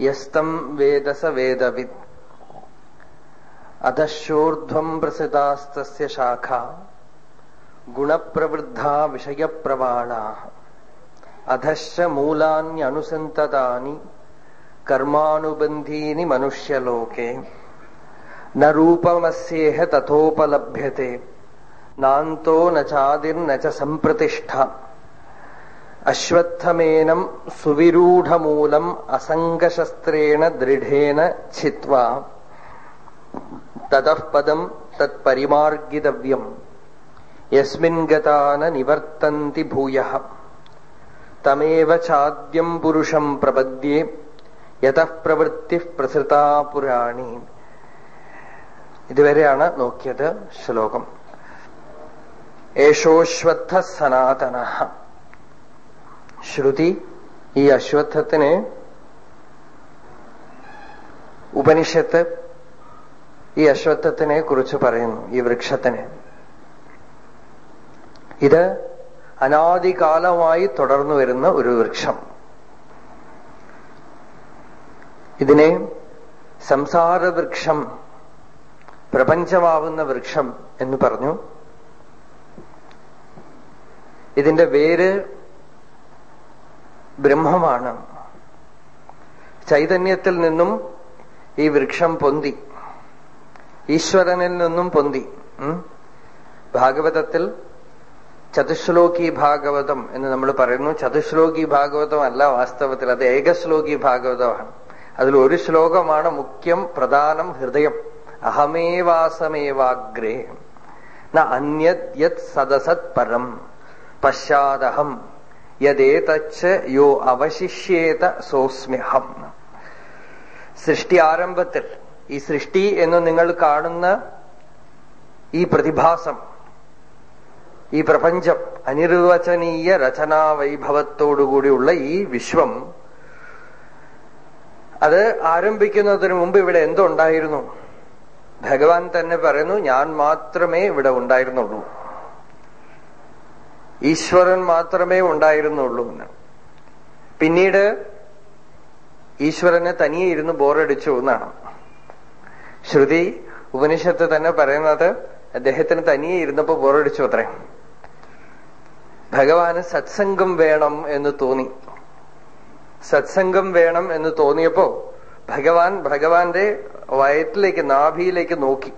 യസ്തം വേദസ സ വേദവിത് അധശോർധ്വം പ്രസിതാസ്തസ്യ ശാഖ. ഗുണപ്രവൃദ്ധ വിഷയപ്രവാണ അധശ്ച മൂലാന്യനുസന്തതാനി കർമാനുബന്ധീനി മനുഷ്യലോകെ. ന രൂപമസ്യേഹ തഥോപലഭ്യത്തെ. നാന്തോ ന ചാതിർന ച സംപ്രതിഷ്ഠ അശ്വത്ഥമേനം സുവിരൂഢമൂലം അസംഗശസ്ത്രേണ ദൃഢേന ഛിത്വ. തതഃ പദം തത്പരിമാർഗിതവ്യം യസ്മിൻ ഗതാന നിവർത്തന്തി ഭൂയ. തമേവ ചാദ്യം പുരുഷം പ്രപദ്യേ. യതഃ പ്രവൃത്തി പ്രസൃതാ പുരാണി. ഇതുവരെയാണ് നോക്കിയത് ശ്ലോകം. ഏഷോശ്വത്ഥ സനാതന. ശ്രുതി ഈ അശ്വത്ഥത്തിനെ ഉപനിഷത്ത് ഈ അശ്വത്ഥത്തിനെ കുറിച്ച് പറയുന്നു ഈ വൃക്ഷത്തിന്. ഇത് അനാദികാലമായി തുടർന്നു വരുന്ന ഒരു വൃക്ഷം. ഇതിനെ സംസാരവൃക്ഷം പ്രപഞ്ചമാവുന്ന വൃക്ഷം എന്ന് പറഞ്ഞു. ഇതിന്റെ വേര് ബ്രഹ്മമാണ്. ചൈതന്യത്തിൽ നിന്നും ഈ വൃക്ഷം പൊന്തി. ഈശ്വരനിൽ നിന്നും പൊന്തി. ഭാഗവതത്തിൽ ചതുശ്ലോകി ഭാഗവതം എന്ന് നമ്മൾ പറയുന്നു. ചതുശ്ലോകി ഭാഗവതം അല്ല വാസ്തവത്തിൽ അത് ഏകശ്ലോകി ഭാഗവതമാണ്. അതിൽ ഒരു ശ്ലോകമാണ് മുഖ്യം പ്രധാനം ഹൃദയം. അഹമേവാസമേവാഗ്രേ അന്യത് യത് സദസത് പരം. പശ്ചാദഹം യദേതച്ച് യോ അവശിഷ്യേത സോസ്മ്യഹം. സൃഷ്ടി ആരംഭത്തിൽ ഈ സൃഷ്ടി എന്ന് നിങ്ങൾ കാണുന്ന ഈ പ്രതിഭാസം ഈ പ്രപഞ്ചം അനിർവചനീയ രചനാ വൈഭവത്തോടുകൂടിയുള്ള ഈ വിശ്വം അത് ആരംഭിക്കുന്നതിന് മുമ്പ് ഇവിടെ എന്തുണ്ടായിരുന്നു? ഭഗവാൻ തന്നെ പറയുന്നു ഞാൻ മാത്രമേ ഇവിടെ ഉണ്ടായിരുന്നുള്ളൂ. ഈശ്വരൻ മാത്രമേ ഉണ്ടായിരുന്നുള്ളൂ എന്ന്. പിന്നീട് ഈശ്വരനെ തനിയെ ഇരുന്ന് ബോറടിച്ചു എന്നാണ്. ശ്രുതി ഉപനിഷത്ത് തന്നെ പറയുന്നത് അദ്ദേഹത്തിന് തനിയെ ഇരുന്നപ്പോ ബോറടിച്ചു അത്രേ. ഭഗവാന് സത്സംഗം വേണം എന്ന് തോന്നി. സത്സംഗം വേണം എന്ന് തോന്നിയപ്പോ ഭഗവാൻ ഭഗവാന്റെ വയറ്റിലേക്ക് നാഭിയിലേക്ക് നോക്കി.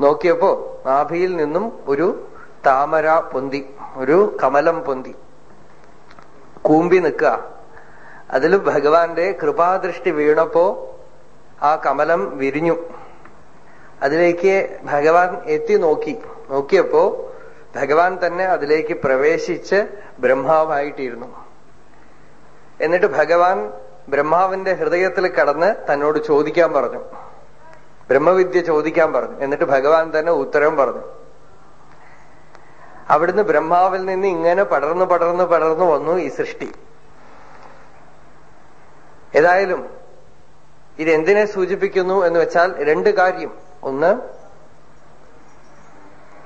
നോക്കിയപ്പോ നാഭിയിൽ നിന്നും ഒരു താമര പൊന്തി. ഒരു കമലം പൊന്തി. കൂമ്പി നിൽക്കുക. അതിൽ ഭഗവാന്റെ കൃപാദൃഷ്ടി വീണപ്പോ ആ കമലം വിരിഞ്ഞു. അതിലേക്ക് ഭഗവാൻ എത്തി നോക്കി. നോക്കിയപ്പോ ഭഗവാൻ തന്നെ അതിലേക്ക് പ്രവേശിച്ച് ബ്രഹ്മാവായിട്ടിരുന്നു. എന്നിട്ട് ഭഗവാൻ ബ്രഹ്മാവിന്റെ ഹൃദയത്തിൽ കടന്ന് തന്നോട് ചോദിക്കാൻ പറഞ്ഞു. ബ്രഹ്മവിദ്യ ചോദിക്കാൻ പറഞ്ഞു. എന്നിട്ട് ഭഗവാൻ തന്നെ ഉത്തരം പറഞ്ഞു. അവിടുന്ന് ബ്രഹ്മാവിൽ നിന്ന് ഇങ്ങനെ പടർന്നു പടർന്നു പടർന്നു വന്നു ഈ സൃഷ്ടി. ഏതായാലും ഇതെന്തിനെ സൂചിപ്പിക്കുന്നു എന്ന് വെച്ചാൽ രണ്ട് കാര്യം. ഒന്ന്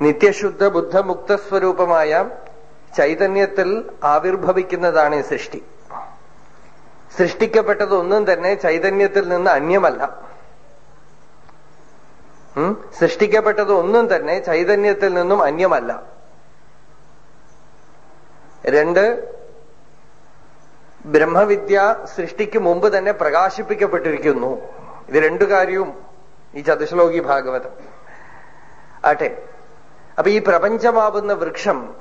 നിത്യശുദ്ധ ബുദ്ധമുക്ത സ്വരൂപമായ ചൈതന്യത്തിൽ ആവിർഭവിക്കുന്നതാണ് ഈ സൃഷ്ടി. സൃഷ്ടിക്കപ്പെട്ടതൊന്നും തന്നെ ചൈതന്യത്തിൽ നിന്ന് അന്യമല്ല. സൃഷ്ടിക്കപ്പെട്ടതൊന്നും തന്നെ ചൈതന്യത്തിൽ നിന്നും അന്യമല്ല. രണ്ട് ബ്രഹ്മവിദ്യ സൃഷ്ടിക്ക് മുമ്പ് തന്നെ പ്രകാശിപ്പിക്കപ്പെട്ടിരിക്കുന്നു. ഇത് രണ്ടു കാര്യവും ഈ ചതുശ്ലോകി ഭാഗവതം. ആട്ടെ. അപ്പൊ ഈ പ്രപഞ്ചമാവുന്ന വൃക്ഷം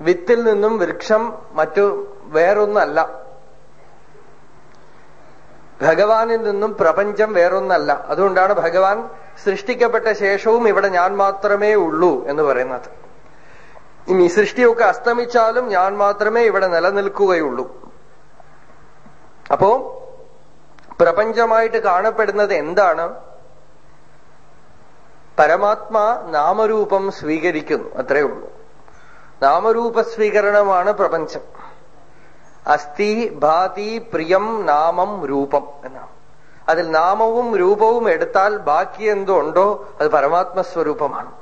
വിത്തിൽ നിന്നും വൃക്ഷം മറ്റു വേറൊന്നല്ല. ഭഗവാനിൽ നിന്നും പ്രപഞ്ചം വേറൊന്നല്ല. അതുകൊണ്ടാണ് ഭഗവാൻ സൃഷ്ടിക്കപ്പെട്ട ശേഷവും ഇവിടെ ഞാൻ മാത്രമേ ഉള്ളൂ എന്ന് പറയുന്നത്. ഇനി സൃഷ്ടിയൊക്കെ അസ്തമിച്ചാലും ഞാൻ മാത്രമേ ഇവിടെ നിലനിൽക്കുകയുള്ളൂ. അപ്പോ പ്രപഞ്ചമായിട്ട് കാണപ്പെടുന്നത് എന്താണ്? പരമാത്മാ നാമരൂപം സ്വീകരിക്കുന്നു. അത്രേ ഉള്ളൂ. നാമരൂപ സ്വീകരണമാണ് പ്രപഞ്ചം. അസ്ഥി ഭാതി പ്രിയം നാമം രൂപം എന്നാണ്. അതിൽ നാമവും രൂപവും എടുത്താൽ ബാക്കി എന്തോ ഉണ്ടോ? അത് പരമാത്മസ്വരൂപമാണ്.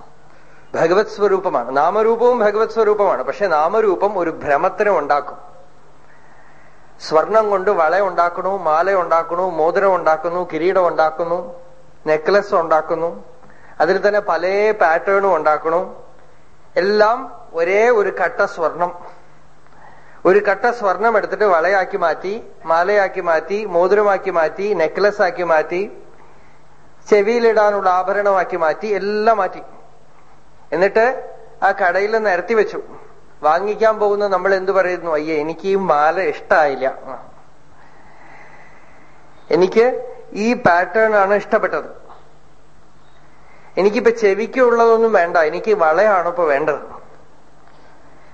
ഭഗവത് സ്വരൂപമാണ്. നാമരൂപവും ഭഗവത് സ്വരൂപമാണ്. പക്ഷെ നാമരൂപം ഒരു ഭ്രമത്തിനെ ഉണ്ടാക്കും. സ്വർണം കൊണ്ട് വള ഉണ്ടാക്കണു മാല ഉണ്ടാക്കണു മോതിരം ഉണ്ടാക്കുന്നു കിരീടം ഉണ്ടാക്കുന്നു നെക്ലസ് ഉണ്ടാക്കുന്നു. അതിൽ തന്നെ പല പാറ്റേണും ഉണ്ടാക്കണു എല്ലാം ഒരേ ഒരു കട്ട സ്വർണം. ഒരു കട്ട സ്വർണം എടുത്തിട്ട് വളയാക്കി മാറ്റി മാലയാക്കി മാറ്റി മോതിരമാക്കി മാറ്റി നെക്ലസ് ആക്കി മാറ്റി ചെവിയിലിടാനുള്ള ആഭരണമാക്കി മാറ്റി എല്ലാം മാറ്റി. എന്നിട്ട് ആ കടയിൽ നിരത്തി വെച്ചു. വാങ്ങിക്കാൻ പോകുന്ന നമ്മൾ എന്തു പറയുന്നു? അയ്യേ എനിക്ക് ഈ മാല ഇഷ്ടായില്ല. എനിക്ക് ഈ പാറ്റേൺ ആണ് ഇഷ്ടപ്പെട്ടത്. എനിക്കിപ്പോ ചെവിക്കുള്ളതൊന്നും വേണ്ട. എനിക്ക് വളയാണ് ഇപ്പൊ വേണ്ടത്.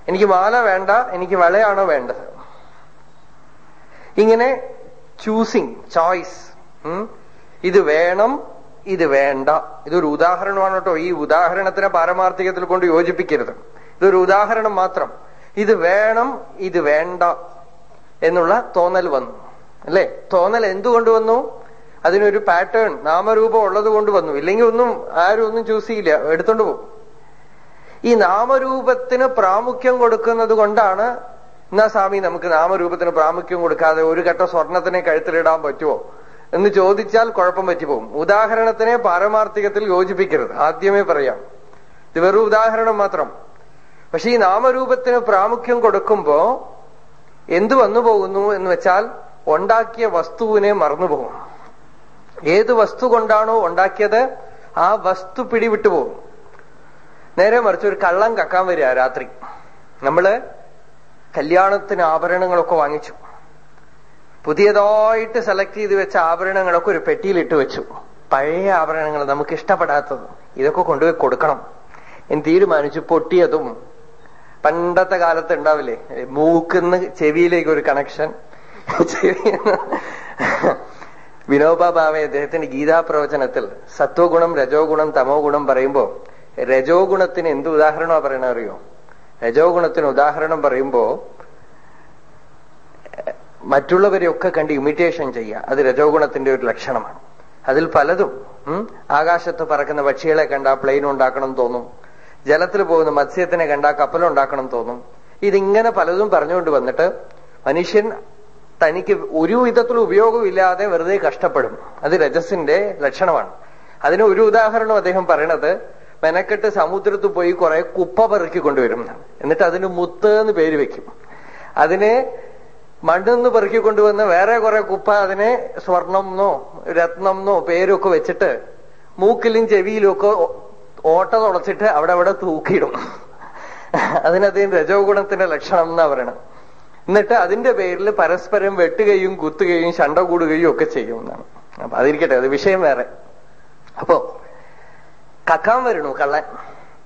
എനിക്ക് മാല വേണ്ട എനിക്ക് വളയാണ് വേണ്ടത്. ഇങ്ങനെ ചൂസിങ് ചോയ്സ് ഇത് വേണം ഇത് വേണ്ട. ഇതൊരു ഉദാഹരണമാണ് കേട്ടോ. ഈ ഉദാഹരണത്തിനെ പാരമാർത്ഥികത്തിൽ കൊണ്ട് യോജിപ്പിക്കരുത്. ഇതൊരു ഉദാഹരണം മാത്രം. ഇത് വേണം ഇത് വേണ്ട എന്നുള്ള തോന്നൽ വന്നു. അല്ലെ? തോന്നൽ എന്തുകൊണ്ട് വന്നു? അതിനൊരു പാറ്റേൺ നാമരൂപം ഉള്ളത് കൊണ്ട് വന്നു. ഇല്ലെങ്കിൽ ഒന്നും ആരും ഒന്നും ചൂസ് ചെയ്യില്ല. എടുത്തോണ്ട് പോകും. ഈ നാമരൂപത്തിന് പ്രാമുഖ്യം കൊടുക്കുന്നത് കൊണ്ടാണ് എന്നാ സ്വാമി നമുക്ക് നാമരൂപത്തിന് പ്രാമുഖ്യം കൊടുക്കാതെ ഒരു ഘട്ട സ്വർണത്തിനെ കഴുത്തിലിടാൻ പറ്റുമോ എന്ന് ചോദിച്ചാൽ കുഴപ്പം പറ്റിപ്പോകും ഉദാഹരണത്തിനെ പാരമാർത്ഥികത്തിൽ യോജിപ്പിക്കരുത്. ആദ്യമേ പറയാം. ഇത് വെറും ഉദാഹരണം മാത്രം. പക്ഷെ ഈ നാമരൂപത്തിന് പ്രാമുഖ്യം കൊടുക്കുമ്പോ എന്തു വന്നു പോകുന്നു എന്ന് വെച്ചാൽ ഉണ്ടാക്കിയ വസ്തുവിനെ മറന്നുപോകും ഏത് വസ്തു കൊണ്ടാണോ ഉണ്ടാക്കിയത് ആ വസ്തു പിടിവിട്ടു പോകും. നേരെ മറിച്ച് ഒരു കള്ളം കക്കാൻ വരിക രാത്രി. നമ്മൾ കല്യാണത്തിന് ആഭരണങ്ങളൊക്കെ വാങ്ങിച്ചു. പുതിയതായിട്ട് സെലക്ട് ചെയ്ത് വെച്ച ആഭരണങ്ങളൊക്കെ ഒരു പെട്ടിയിലിട്ട് വെച്ചു. പഴയ ആഭരണങ്ങൾ നമുക്ക് ഇഷ്ടപ്പെടാത്തതും. ഇതൊക്കെ കൊണ്ടുപോയി കൊടുക്കണം. എന്ന് തീരുമാനിച്ചു പൊട്ടിയതും പണ്ടത്തെ കാലത്ത് ഉണ്ടാവില്ലേ? മൂക്കുന്ന് ചെവിയിലേക്ക് ഒരു കണക്ഷൻ ചെവി വിനോബ ഭാവെ അദ്ദേഹത്തിന്റെ ഗീതാപ്രവചനത്തിൽ സത്വഗുണം രജോ ഗുണം തമോ ഗുണം പറയുമ്പോ രജോ ഗുണത്തിന് എന്ത് ഉദാഹരണമാ പറയണ അറിയോ? രജോ ഗുണത്തിന് ഉദാഹരണം പറയുമ്പോ മറ്റുള്ളവരെയൊക്കെ കണ്ട് ഇമിറ്റേഷൻ ചെയ്യുക. അത് രജോഗുണത്തിന്റെ ഒരു ലക്ഷണമാണ്. അതിൽ പലതും ആകാശത്ത് പറക്കുന്ന പക്ഷികളെ കണ്ട പ്ലെയിൻ ഉണ്ടാക്കണം തോന്നും. ജലത്തിൽ പോകുന്ന മത്സ്യത്തിനെ കണ്ട കപ്പലുണ്ടാക്കണം തോന്നും. ഇതിങ്ങനെ പലതും പറഞ്ഞുകൊണ്ട് വന്നിട്ട് മനുഷ്യൻ തനിക്ക് ഒരു വിധത്തിലും ഉപയോഗമില്ലാതെ വെറുതെ കഷ്ടപ്പെടും. അത് രജസിന്റെ ലക്ഷണമാണ്. അതിന് ഒരു ഉദാഹരണം അദ്ദേഹം പറയണത് മെനക്കെട്ട് സമുദ്രത്തിൽ പോയി കുറെ കുപ്പ പെറുക്കി കൊണ്ടുവരും എന്നിട്ട് അതിന് മുത്ത് എന്ന് പേര് വെക്കും. അതിനെ മണ്ണിന്ന് പെറുക്കി കൊണ്ടുവന്ന് വേറെ കുറെ കുപ്പ അതിനെ സ്വർണം എന്നോ രത്നം എന്നോ പേരൊക്കെ വെച്ചിട്ട് മൂക്കിലും ചെവിയിലും ഒക്കെ ഓട്ട തുളച്ചിട്ട് അവിടെ അവിടെ തൂക്കിയിടും. അതിനദ്ദേഹം രജോ ഗുണത്തിന്റെ ലക്ഷണം എന്നാ പറയണം എന്നിട്ട് അതിന്റെ പേരിൽ പരസ്പരം വെട്ടുകയും കുത്തുകയും ശണ്ട കൂടുകയും ഒക്കെ ചെയ്യും എന്നാണ്. അപ്പൊ അതിരിക്കട്ടെ അത് വിഷയം വേറെ. അപ്പോ കക്കാൻ വരണു കള്ളൻ.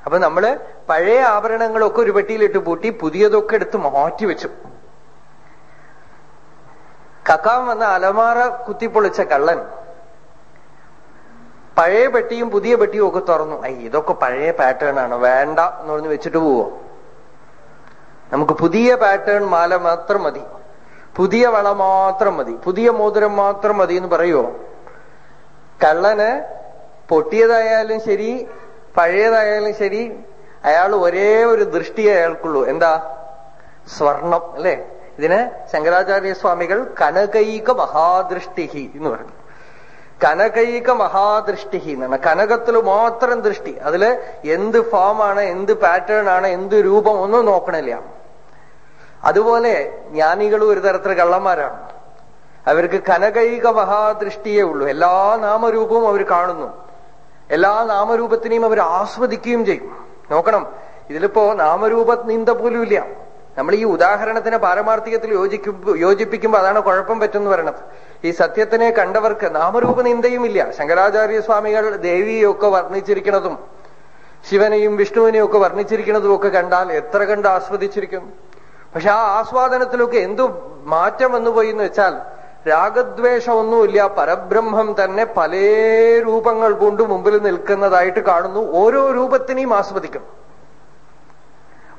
അപ്പൊ നമ്മൾ പഴയ ആഭരണങ്ങളൊക്കെ ഒരു പെട്ടിയിലിട്ട് പൂട്ടി പുതിയതൊക്കെ എടുത്ത് മാറ്റി വെച്ചു. കക്കാൻ വന്ന അലമാറ കുത്തിപ്പൊളിച്ച കള്ളൻ. പഴയ പെട്ടിയും പുതിയ പെട്ടിയും ഒക്കെ തുറന്നു. ഐ ഇതൊക്കെ പഴയ പാറ്റേൺ ആണ്. വേണ്ട എന്ന് പറഞ്ഞ് വെച്ചിട്ട് പോവോ? നമുക്ക് പുതിയ പാറ്റേൺ മാല മാത്രം മതി. പുതിയ വള മാത്രം മതി. പുതിയ മോതിരം മാത്രം മതി എന്ന് പറയുമോ കള്ളന് പൊട്ടിയതായാലും ശരി പഴയതായാലും ശരി അയാൾ ഒരേ ഒരു ദൃഷ്ടിയെ അയാൾക്കുള്ളൂ. എന്താ? സ്വർണം അല്ലെ? ഇതിന് ശങ്കരാചാര്യ സ്വാമികൾ കനകൈക മഹാദൃഷ്ടി എന്ന് പറഞ്ഞു. കനകൈക മഹാദൃഷ്ടി എന്നാണ് കനകത്തിൽ മാത്രം ദൃഷ്ടി. അതിൽ എന്ത് ഫോമാണ് എന്ത് പാറ്റേൺ ആണ് എന്ത് രൂപം ഒന്നും നോക്കണില്ല. അതുപോലെ ജ്ഞാനികളും ഒരു തരത്തിൽ കള്ളന്മാരാണ്. അവർക്ക് കനകൈക മഹാദൃഷ്ടിയേ ഉള്ളൂ. എല്ലാ നാമരൂപവും അവർ കാണുന്നു. എല്ലാ നാമരൂപത്തിനെയും അവർ ആസ്വദിക്കുകയും ചെയ്യും. നോക്കണം. ഇതിലിപ്പോ നാമരൂപ നിന്ദ പോലും ഇല്ല. നമ്മൾ ഈ ഉദാഹരണത്തിന് പാരമാർത്ഥികത്തിൽ യോജിക്കുമ്പോ യോജിപ്പിക്കുമ്പോ അതാണ് കുഴപ്പം പറ്റുമെന്ന് പറയണത്. ഈ സത്യത്തിനെ കണ്ടവർക്ക് നാമരൂപ നിന്ദയും ഇല്ല ശങ്കരാചാര്യസ്വാമികൾ ദേവിയൊക്കെ വർണിച്ചിരിക്കുന്നതും ശിവനെയും വിഷ്ണുവിനെയും ഒക്കെ വർണിച്ചിരിക്കുന്നതും ഒക്കെ കണ്ടാൽ എത്ര കണ്ട് ആസ്വദിച്ചിരിക്കും. പക്ഷെ ആ ആസ്വാദനത്തിലൊക്കെ എന്തു മാറ്റം വന്നുപോയി എന്ന് വെച്ചാൽ രാഗദ്വേഷമൊന്നുമില്ല പരബ്രഹ്മം തന്നെ പല രൂപങ്ങൾ കൊണ്ട് മുമ്പിൽ നിൽക്കുന്നതായിട്ട് കാണുന്നു. ഓരോ രൂപത്തിനെയും ആസ്വദിക്കും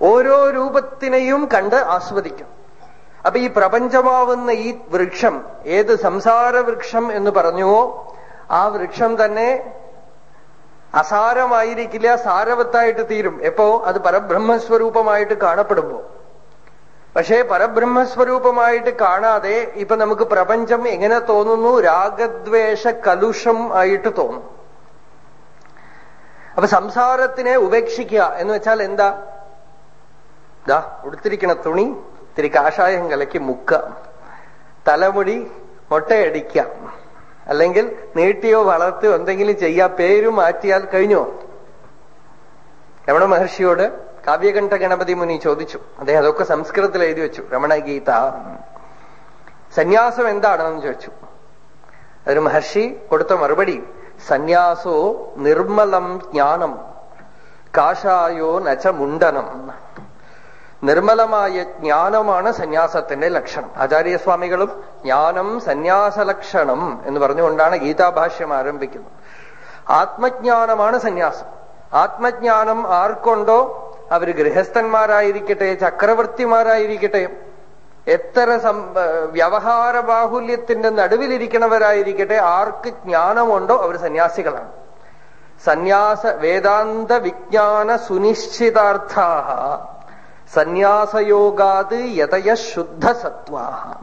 ഓരോ രൂപത്തിനെയും കണ്ട് ആസ്വദിക്കും. അപ്പൊ ഈ പ്രപഞ്ചമാവുന്ന ഈ വൃക്ഷം ഏത് സംസാര വൃക്ഷം എന്ന് പറഞ്ഞുവോ ആ വൃക്ഷം തന്നെ അസാരമായിരിക്കില്ല സാരവത്തായിട്ട് തീരും. എപ്പോ? അത് പരബ്രഹ്മസ്വരൂപമായിട്ട് കാണപ്പെടുമ്പോ. പക്ഷേ പരബ്രഹ്മസ്വരൂപമായിട്ട് കാണാതെ ഇപ്പൊ നമുക്ക് പ്രപഞ്ചം എങ്ങനെ തോന്നുന്നു? രാഗദ്വേഷ കലുഷം ആയിട്ട് തോന്നും. അപ്പൊ സംസാരത്തിനെ ഉപേക്ഷിക്കുക എന്ന് വെച്ചാൽ എന്താ? ദാ ഉടുത്തിരിക്കണ തുണി ഇത്തിരി കാഷായം കലക്കി മുക്ക തലമുടി മൊട്ടയടിക്കാം അല്ലെങ്കിൽ നീട്ടിയോ വളർത്തിയോ എന്തെങ്കിലും ചെയ്യാ പേര് മാറ്റിയാൽ കഴിഞ്ഞോ? രമണ മഹർഷിയോട് കാവ്യകണ്ഠ ഗണപതി മുനി ചോദിച്ചു. അദ്ദേഹം അതൊക്കെ സംസ്കൃതത്തിൽ എഴുതി വെച്ചു. രമണ ഗീത. സന്യാസം എന്താണെന്ന് ചോദിച്ചു. അതിന് മഹർഷി കൊടുത്ത മറുപടി സന്യാസോ നിർമ്മലം ജ്ഞാനം കാഷായോ നച്ച മുണ്ടനം. നിർമ്മലമായ ജ്ഞാനമാണ് സന്യാസത്തിന്റെ ലക്ഷണം. ആചാര്യസ്വാമികളും ജ്ഞാനം സന്യാസ ലക്ഷണം എന്ന് പറഞ്ഞുകൊണ്ടാണ് ഗീതാഭാഷ്യം ആരംഭിക്കുന്നത്. ആത്മജ്ഞാനമാണ് സന്യാസം. ആത്മജ്ഞാനം ആർക്കുണ്ടോ? അവർ ഗൃഹസ്ഥന്മാരായിരിക്കട്ടെ ചക്രവർത്തിമാരായിരിക്കട്ടെ എത്ര വ്യവഹാര ബാഹുല്യത്തിന്റെ നടുവിലിരിക്കണവരായിരിക്കട്ടെ ആർക്ക് ജ്ഞാനമുണ്ടോ അവർ സന്യാസികളാണ്. സന്യാസ വേദാന്ത വിജ്ഞാന സുനിശ്ചിതാർത്ഥാ സന്യാസയോഗാത് യതയ ശുദ്ധ സത്വാ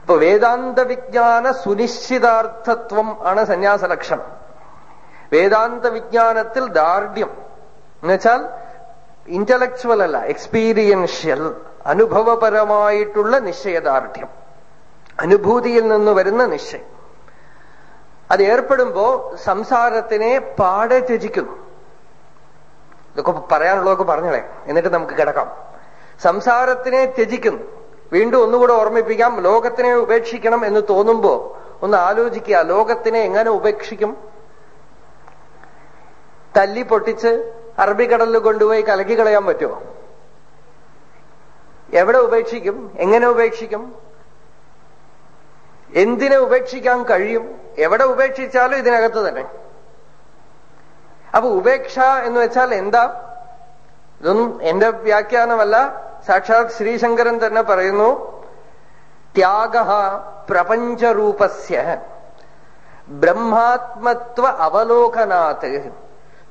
അപ്പൊ വേദാന്ത വിജ്ഞാന സുനിശ്ചിതാർത്ഥത്വം ആണ് സന്യാസ ലക്ഷണം വേദാന്ത വിജ്ഞാനത്തിൽ ദാർഢ്യം. എന്നുവെച്ചാൽ ഇന്റലക്ച്വൽ അല്ല എക്സ്പീരിയൻഷ്യൽ അനുഭവപരമായിട്ടുള്ള നിശ്ചയദാർഢ്യം. അനുഭൂതിയിൽ നിന്ന് വരുന്ന നിശ്ചയം. അത് ഏർപ്പെടുമ്പോ സംസാരത്തിനെ പാടെ ത്യജിക്കുന്നു ഇതൊക്കെ പറയാനുള്ളതൊക്കെ പറഞ്ഞളേ എന്നിട്ട് നമുക്ക് കിടക്കാം. സംസാരത്തിനെ ത്യജിക്കുന്നു വീണ്ടും ഒന്നുകൂടെ ഓർമ്മിപ്പിക്കാം. ലോകത്തിനെ ഉപേക്ഷിക്കണം എന്ന് തോന്നുമ്പോ ഒന്ന് ആലോചിക്കുക. ലോകത്തിനെ എങ്ങനെ ഉപേക്ഷിക്കും? തല്ലി പൊട്ടിച്ച് അറബിക്കടലിൽ കൊണ്ടുപോയി കലക്കി കളയാൻ പറ്റുമോ? എവിടെ ഉപേക്ഷിക്കും? എങ്ങനെ ഉപേക്ഷിക്കും? എന്തിനെ ഉപേക്ഷിക്കാൻ കഴിയും? എവിടെ ഉപേക്ഷിച്ചാലും ഇതിനകത്ത് തന്നെ. അപ്പൊ ഉപേക്ഷ എന്ന് വെച്ചാൽ എന്താ? ഇതൊന്നും എന്റെ വ്യാഖ്യാനമല്ല. സാക്ഷാത് ശ്രീശങ്കരൻ തന്നെ പറയുന്നു ത്യാഗ പ്രപഞ്ചരൂപസ്യ ബ്രഹ്മാത്മത്വ അവലോകനാത്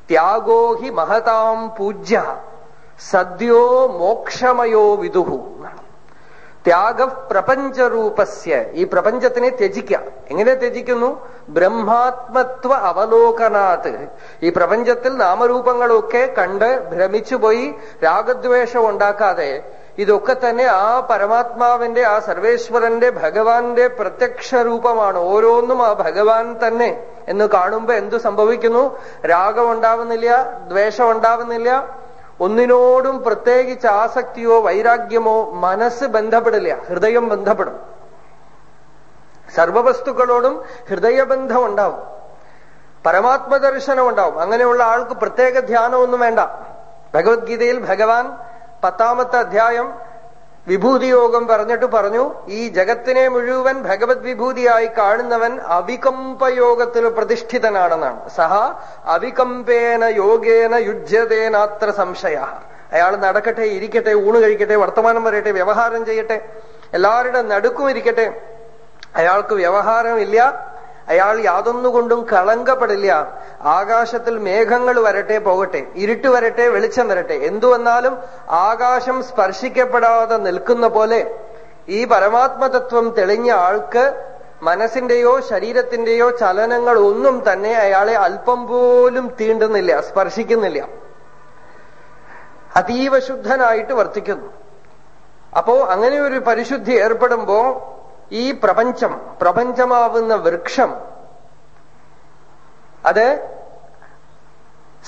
ത്യാഗോ ഹി മഹതാം പൂജ്യ സദ്യോ മോക്ഷമയോ വിദുഹു ത്യാഗ പ്രപഞ്ചരൂപസ്യ ഈ പ്രപഞ്ചത്തിനെ ത്യജിക്ക. എങ്ങനെ ത്യജിക്കുന്നു? ബ്രഹ്മാത്മത്വ അവലോകനാത്. ഈ പ്രപഞ്ചത്തിൽ നാമരൂപങ്ങളൊക്കെ കണ്ട് ഭ്രമിച്ചുപോയി രാഗദ്വേഷം ഉണ്ടാക്കാതെ ഇതൊക്കെ തന്നെ ആ പരമാത്മാവിന്റെ ആ സർവേശ്വരന്റെ ഭഗവാന്റെ പ്രത്യക്ഷ രൂപമാണ് ഓരോന്നും ആ ഭഗവാൻ തന്നെ എന്ന് കാണുമ്പോ എന്തു സംഭവിക്കുന്നു? രാഗം ഉണ്ടാവുന്നില്ല ദ്വേഷം ഉണ്ടാവുന്നില്ല ഒന്നിനോടും പ്രത്യേകിച്ച് ആസക്തിയോ വൈരാഗ്യമോ മനസ്സ് ബന്ധപ്പെടില്ല ഹൃദയം ബന്ധപ്പെടും. സർവവസ്തുക്കളോടും ഹൃദയബന്ധം ഉണ്ടാവും. പരമാത്മദർശനം ഉണ്ടാവും അങ്ങനെയുള്ള ആൾക്ക് പ്രത്യേക ധ്യാനമൊന്നും വേണ്ട. ഭഗവത്ഗീതയിൽ ഭഗവാൻ പത്താമത്തെ അധ്യായം വിഭൂതി യോഗം പറഞ്ഞിട്ട് പറഞ്ഞു ഈ ജഗത്തിനെ മുഴുവൻ ഭഗവത് വിഭൂതിയായി കാണുന്നവൻ അവികമ്പയോഗത്തിൽ പ്രതിഷ്ഠിതനാണെന്നാണ്. സഹ അവികമ്പേന യോഗേന യുജ്യതേനാത്ര സംശയ. അയാൾ നടക്കട്ടെ ഇരിക്കട്ടെ ഊണ് കഴിക്കട്ടെ വർത്തമാനം പറയട്ടെ വ്യവഹാരം ചെയ്യട്ടെ എല്ലാവരുടെ നടുക്കും ഇരിക്കട്ടെ. അയാൾക്ക് വ്യവഹാരമില്ല അയാൾ യാതൊന്നുകൊണ്ടും കളങ്കപ്പെടില്ല. ആകാശത്തിൽ മേഘങ്ങൾ വരട്ടെ പോകട്ടെ ഇരുട്ട് വരട്ടെ വെളിച്ചം വരട്ടെ എന്തു വന്നാലും ആകാശം സ്പർശിക്കപ്പെടാതെ നിൽക്കുന്ന പോലെ ഈ പരമാത്മതത്വം തെളിഞ്ഞ ആൾക്ക് മനസ്സിന്റെയോ ശരീരത്തിന്റെയോ ചലനങ്ങൾ ഒന്നും തന്നെ അയാളെ അല്പം പോലും തീണ്ടുന്നില്ല സ്പർശിക്കുന്നില്ല. അതീവ ശുദ്ധനായിട്ട് വർത്തിക്കുന്നു. അപ്പോ അങ്ങനെ ഒരു പരിശുദ്ധി ഏർപ്പെടുമ്പോ ഈ പ്രപഞ്ചം പ്രപഞ്ചമാവുന്ന വൃക്ഷം അത്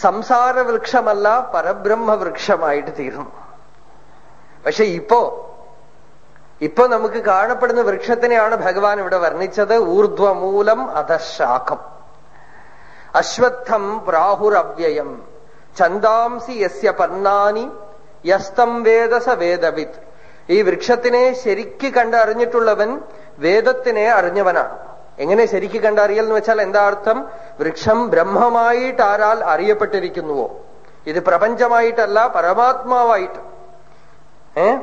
സംസാര വൃക്ഷമല്ല പരബ്രഹ്മ വൃക്ഷമായിട്ട് തീർന്നു പക്ഷെ ഇപ്പോ ഇപ്പൊ നമുക്ക് കാണപ്പെടുന്ന വൃക്ഷത്തിനെയാണ് ഭഗവാൻ ഇവിടെ വർണിച്ചത് ഊർധ്വമൂലം അധശാഖം. അശ്വത്ഥം പ്രാഹുരവ്യയം. ചന്ദാംസി യസ്യ പന്നാനി യസ്തം വേദസ വേദവിത്. ഈ വൃക്ഷത്തിനെ ശരിക്ക് കണ്ടറിഞ്ഞിട്ടുള്ളവൻ വേദത്തിനെ അറിഞ്ഞവനാണ് എങ്ങനെ ശരിക്ക് കണ്ടറിയൽ എന്ന് വെച്ചാൽ എന്താ അർത്ഥം? വൃക്ഷം ബ്രഹ്മമായിട്ട് ആരാൽ അറിയപ്പെട്ടിരിക്കുന്നുവോ? ഇത് പ്രപഞ്ചമായിട്ടല്ല പരമാത്മാവായിട്ട്. ഏ?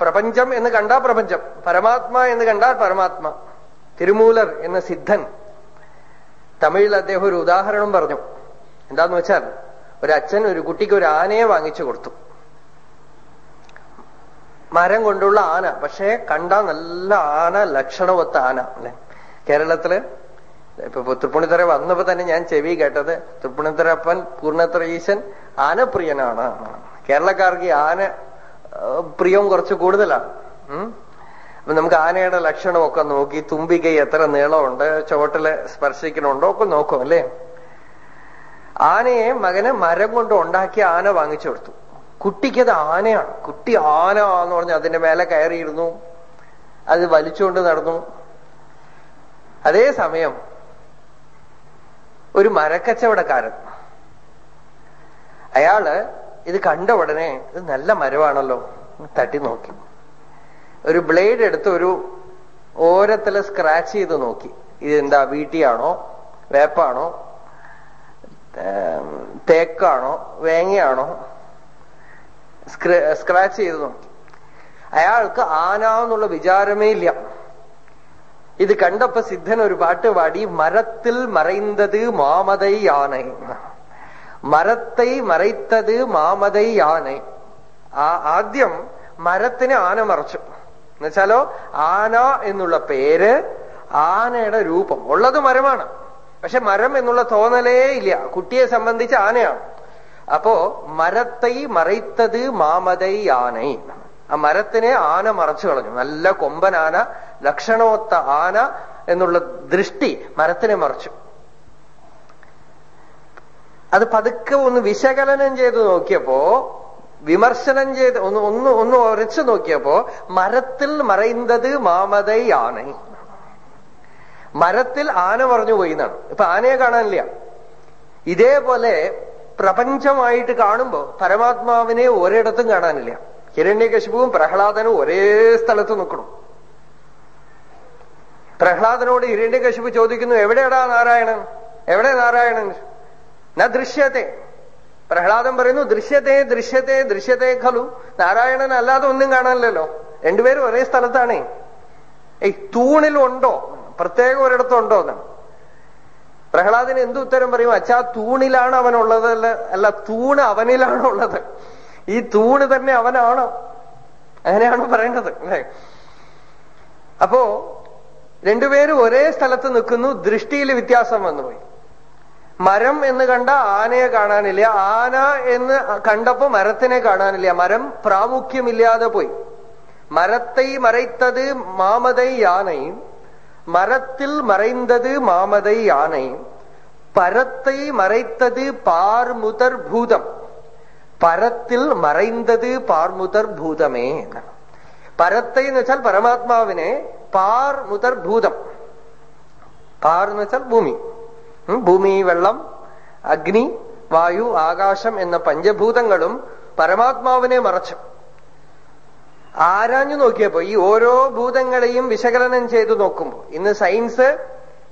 പ്രപഞ്ചം എന്ന് കണ്ടാ പ്രപഞ്ചം. പരമാത്മാ എന്ന് കണ്ടാൽ പരമാത്മ. തിരുമൂലർ എന്ന സിദ്ധൻ. തമിഴിൽ അദ്ദേഹം ഒരു ഉദാഹരണം പറഞ്ഞു. എന്താന്ന് വെച്ചാൽ ഒരു അച്ഛൻ ഒരു കുട്ടിക്ക് ഒരു ആനയെ വാങ്ങിച്ചു കൊടുത്തു. മരം കൊണ്ടുള്ള ആന. പക്ഷേ കണ്ട നല്ല ആന ലക്ഷണമൊത്ത ആന. അല്ലെ? കേരളത്തിൽ ഇപ്പൊ തൃപ്പുണിത്തറ വന്നപ്പോ തന്നെ ഞാൻ ചെവി കേട്ടത് തൃപ്പുണിത്തറപ്പൻ പൂർണത്ര ഈശൻ ആനപ്രിയനാണ്. കേരളക്കാർക്ക് ആന പ്രിയം കുറച്ച് കൂടുതലാണ് അപ്പൊ നമുക്ക് ആനയുടെ ലക്ഷണമൊക്കെ നോക്കി തുമ്പികൈ എത്ര നീളമുണ്ട് ചുവട്ടിൽ സ്പർശിക്കണുണ്ടോ ഒക്കെ നോക്കും അല്ലേ? ആനയെ മകന് മരം കൊണ്ട് ഉണ്ടാക്കിയ ആന വാങ്ങിച്ചു കൊടുത്തു. കുട്ടിക്കത് ആനയാണ്. കുട്ടി ആന എന്ന് പറഞ്ഞ് അതിന്റെ മേലെ കയറിയിരുന്നു. അത് വലിച്ചുകൊണ്ട് നടന്നു. അതേ സമയം ഒരു മരക്കച്ചവടക്കാരൻ. അയാൾ ഇത് കണ്ട ഉടനെ ഇത് നല്ല മരമാണല്ലോ തട്ടി നോക്കി. ഒരു ബ്ലേഡ് എടുത്ത് ഒരു ഓരത്തിൽ സ്ക്രാച്ച് ചെയ്ത് നോക്കി. ഇതെന്താ വീട്ടിയാണോ വേപ്പാണോ തേക്കാണോ വേങ്ങയാണോ? സ്ക്രാച്ച് ചെയ്ത് അയാൾക്ക് ആന എന്നുള്ള വിചാരമേ ഇല്ല. ഇത് കണ്ടപ്പോ സിദ്ധൻ ഒരു പാട്ട് പാടി മരത്തിൽ മറൈന്തത് മാമതൈ ആന. മരത്തെ മറൈത്തത് മാമതൈ ആന. ആ ആദ്യം മരത്തിന് ആന മറച്ചു. എന്നുവെച്ചാലോ ആന എന്നുള്ള പേര് ആനയുടെ രൂപം. ഉള്ളത് മരമാണ്. പക്ഷെ മരം എന്നുള്ള തോന്നലേ ഇല്ല. കുട്ടിയെ സംബന്ധിച്ച് ആനയാണ്. അപ്പോ മരത്തൈ മറയ്ത്തത് മാമതൈ ആനൈ. ആ മരത്തിനെ ആന മറച്ചു കളഞ്ഞു. നല്ല കൊമ്പനാന ആന ലക്ഷണമൊത്ത ആന എന്നുള്ള ദൃഷ്ടി മരത്തിനെ മറച്ചു. അത് പതുക്കെ ഒന്ന് വിശകലനം ചെയ്ത് നോക്കിയപ്പോ വിമർശനം ചെയ്ത് ഒന്ന് ഒന്ന് ഒന്ന് ഉരച്ചു നോക്കിയപ്പോ മരത്തിൽ മറയുന്നത് മാമതൈ ആന. മരത്തിൽ ആന പറഞ്ഞു പോയി എന്നാണ്. ഇപ്പൊ ആനയെ കാണാനില്ല. ഇതേപോലെ പ്രപഞ്ചമായിട്ട് കാണുമ്പോ പരമാത്മാവിനെ ഒരിടത്തും കാണാനില്ല. ഹിരണ്യകശിപുവും പ്രഹ്ലാദനും ഒരേ സ്ഥലത്ത് നിൽക്കണം. പ്രഹ്ലാദനോട് ഹിരണ്യകശിപു ചോദിക്കുന്നു എവിടെയാടാ നാരായണൻ? എവിടെ നാരായണൻ? ന ദൃശ്യത്തെ. പ്രഹ്ലാദൻ പറയുന്നു ദൃശ്യത്തെ ദൃശ്യത്തെ ദൃശ്യത്തെ ഖലു. നാരായണൻ അല്ലാതെ ഒന്നും കാണാനില്ലല്ലോ. രണ്ടുപേരും ഒരേ സ്ഥലത്താണേ. ഏയ് തൂണിലുണ്ടോ? പ്രത്യേകം ഒരിടത്തുണ്ടോ എന്നാണ് പ്രഹ്ലാദിന് എന്ത് ഉത്തരം പറയും? അച്ഛാ തൂണിലാണ് അവനുള്ളത് അല്ല അല്ല തൂണ് അവനിലാണുള്ളത് ഈ തൂണ് തന്നെ അവനാണ്. അങ്ങനെയാണ് പറയേണ്ടത് അല്ലെ? അപ്പോ രണ്ടുപേരും ഒരേ സ്ഥലത്ത് നിൽക്കുന്നു ദൃഷ്ടിയിൽ വ്യത്യാസം വന്നുപോയി. മരം എന്ന് കണ്ട ആനയെ കാണാനില്ല ആന എന്ന് കണ്ടപ്പോ മരത്തിനെ കാണാനില്ല മരം പ്രാമുഖ്യമില്ലാതെ പോയി. മരത്തെ മറയ്ത്തത് മാമതൈ യാനയും மரத்தில் மறைந்தது மாமதை யானை பரத்தை மறைத்தது பார்முதர் பூதம். பரத்தில் மறைந்தது பார்முதர் பூதமே. பரத்தை வச்சால் பரமாத்மாவினே பார் முதற் பூதம் பார்னு வச்சால் பூமி. பூமி வெள்ளம் அக்னி வாயு ஆகாசம் என்ன பஞ்சபூதங்களும் பரமாத்மாவினே மறைச்சும் ആരാഞ്ഞു നോക്കിയപ്പോ ഈ ഓരോ ഭൂതങ്ങളെയും വിശകലനം ചെയ്തു നോക്കുമ്പോൾ ഇന്ന് സയൻസ്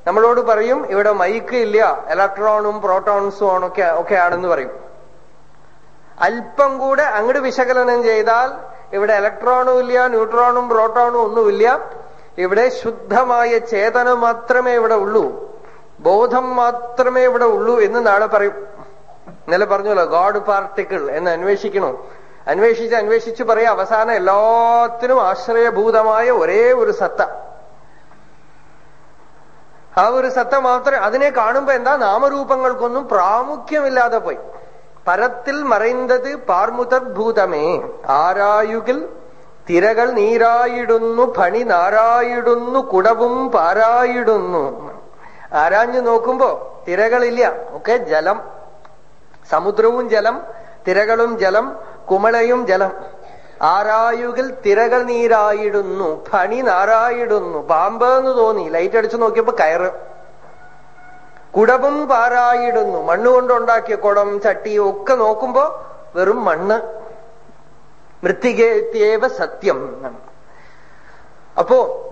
നമ്മളോട് പറയും ഇവിടെ മൈക്ക് ഇല്ല ഇലക്ട്രോണും പ്രോട്ടോൺസും ഒക്കെ ഒക്കെയാണെന്ന് പറയും. അല്പം കൂടെ അങ്ങോട്ട് വിശകലനം ചെയ്താൽ ഇവിടെ ഇലക്ട്രോണും ഇല്ല ന്യൂട്രോണും പ്രോട്ടോണും ഒന്നുമില്ല ഇവിടെ ശുദ്ധമായ ചേതന മാത്രമേ ഇവിടെ ഉള്ളൂ ബോധം മാത്രമേ ഇവിടെ ഉള്ളൂ എന്ന് നാളെ പറയും. ഇന്നലെ പറഞ്ഞല്ലോ ഗോഡ് പാർട്ടിക്കിൾ എന്ന് അന്വേഷിക്കണോ? അന്വേഷിച്ച് അന്വേഷിച്ച് പറയാം. അവസാനം എല്ലാത്തിനും ആശ്രയഭൂതമായ ഒരേ ഒരു സത്ത. ആ ഒരു സത്ത മാത്രം അതിനെ കാണുമ്പോ എന്താ? നാമരൂപങ്ങൾക്കൊന്നും പ്രാമുഖ്യമില്ലാതെ പോയി. പരത്തിൽ മറൈന്തത് പാർമുതർഭൂതമേ ആരായുകിൽ തിരകൾ നീരായിടുന്നു പണി നാരായിടുന്നു കുടവും പാരായിടുന്നു. ആരാഞ്ഞു നോക്കുമ്പോ തിരകളില്ല. ഒക്കെ ജലം. സമുദ്രവും ജലം തിരകളും ജലം കുമളയും ജലം. ആരായുകിൽ തിരകൾ നീരായിടുന്നു പണി നാരായിടുന്നു. പാമ്പ് എന്ന് തോന്നി. ലൈറ്റ് അടിച്ചു നോക്കിയപ്പോ കയറ്. കുടവും പാറായിടുന്നു. മണ്ണുകൊണ്ടുണ്ടാക്കിയ കുടം ചട്ടിയും ഒക്കെ നോക്കുമ്പോ വെറും മണ്ണ്. മൃത്തികേത്യേവ സത്യം അപ്പോ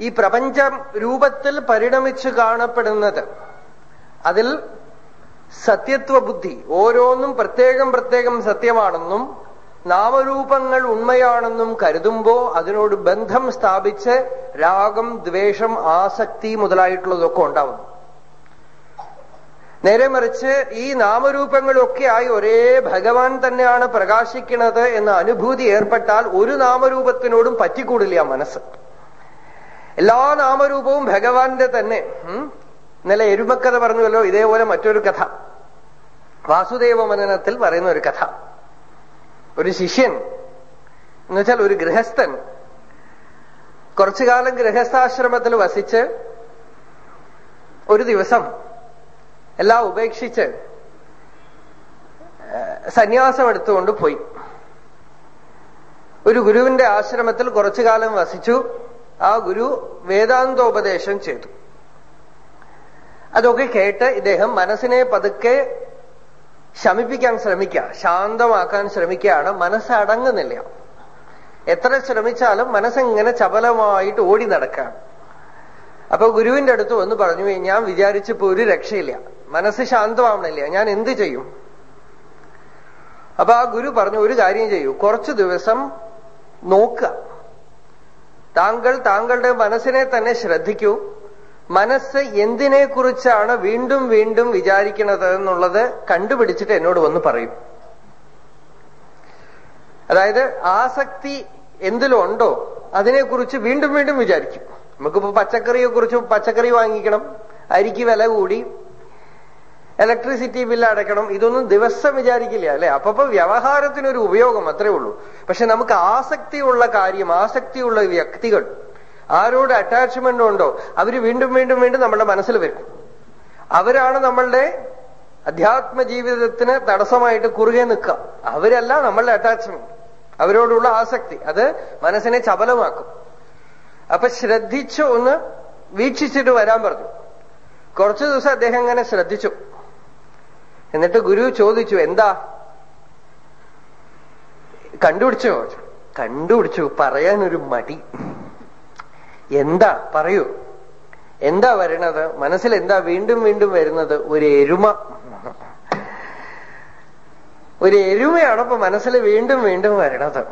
ഈ പ്രപഞ്ച രൂപത്തിൽ പരിണമിച്ചു കാണപ്പെടുന്നത്. അതിൽ സത്യത്വ ബുദ്ധി ഓരോന്നും പ്രത്യേകം പ്രത്യേകം സത്യമാണെന്നും നാമരൂപങ്ങൾ ഉണ്മയാണെന്നും കരുതുമ്പോ അതിനോട് ബന്ധം സ്ഥാപിച്ച് രാഗം ദ്വേഷം ആസക്തി മുതലായിട്ടുള്ളതൊക്കെ ഉണ്ടാവുന്നു. നേരെ മറിച്ച് ഈ നാമരൂപങ്ങളൊക്കെ ആയി ഒരേ ഭഗവാൻ തന്നെയാണ് പ്രകാശിക്കുന്നത് എന്ന അനുഭൂതി ഏർപ്പെട്ടാൽ ഒരു നാമരൂപത്തിനോടും പറ്റിക്കൂടില്ല മനസ്സ്. എല്ലാ നാമരൂപവും ഭഗവാന്റെ തന്നെ? ഇന്നലെ എരുമക്കഥ പറഞ്ഞുവല്ലോ ഇതേപോലെ മറ്റൊരു കഥ. വാസുദേവ മനനത്തിൽ പറയുന്ന ഒരു കഥ. ഒരു ശിഷ്യൻ എന്നുവെച്ചാൽ ഒരു ഗൃഹസ്ഥൻ കുറച്ചു കാലം ഗൃഹസ്ഥാശ്രമത്തിൽ വസിച്ച് ഒരു ദിവസം എല്ലാം ഉപേക്ഷിച്ച് സന്യാസം എടുത്തുകൊണ്ട് പോയി. ഒരു ഗുരുവിന്റെ ആശ്രമത്തിൽ കുറച്ചു കാലം വസിച്ചു. ആ ഗുരു വേദാന്തോപദേശം ചെയ്തു. അതൊക്കെ കേട്ട് ഇദ്ദേഹം മനസ്സിനെ പതുക്കെ ശമിപ്പിക്കാൻ ശ്രമിക്കുക ശാന്തമാക്കാൻ ശ്രമിക്കുകയാണ്. മനസ്സടങ്ങുന്നില്ല എത്ര ശ്രമിച്ചാലും മനസ്സിങ്ങനെ ചപലമായിട്ട് ഓടി നടക്കുക അപ്പൊ ഗുരുവിന്റെ അടുത്ത് വന്ന് പറഞ്ഞു ഞാൻ വിചാരിച്ചപ്പോ ഒരു രക്ഷയില്ല. മനസ്സ് ശാന്തമാവണില്ല. ഞാൻ എന്ത് ചെയ്യും? അപ്പൊ ആ ഗുരു പറഞ്ഞു ഒരു കാര്യം ചെയ്യൂ. കുറച്ചു ദിവസം നോക്കുക. താങ്കൾ താങ്കളുടെ മനസ്സിനെ തന്നെ ശ്രദ്ധിക്കൂ. മനസ്സ് എന്തിനെ കുറിച്ചാണ് വീണ്ടും വീണ്ടും വിചാരിക്കുന്നത് എന്നുള്ളത് കണ്ടുപിടിച്ചിട്ട് എന്നോട് വന്ന് പറയും. അതായത് ആസക്തി എന്തിലുണ്ടോ അതിനെക്കുറിച്ച് വീണ്ടും വീണ്ടും വിചാരിക്കും. നമുക്കിപ്പോ പച്ചക്കറിയെ കുറിച്ച് പച്ചക്കറി വാങ്ങിക്കണം അരിക്ക് വില കൂടി ഇലക്ട്രിസിറ്റി ബില്ല് അടയ്ക്കണം ഇതൊന്നും ദിവസം വിചാരിക്കില്ല അല്ലെ? അപ്പൊ വ്യവഹാരത്തിനൊരു ഉപയോഗം അത്രേ ഉള്ളൂ. പക്ഷെ നമുക്ക് ആസക്തിയുള്ള കാര്യം ആസക്തിയുള്ള വ്യക്തികൾ ആരോട് അറ്റാച്ച്മെന്റ് ഉണ്ടോ അവർ വീണ്ടും വീണ്ടും വീണ്ടും നമ്മുടെ മനസ്സിൽ വരും. അവരാണ് നമ്മളുടെ അധ്യാത്മ ജീവിതത്തിന് തടസ്സമായിട്ട് കുറുകെ നിൽക്കുക. അവരല്ല നമ്മളുടെ അറ്റാച്ച്മെന്റ് അവരോടുള്ള ആസക്തി. അത് മനസ്സിനെ ചപലമാക്കും. അപ്പൊ ശ്രദ്ധിച്ചു ഒന്ന് വീക്ഷിച്ചിട്ട് വരാൻ പറഞ്ഞു. കുറച്ചു ദിവസം അദ്ദേഹം ഇങ്ങനെ ശ്രദ്ധിച്ചു. എന്നിട്ട് ഗുരു ചോദിച്ചു എന്താ? കണ്ടുപിടിച്ചു? കണ്ടുപിടിച്ചു. പറയാനൊരു മടി. എന്താ? പറയൂ. എന്താ വരണത്? മനസ്സിൽ എന്താ വീണ്ടും വീണ്ടും വരുന്നത്? ഒരു എരുമ. ഒരു എരുമയാണ് ഇപ്പൊ മനസ്സിൽ വീണ്ടും വീണ്ടും വരണത്.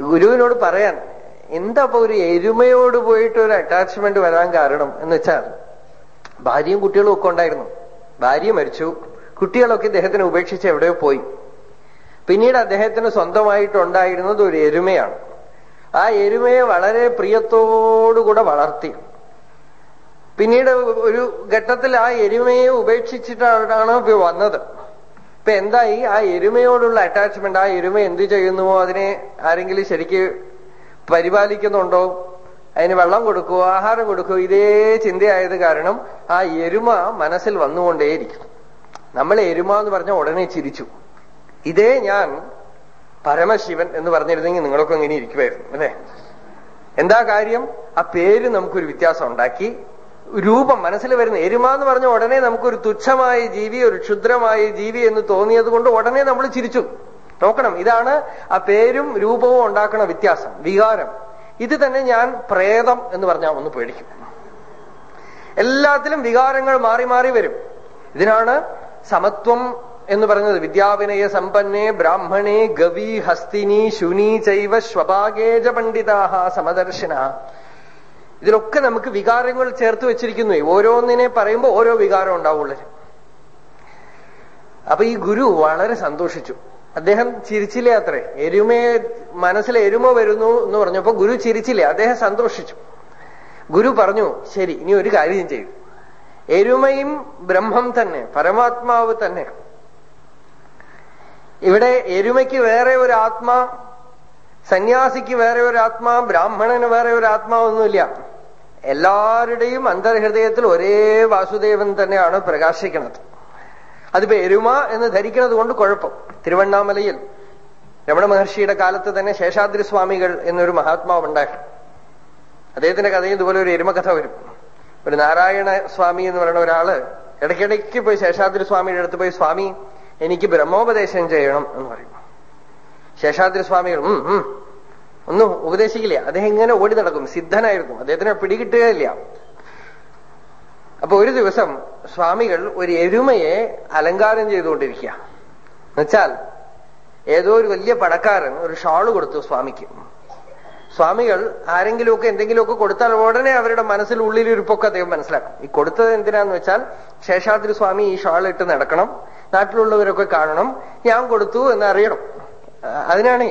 ഗുരുവിനോട് പറയാൻ എന്താ ഇപ്പൊ ഒരു എരുമയോട് പോയിട്ട് ഒരു അറ്റാച്ച്മെന്റ് വരാൻ കാരണം എന്ന് വെച്ചാൽ ഭാര്യയും കുട്ടികളും ഒക്കെ ഉണ്ടായിരുന്നു. ഭാര്യ മരിച്ചു. കുട്ടികളൊക്കെ ഇദ്ദേഹത്തിനെ ഉപേക്ഷിച്ച് എവിടെയോ പോയി. പിന്നീട് അദ്ദേഹത്തിന് സ്വന്തമായിട്ടുണ്ടായിരുന്നത് ഒരു എരുമയാണ്. ആ എരുമയെ വളരെ പ്രിയത്തോടുകൂടെ വളർത്തി. പിന്നീട് ഒരു ഘട്ടത്തിൽ ആ എരുമയെ ഉപേക്ഷിച്ചിട്ടാണ് വന്നത്? ഇപ്പൊ എന്തായി ആ എരുമയോടുള്ള അറ്റാച്ച്മെന്റ് ആ എരുമ എന്ത് ചെയ്യുന്നുവോ? അതിനെ ആരെങ്കിലും ശരിക്ക് പരിപാലിക്കുന്നുണ്ടോ? അതിന് വെള്ളം കൊടുക്കുവോ? ആഹാരം കൊടുക്കുവോ? ഇതേ ചിന്തയായത് കാരണം ആ എരുമ മനസ്സിൽ വന്നുകൊണ്ടേയിരിക്കും നമ്മൾ എരുമ എന്ന് പറഞ്ഞ ഉടനെ ചിരിച്ചു. ഇതേ ഞാൻ പരമശിവൻ എന്ന് പറഞ്ഞിരുന്നെങ്കിൽ നിങ്ങളൊക്കെ ഇങ്ങനെ ഇരിക്കുമായിരുന്നു അല്ലെ? എന്താ കാര്യം? ആ പേര് നമുക്കൊരു വ്യത്യാസം ഉണ്ടാക്കി. രൂപം മനസ്സിൽ വരുന്ന എരുമ എന്ന് പറഞ്ഞ ഉടനെ നമുക്കൊരു തുച്ഛമായ ജീവി ഒരു ക്ഷുദ്രമായ ജീവി എന്ന് തോന്നിയത് കൊണ്ട് ഉടനെ നമ്മൾ ചിരിച്ചു. നോക്കണം ഇതാണ് ആ പേരും രൂപവും ഉണ്ടാക്കുന്ന വ്യത്യാസം വികാരം. ഇത് തന്നെ ഞാൻ പ്രേതം എന്ന് പറഞ്ഞാൽ ഒന്ന് പേടിക്കും. എല്ലാത്തിലും വികാരങ്ങൾ മാറി മാറി വരും. ഇതിനാണ് സമത്വം എന്ന് പറഞ്ഞത് വിദ്യാവിനയ സമ്പന്നേ ബ്രാഹ്മണേ ഗവി ഹസ്തിനി ശുനി ചൈവ സ്വഭാഗേജ പണ്ഡിതാഹ സമദർശന. ഇതിലൊക്കെ നമുക്ക് വികാരങ്ങൾ ചേർത്ത് വെച്ചിരിക്കുന്നു. ഓരോന്നിനെ പറയുമ്പോൾ ഓരോ വികാരം ഉണ്ടാവുള്ളൂ. അപ്പൊ ഈ ഗുരു വളരെ സന്തോഷിച്ചു. അദ്ദേഹം ചിരിച്ചില്ലേ അത്രേ? എരുമയെ മനസ്സിൽ എരുമ വരുന്നു എന്ന് പറഞ്ഞപ്പോ ഗുരു ചിരിച്ചില്ലേ? അദ്ദേഹം സന്തോഷിച്ചു. ഗുരു പറഞ്ഞു ശരി ഇനി ഒരു കാര്യം ചെയ്യും. എരുമയും ബ്രഹ്മം തന്നെ പരമാത്മാവ് തന്നെ. ഇവിടെ എരുമയ്ക്ക് വേറെ ഒരു ആത്മാ സന്യാസിക്ക് വേറെ ഒരു ആത്മാ ബ്രാഹ്മണന് വേറെ ഒരു ആത്മാവൊന്നുമില്ല എല്ലാവരുടെയും അന്തർഹൃദയത്തിൽ ഒരേ വാസുദേവൻ തന്നെയാണ് പ്രകാശിക്കുന്നത്. അതിപ്പോ എരുമ എന്ന് ധരിക്കുന്നത് കൊണ്ട് കുഴപ്പം. തിരുവണ്ണാമലയിൽ രമണ മഹർഷിയുടെ കാലത്ത് തന്നെ ശേഷാദ്രി സ്വാമികൾ എന്നൊരു മഹാത്മാവ് ഉണ്ടായി അദ്ദേഹത്തിന്റെ കഥയും ഇതുപോലെ ഒരു എരുമകഥ വരും. ഒരു നാരായണ സ്വാമി എന്ന് പറയുന്ന ഒരാൾ ഇടയ്ക്കിടയ്ക്ക് പോയി ശേഷാദ്രി സ്വാമിയുടെ അടുത്ത് പോയി സ്വാമി എനിക്ക് ബ്രഹ്മോപദേശം ചെയ്യണം എന്ന് പറയും ശേഷാദ്രി സ്വാമികൾ ഉം. ഒന്നും ഉപദേശിക്കില്ല. അദ്ദേഹം ഇങ്ങനെ ഓടി നടക്കും സിദ്ധനായിരുന്നു. അദ്ദേഹത്തിന് പിടികിട്ടുകയില്ല. അപ്പൊ ഒരു ദിവസം സ്വാമികൾ ഒരു എരുമയെ അലങ്കാരം ചെയ്തുകൊണ്ടിരിക്കുക. എന്നുവെച്ചാൽ ഏതോ ഒരു വലിയ പടക്കാരൻ ഒരു ഷാൾ കൊടുത്തു സ്വാമിക്ക്. സ്വാമികൾ ആരെങ്കിലുമൊക്കെ എന്തെങ്കിലുമൊക്കെ കൊടുത്താൽ ഉടനെ അവരുടെ മനസ്സിൽ ഉള്ളിലിരിപ്പൊക്കെ അദ്ദേഹം മനസ്സിലാക്കും. ഈ കൊടുത്തത് എന്തിനാന്ന് വെച്ചാൽ ശേഷാദ്രി സ്വാമി ഈ ഷാൾ ഇട്ട് നടക്കണം നാട്ടിലുള്ളവരൊക്കെ കാണണം ഞാൻ കൊടുത്തു എന്ന് അറിയണം അതിനാണ്.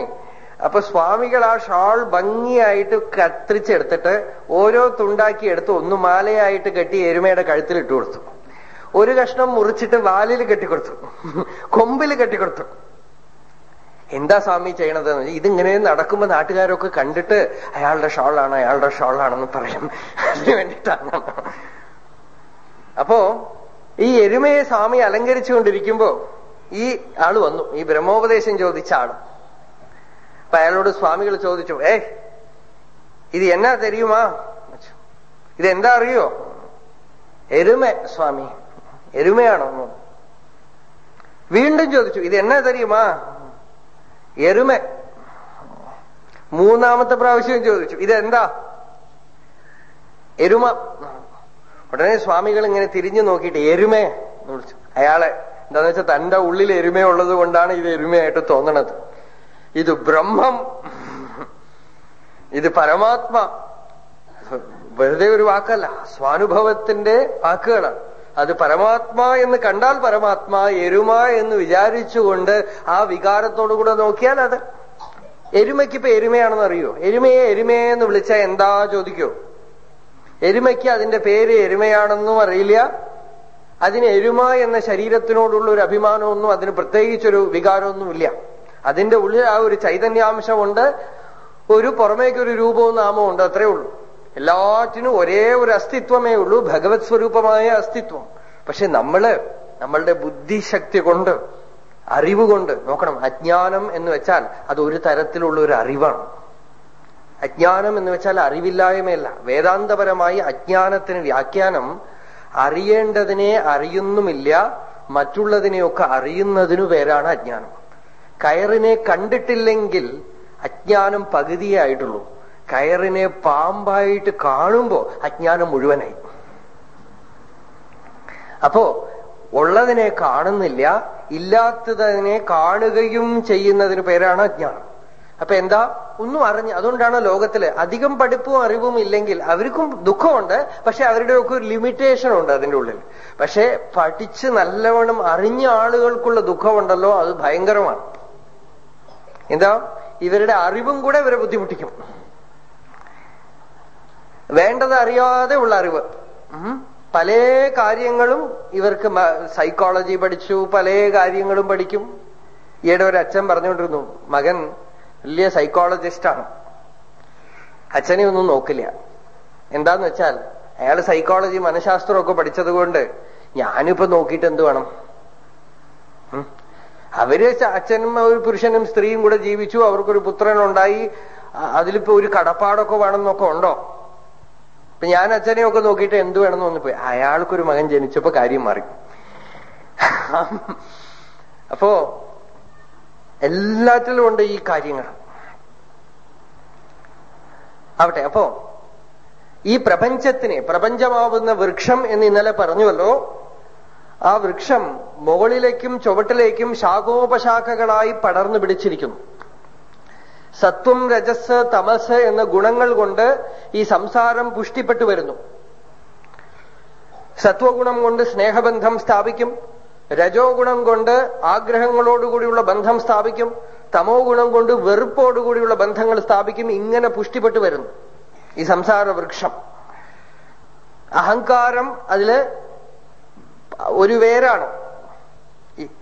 അപ്പൊ സ്വാമികൾ ആ ഷാൾ ഭംഗിയായിട്ട് കത്തിരിച്ചെടുത്തിട്ട് ഓരോ തുണ്ടാക്കി എടുത്ത് ഒന്ന് മാലയായിട്ട് കെട്ടി എരുമയുടെ കഴുത്തിൽ ഇട്ടു കൊടുത്തു. ഒരു കഷ്ണം മുറിച്ചിട്ട് വാലിൽ കെട്ടിക്കൊടുത്തു. കൊമ്പിൽ കെട്ടിക്കൊടുത്തു. എന്താ സ്വാമി ചെയ്യണത് ഇതിങ്ങനെ നടക്കുമ്പോ നാട്ടുകാരൊക്കെ കണ്ടിട്ട് അയാളുടെ ഷോളാണ് അയാളുടെ ഷോളാണെന്ന് പറയും. അതിന് വേണ്ടിയിട്ടാണ്. അപ്പോ ഈ എരുമയെ സ്വാമി അലങ്കരിച്ചുകൊണ്ടിരിക്കുമ്പോ ഈ ആൾ വന്നു. ഈ ബ്രഹ്മോപദേശം ചോദിച്ച ആൾ. അപ്പൊ അയാളോട് സ്വാമികൾ ചോദിച്ചു ഏ ഇത് എന്നാ തെരയുമാ ഇത് എന്താ അറിയോ? എരുമ സ്വാമി. എരുമയാണോ? വീണ്ടും ചോദിച്ചു ഇത് എന്നാ തെരിയുമാ എരുമ മൂന്നാമത്തെ പ്രാവശ്യം ചോദിച്ചു ഇതെന്താ? എരുമ ഉടനെ സ്വാമികൾ ഇങ്ങനെ തിരിഞ്ഞു നോക്കിയിട്ട് എരുമേ എന്ന് വിളിച്ചു. അയാളെ എന്താന്ന് വെച്ചാൽ തന്റെ ഉള്ളിൽ എരുമയുള്ളത് കൊണ്ടാണ് ഇത് എരുമയായിട്ട് തോന്നണത്. ഇത് ബ്രഹ്മം. ഇത് പരമാത്മാ. വെറുതെ ഒരു വാക്കല്ല സ്വാനുഭവത്തിന്റെ വാക്കുകളാണ്. അത് പരമാത്മാ എന്ന് കണ്ടാൽ പരമാത്മാ എരുമ എന്ന് വിചാരിച്ചുകൊണ്ട് ആ വികാരത്തോടു കൂടെ നോക്കിയാൽ അത്. എരുമയ്ക്ക് ഇപ്പൊ എരുമയാണെന്ന് അറിയോ? എരുമയെ എരുമയെ എന്ന് വിളിച്ചാൽ എന്താ ചോദിക്കോ? എരുമയ്ക്ക് അതിന്റെ പേര് എരുമയാണെന്നും അറിയില്ല. അതിന് എരുമ എന്ന ശരീരത്തിനോടുള്ള ഒരു അഭിമാനമൊന്നും അതിന് പ്രത്യേകിച്ചൊരു വികാരമൊന്നുമില്ല. അതിന്റെ ഉള്ളിൽ ആ ഒരു ചൈതന്യാംശമുണ്ട്. ഒരു പുറമേക്കൊരു രൂപവും നാമവും ഉണ്ട് അത്രേ ഉള്ളൂ. എല്ലാറ്റിനും ഒരേ ഒരു അസ്തിത്വമേ ഉള്ളൂ ഭഗവത് സ്വരൂപമായ അസ്തിത്വം. പക്ഷെ നമ്മൾ നമ്മളുടെ ബുദ്ധിശക്തി കൊണ്ട് അറിവ് കൊണ്ട് നോക്കണം അജ്ഞാനം എന്ന് വെച്ചാൽ അത് ഒരു തരത്തിലുള്ള ഒരു അറിവാണ്. അജ്ഞാനം എന്ന് വെച്ചാൽ അറിവില്ലായ്മയല്ല. വേദാന്തപരമായി അജ്ഞാനത്തിന് വ്യാഖ്യാനം അറിയേണ്ടതിനെ അറിയുന്നുമില്ല മറ്റുള്ളതിനെയൊക്കെ അറിയുന്നതിനു പേരാണ് അജ്ഞാനം. കയറിനെ കണ്ടിട്ടില്ലെങ്കിൽ അജ്ഞാനം പകുതിയേ ആയിട്ടുള്ളൂ. കയറിനെ പാമ്പായിട്ട് കാണുമ്പോ അജ്ഞാനം മുഴുവനായി. അപ്പോ ഉള്ളതിനെ കാണുന്നില്ല ഇല്ലാത്തതിനെ കാണുകയും ചെയ്യുന്നതിന് പേരാണ് അജ്ഞാനം. അപ്പൊ എന്താ? ഒന്നും അറിഞ്ഞ് അതുകൊണ്ടാണ് ലോകത്തിൽ അധികം പഠിപ്പും അറിവും ഇല്ലെങ്കിൽ അവർക്കും ദുഃഖമുണ്ട് പക്ഷെ അവരുടെ ഒക്കെ ഒരു ലിമിറ്റേഷൻ ഉണ്ട് അതിന്റെ ഉള്ളിൽ. പക്ഷെ പഠിച്ച് നല്ലവണ്ണം അറിഞ്ഞ ആളുകൾക്കുള്ള ദുഃഖമുണ്ടല്ലോ അത് ഭയങ്കരമാണ്. എന്താ? ഇവരുടെ അറിവും കൂടെ ഇവരെ ബുദ്ധിമുട്ടിക്കും. വേണ്ടത് അറിയാതെ ഉള്ള അറിവ്. പല കാര്യങ്ങളും ഇവർക്ക് സൈക്കോളജി പഠിച്ചു പല കാര്യങ്ങളും പഠിക്കും. ഈയിടെ ഒരു അച്ഛൻ പറഞ്ഞുകൊണ്ടിരുന്നു മകൻ വലിയ സൈക്കോളജിസ്റ്റാണ് അച്ഛനെ ഒന്നും നോക്കില്ല. എന്താന്ന് വെച്ചാൽ അയാൾ സൈക്കോളജി മനഃശാസ്ത്രമൊക്കെ പഠിച്ചതുകൊണ്ട് ഞാനിപ്പോ നോക്കിയിട്ട് എന്ത് വേണം? അവർ അച്ഛനും ഒരു പുരുഷനും സ്ത്രീയും കൂടെ ജീവിച്ചു അവർക്കൊരു പുത്രനുണ്ടായി അതിലിപ്പോ ഒരു കടപ്പാടൊക്കെ വേണമെന്നൊക്കെ ഉണ്ടോ? ഇപ്പൊ ഞാൻ അച്ഛനെയൊക്കെ നോക്കിയിട്ട് എന്ത് വേണമെന്ന് തോന്നിപ്പോയി അയാൾക്കൊരു മകൻ ജനിച്ചപ്പോ കാര്യം മാറി. അപ്പോ എല്ലാത്തിലും ഉണ്ട് ഈ കാര്യങ്ങൾ. ആവട്ടെ അപ്പോ ഈ പ്രപഞ്ചത്തിനെ പ്രപഞ്ചമാവുന്ന വൃക്ഷം എന്ന് ഇന്നലെ പറഞ്ഞുവല്ലോ ആ വൃക്ഷം മുകളിലേക്കും ചുവട്ടിലേക്കും ശാഖോപശാഖകളായി പടർന്നു പിടിച്ചിരിക്കുന്നു. സത്വം രജസ് തമസ് എന്ന ഗുണങ്ങൾ കൊണ്ട് ഈ സംസാരം പുഷ്ടിപ്പെട്ടു വരുന്നു. സത്വഗുണം കൊണ്ട് സ്നേഹബന്ധം സ്ഥാപിക്കും. രജോ ഗുണം കൊണ്ട് ആഗ്രഹങ്ങളോടുകൂടിയുള്ള ബന്ധം സ്ഥാപിക്കും. തമോ ഗുണം കൊണ്ട് വെറുപ്പോടുകൂടിയുള്ള ബന്ധങ്ങൾ സ്ഥാപിക്കും. ഇങ്ങനെ പുഷ്ടിപ്പെട്ടു വരുന്നു ഈ സംസാര വൃക്ഷം. അഹങ്കാരം അതിൽ ഒരു വേരാണ്.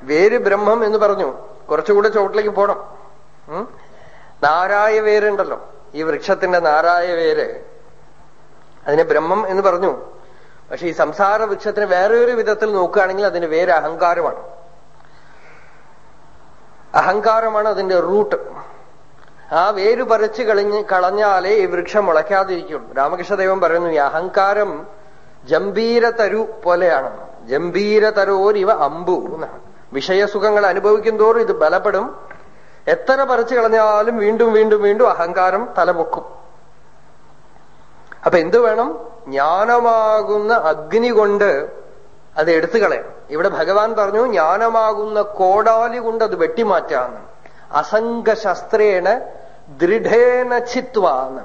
വേര് ബ്രഹ്മം എന്ന് പറഞ്ഞു. കുറച്ചുകൂടെ ചോട്ടിലേക്ക് പോണം. നാരായ വേരുണ്ടല്ലോ ഈ വൃക്ഷത്തിന്റെ നാരായ വേര് അതിനെ ബ്രഹ്മം എന്ന് പറഞ്ഞു. പക്ഷെ ഈ സംസാര വൃക്ഷത്തിന് വേറെ ഒരു വിധത്തിൽ നോക്കുകയാണെങ്കിൽ അതിന് വേര് അഹങ്കാരമാണ്. അഹങ്കാരമാണ് അതിന്റെ റൂട്ട്. ആ വേര് പറിച്ചു കളിഞ്ഞ് കളഞ്ഞാലേ ഈ വൃക്ഷം മുളയ്ക്കാതിരിക്കും രാമകൃഷ്ണദേവൻ പറയുന്നു ഈ അഹങ്കാരം ജംബീരതരു പോലെയാണ്. ജംബീരതരോരിവ അമ്പു എന്നാണ്. വിഷയസുഖങ്ങൾ അനുഭവിക്കും തോറും ഇത് ബലപ്പെടും. എത്ര പറിച്ചു കളഞ്ഞാലും വീണ്ടും വീണ്ടും വീണ്ടും അഹങ്കാരം തലപൊക്കും. അപ്പൊ എന്തു വേണം? ജ്ഞാനമാകുന്ന അഗ്നി കൊണ്ട് അത് എടുത്തു കളയണം. ഇവിടെ ഭഗവാൻ പറഞ്ഞു ജ്ഞാനമാകുന്ന കോടാലി കൊണ്ട് അത് വെട്ടിമാറ്റാന്ന് അസംഗശസ്ത്രേണ ദൃഢേന ചിത്വാന്ന്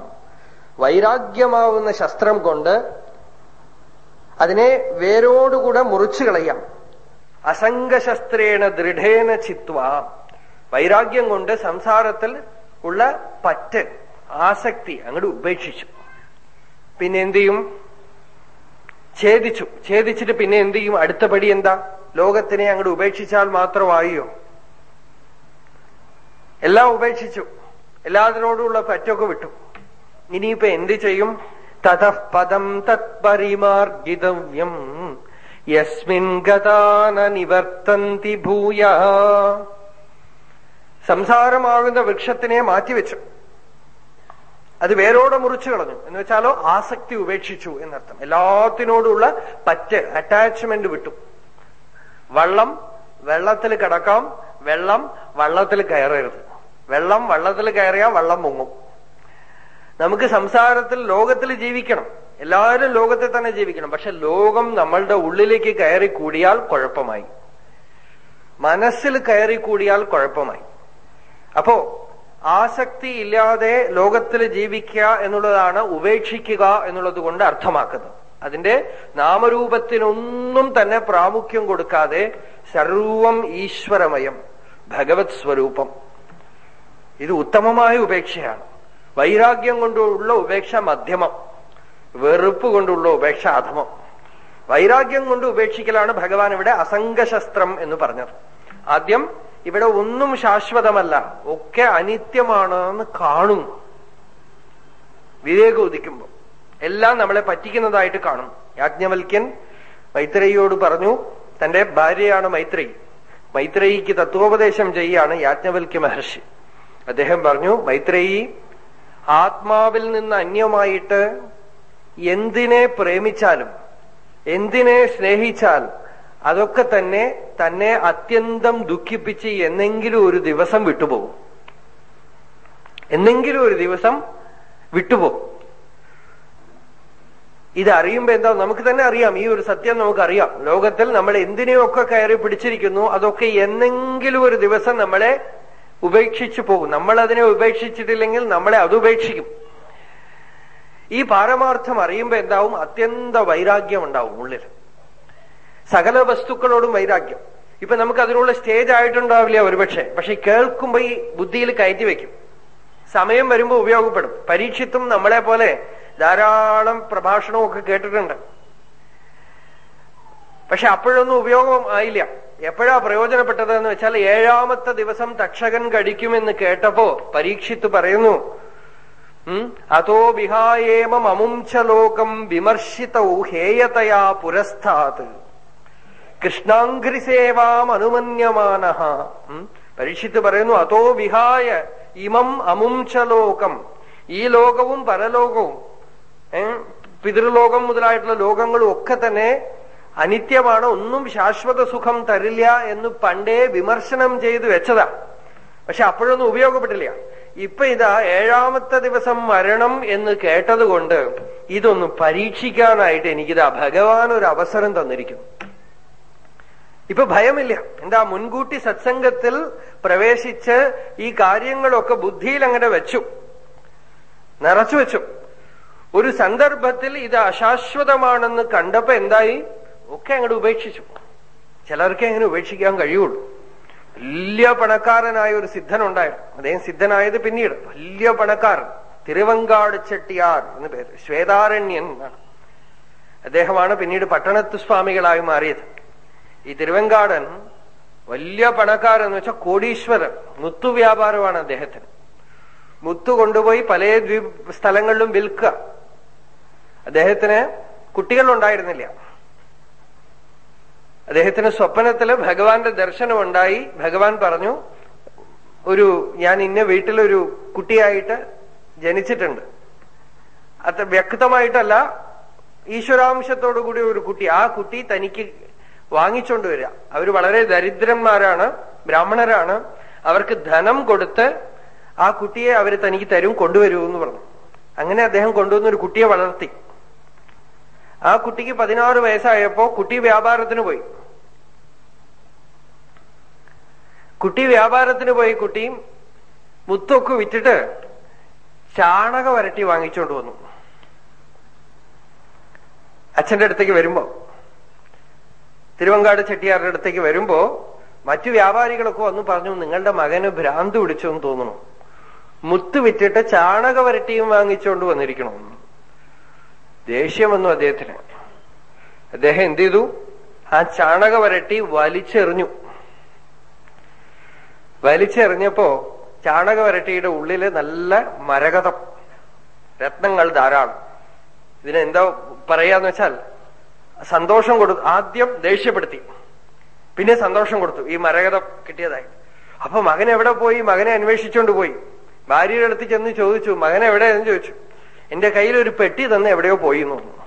വൈരാഗ്യമാവുന്ന ശസ്ത്രം കൊണ്ട് അതിനെ വേരോടുകൂടെ മുറിച്ചു കളയാം. അസംഗശസ്ത്രേണ ദൃഢേന ചിത്വ. വൈരാഗ്യം കൊണ്ട് സംസാരത്തിൽ ഉള്ള പറ്റ് ആസക്തി അങ്ങോട്ട് ഉപേക്ഷിച്ചു. പിന്നെ എന്ത് ചെയ്യും? ഛേദിച്ചു. ഛേദിച്ചിട്ട് പിന്നെ എന്ത് ചെയ്യും? അടുത്ത പടി എന്താ? ലോകത്തിനെ അങ്ങോട്ട് ഉപേക്ഷിച്ചാൽ മാത്രമായോ? എല്ലാം ഉപേക്ഷിച്ചു. എല്ലാത്തിനോടുള്ള പറ്റൊക്കെ വിട്ടു. ഇനിയിപ്പോ എന്ത് ചെയ്യും? തതഃപദം തത്പരിമാർഗിതവ്യം യസ്മിൻ ഗതാന നിവർത്തന്തി ഭൂയ. സംസാരമാകുന്ന വൃക്ഷത്തിനെ മാറ്റിവെച്ചു. അത് വേരോടെ മുറിച്ചു കളഞ്ഞു. എന്ന് വെച്ചാലോ ആസക്തി ഉപേക്ഷിച്ചു എന്നർത്ഥം. എല്ലാത്തിനോടുള്ള പറ്റ് അറ്റാച്ച്മെന്റ് വിട്ടു. വള്ളം വെള്ളത്തിൽ കിടക്കാം വെള്ളം വള്ളത്തിൽ കയറരുത്. വെള്ളം വള്ളത്തിൽ കയറിയാൽ വള്ളം മുങ്ങും. നമുക്ക് സംസാരത്തിൽ ലോകത്തിൽ ജീവിക്കണം. എല്ലാവരും ലോകത്തിൽ തന്നെ ജീവിക്കണം. പക്ഷെ ലോകം നമ്മളുടെ ഉള്ളിലേക്ക് കയറി കൂടിയാൽ കുഴപ്പമായി. മനസ്സിൽ കയറി കൂടിയാൽ കുഴപ്പമായി. അപ്പോ ആസക്തി ഇല്ലാതെ ലോകത്തിൽ ജീവിക്കുക എന്നുള്ളതാണ് ഉപേക്ഷിക്കുക എന്നുള്ളത് കൊണ്ട് അർത്ഥമാക്കുന്നത്. അതിന്റെ നാമരൂപത്തിനൊന്നും തന്നെ പ്രാമുഖ്യം കൊടുക്കാതെ സർവം ഈശ്വരമയം ഭഗവത് സ്വരൂപം. ഇത് ഉത്തമമായ ഉപേക്ഷയാണ്. വൈരാഗ്യം കൊണ്ടുള്ള ഉപേക്ഷ മധ്യമം വെറുപ്പ് കൊണ്ടുള്ള ഉപേക്ഷ അധമം. വൈരാഗ്യം കൊണ്ട് ഉപേക്ഷിക്കലാണ് ഭഗവാൻ ഇവിടെ അസംഘശസ്ത്രം എന്ന് പറഞ്ഞത്. ആദ്യം ഇവിടെ ഒന്നും ശാശ്വതമല്ല. ഒക്കെ അനിത്യമാണ് എന്ന് കാണും. വിവേകം ഉദിക്കുമ്പോൾ എല്ലാം നമ്മളെ പറ്റിക്കുന്നതായിട്ട് കാണും. യാജ്ഞവൽക്യൻ മൈത്രേയിയോട് പറഞ്ഞു തന്റെ ഭാര്യയാണ് മൈത്രേയി. മൈത്രേയിക്ക് തത്വോപദേശം ചെയ്യാണ് യാജ്ഞവൽക്യ മഹർഷി. അദ്ദേഹം പറഞ്ഞു മൈത്രേയി ആത്മാവിൽ നിന്ന് അന്യമായിട്ട് എന്തിനെ പ്രേമിച്ചാലും എന്തിനെ സ്നേഹിച്ചാൽ അതൊക്കെ തന്നെ തന്നെ അത്യന്തം ദുഃഖിപ്പിച്ച് എന്നെങ്കിലും ഒരു ദിവസം വിട്ടുപോകും. എന്നെങ്കിലും ഒരു ദിവസം വിട്ടുപോകും. ഇത് അറിയുമ്പോ എന്താ നമുക്ക് തന്നെ അറിയാം. ഈ ഒരു സത്യം നമുക്കറിയാം. ലോകത്തിൽ നമ്മൾ എന്തിനെയൊക്കെ കയറി പിടിച്ചിരിക്കുന്നു അതൊക്കെ എന്നെങ്കിലും ഒരു ദിവസം നമ്മളെ ഉപേക്ഷിച്ചു പോകും. നമ്മൾ അതിനെ ഉപേക്ഷിച്ചിട്ടില്ലെങ്കിൽ നമ്മളെ അത് ഉപേക്ഷിക്കും. ഈ പാരമാർത്ഥം അറിയുമ്പോ എന്താവും? അത്യന്ത വൈരാഗ്യം ഉണ്ടാവും ഉള്ളിൽ. സകല വസ്തുക്കളോടും വൈരാഗ്യം. ഇപ്പൊ നമുക്ക് അതിനുള്ള സ്റ്റേജ് ആയിട്ടുണ്ടാവില്ല ഒരുപക്ഷെ. പക്ഷെ കേൾക്കുമ്പോ ഈ ബുദ്ധിയിൽ കയറ്റി വെക്കും. സമയം വരുമ്പോ ഉപയോഗപ്പെടും. പരീക്ഷിത്തും നമ്മളെ പോലെ ധാരാളം പ്രഭാഷണവും ഒക്കെ കേട്ടിട്ടുണ്ട്. പക്ഷെ അപ്പോഴൊന്നും ഉപയോഗം ആയില്ല. എപ്പോഴാ പ്രയോജനപ്പെട്ടത് എന്ന് വെച്ചാൽ ഏഴാമത്തെ ദിവസം തക്ഷകൻ കഴിക്കുമെന്ന് കേട്ടപ്പോ പരീക്ഷിത്ത് പറയുന്നു അതോ വിഹായേമം അമുംച ലോകം വിമർശിതൗ ഹേയതയാ പുരസ്ഥാത് കൃഷ്ണാംഘ്രിസേവാം അനുമന്യമാന പരീക്ഷിത്ത് പറയുന്നു അതോ വിഹായ ഇമം അമുംച ലോകം. ഈ ലോകവും പരലോകവും പിതൃലോകം മുതലായിട്ടുള്ള ലോകങ്ങളും ഒക്കെ തന്നെ അനിത്യമാണ് ഒന്നും ശാശ്വത സുഖം തരില്ല എന്ന് പണ്ടേ വിമർശനം ചെയ്ത് വെച്ചതാ. പക്ഷെ അപ്പോഴൊന്നും ഉപയോഗപ്പെട്ടില്ല. ഇപ്പൊ ഇതാ ഏഴാമത്തെ ദിവസം മരണം എന്ന് കേട്ടത് കൊണ്ട് ഇതൊന്ന് പരീക്ഷിക്കാനായിട്ട് എനിക്കിതാ ഭഗവാൻ ഒരു അവസരം തന്നിരിക്കുന്നു. ഇപ്പൊ ഭയമില്ല. എന്താ മുൻകൂട്ടി സത്സംഗത്തിൽ പ്രവേശിച്ച് ഈ കാര്യങ്ങളൊക്കെ ബുദ്ധിയിൽ അങ്ങനെ വെച്ചു. നിറച്ചു വെച്ചു. ഒരു സന്ദർഭത്തിൽ ഇത് അശാശ്വതമാണെന്ന് കണ്ടപ്പോ എന്തായി? ഒക്കെ അങ്ങോട്ട് ഉപേക്ഷിച്ചു. ചിലർക്ക് അങ്ങനെ ഉപേക്ഷിക്കാൻ കഴിയുള്ളൂ. വലിയ പണക്കാരനായ ഒരു സിദ്ധനുണ്ടായിരുന്നു അദ്ദേഹം സിദ്ധനായത് പിന്നീട്. വലിയ പണക്കാരൻ. തിരുവങ്കാട് ചെട്ടിയാർ എന്ന് പേര്. ശ്വേതാരണ്യൻ എന്നാണ്. അദ്ദേഹമാണ് പിന്നീട് പട്ടണത്ത് സ്വാമികളായി മാറിയത്. ഈ തിരുവങ്കാടൻ വലിയ പണക്കാരൻ എന്ന് വെച്ചാൽ കോടീശ്വരൻ മുത്തു വ്യാപാരമാണ് അദ്ദേഹത്തിന്. മുത്തു കൊണ്ടുപോയി പല ദ്വീപ് സ്ഥലങ്ങളിലും വിൽക്കുക. അദ്ദേഹത്തിന് കുട്ടികളുണ്ടായിരുന്നില്ല. അദ്ദേഹത്തിന് സ്വപ്നത്തിൽ ഭഗവാന്റെ ദർശനം ഉണ്ടായി ഭഗവാൻ പറഞ്ഞു ഒരു ഞാൻ ഇന്ന വീട്ടിലൊരു കുട്ടിയായിട്ട് ജനിച്ചിട്ടുണ്ട്. അത് വ്യക്തമായിട്ടല്ല ഈശ്വരാംശത്തോടു കൂടി ഒരു കുട്ടി. ആ കുട്ടി തനിക്ക് വാങ്ങിച്ചോണ്ട് വരിക. അവർ വളരെ ദരിദ്രന്മാരാണ് ബ്രാഹ്മണരാണ്. അവർക്ക് ധനം കൊടുത്ത് ആ കുട്ടിയെ അവർ തനിക്ക് തരും കൊണ്ടുവരൂ എന്ന് പറഞ്ഞു. അങ്ങനെ അദ്ദേഹം കൊണ്ടുവന്ന ഒരു കുട്ടിയെ വളർത്തി. ആ കുട്ടിക്ക് പതിനാറ് വയസ്സായപ്പോ കുട്ടി വ്യാപാരത്തിന് പോയി. കുട്ടി വ്യാപാരത്തിന് പോയി കുട്ടി മുത്തൊക്കെ വിറ്റിട്ട് ചാണക വരട്ടി വാങ്ങിച്ചുകൊണ്ട് വന്നു. അച്ഛന്റെ അടുത്തേക്ക് വരുമ്പോ തിരുവങ്കാട് ചെട്ടിയാരുടെ അടുത്തേക്ക് വരുമ്പോ മറ്റു വ്യാപാരികളൊക്കെ വന്ന് പറഞ്ഞു നിങ്ങളുടെ മകന് ഭ്രാന്ത് പിടിച്ചു എന്ന് തോന്നുന്നു. മുത്ത് വിറ്റിട്ട് ചാണക വരട്ടിയും വാങ്ങിച്ചുകൊണ്ട് വന്നിരിക്കണമെന്ന് ദേഷ്യം വന്നു അദ്ദേഹത്തിന്. അദ്ദേഹം എന്ത് ചെയ്തു? ആ ചാണക വരട്ടി വലിച്ചെറിഞ്ഞു. വലിച്ചെറിഞ്ഞപ്പോ ചാണക വരട്ടിയുടെ ഉള്ളിൽ നല്ല മരകതം രത്നങ്ങൾ ധാരാളം. ഇതിനെന്താ പറയാന്ന് വെച്ചാൽ സന്തോഷം കൊടുത്തു ആദ്യം ദേഷ്യപ്പെടുത്തി. പിന്നെ സന്തോഷം കൊടുത്തു. ഈ മരകഥ കിട്ടിയതായി. അപ്പൊ മകൻ എവിടെ പോയി? മകനെ അന്വേഷിച്ചുകൊണ്ട് പോയി. ഭാര്യയുടെ അടുത്ത് ചെന്ന് ചോദിച്ചു മകൻ എവിടെയെന്ന് ചോദിച്ചു. എന്റെ കയ്യിൽ ഒരു പെട്ടി തന്നെ എവിടെയോ പോയി എന്ന് തോന്നുന്നു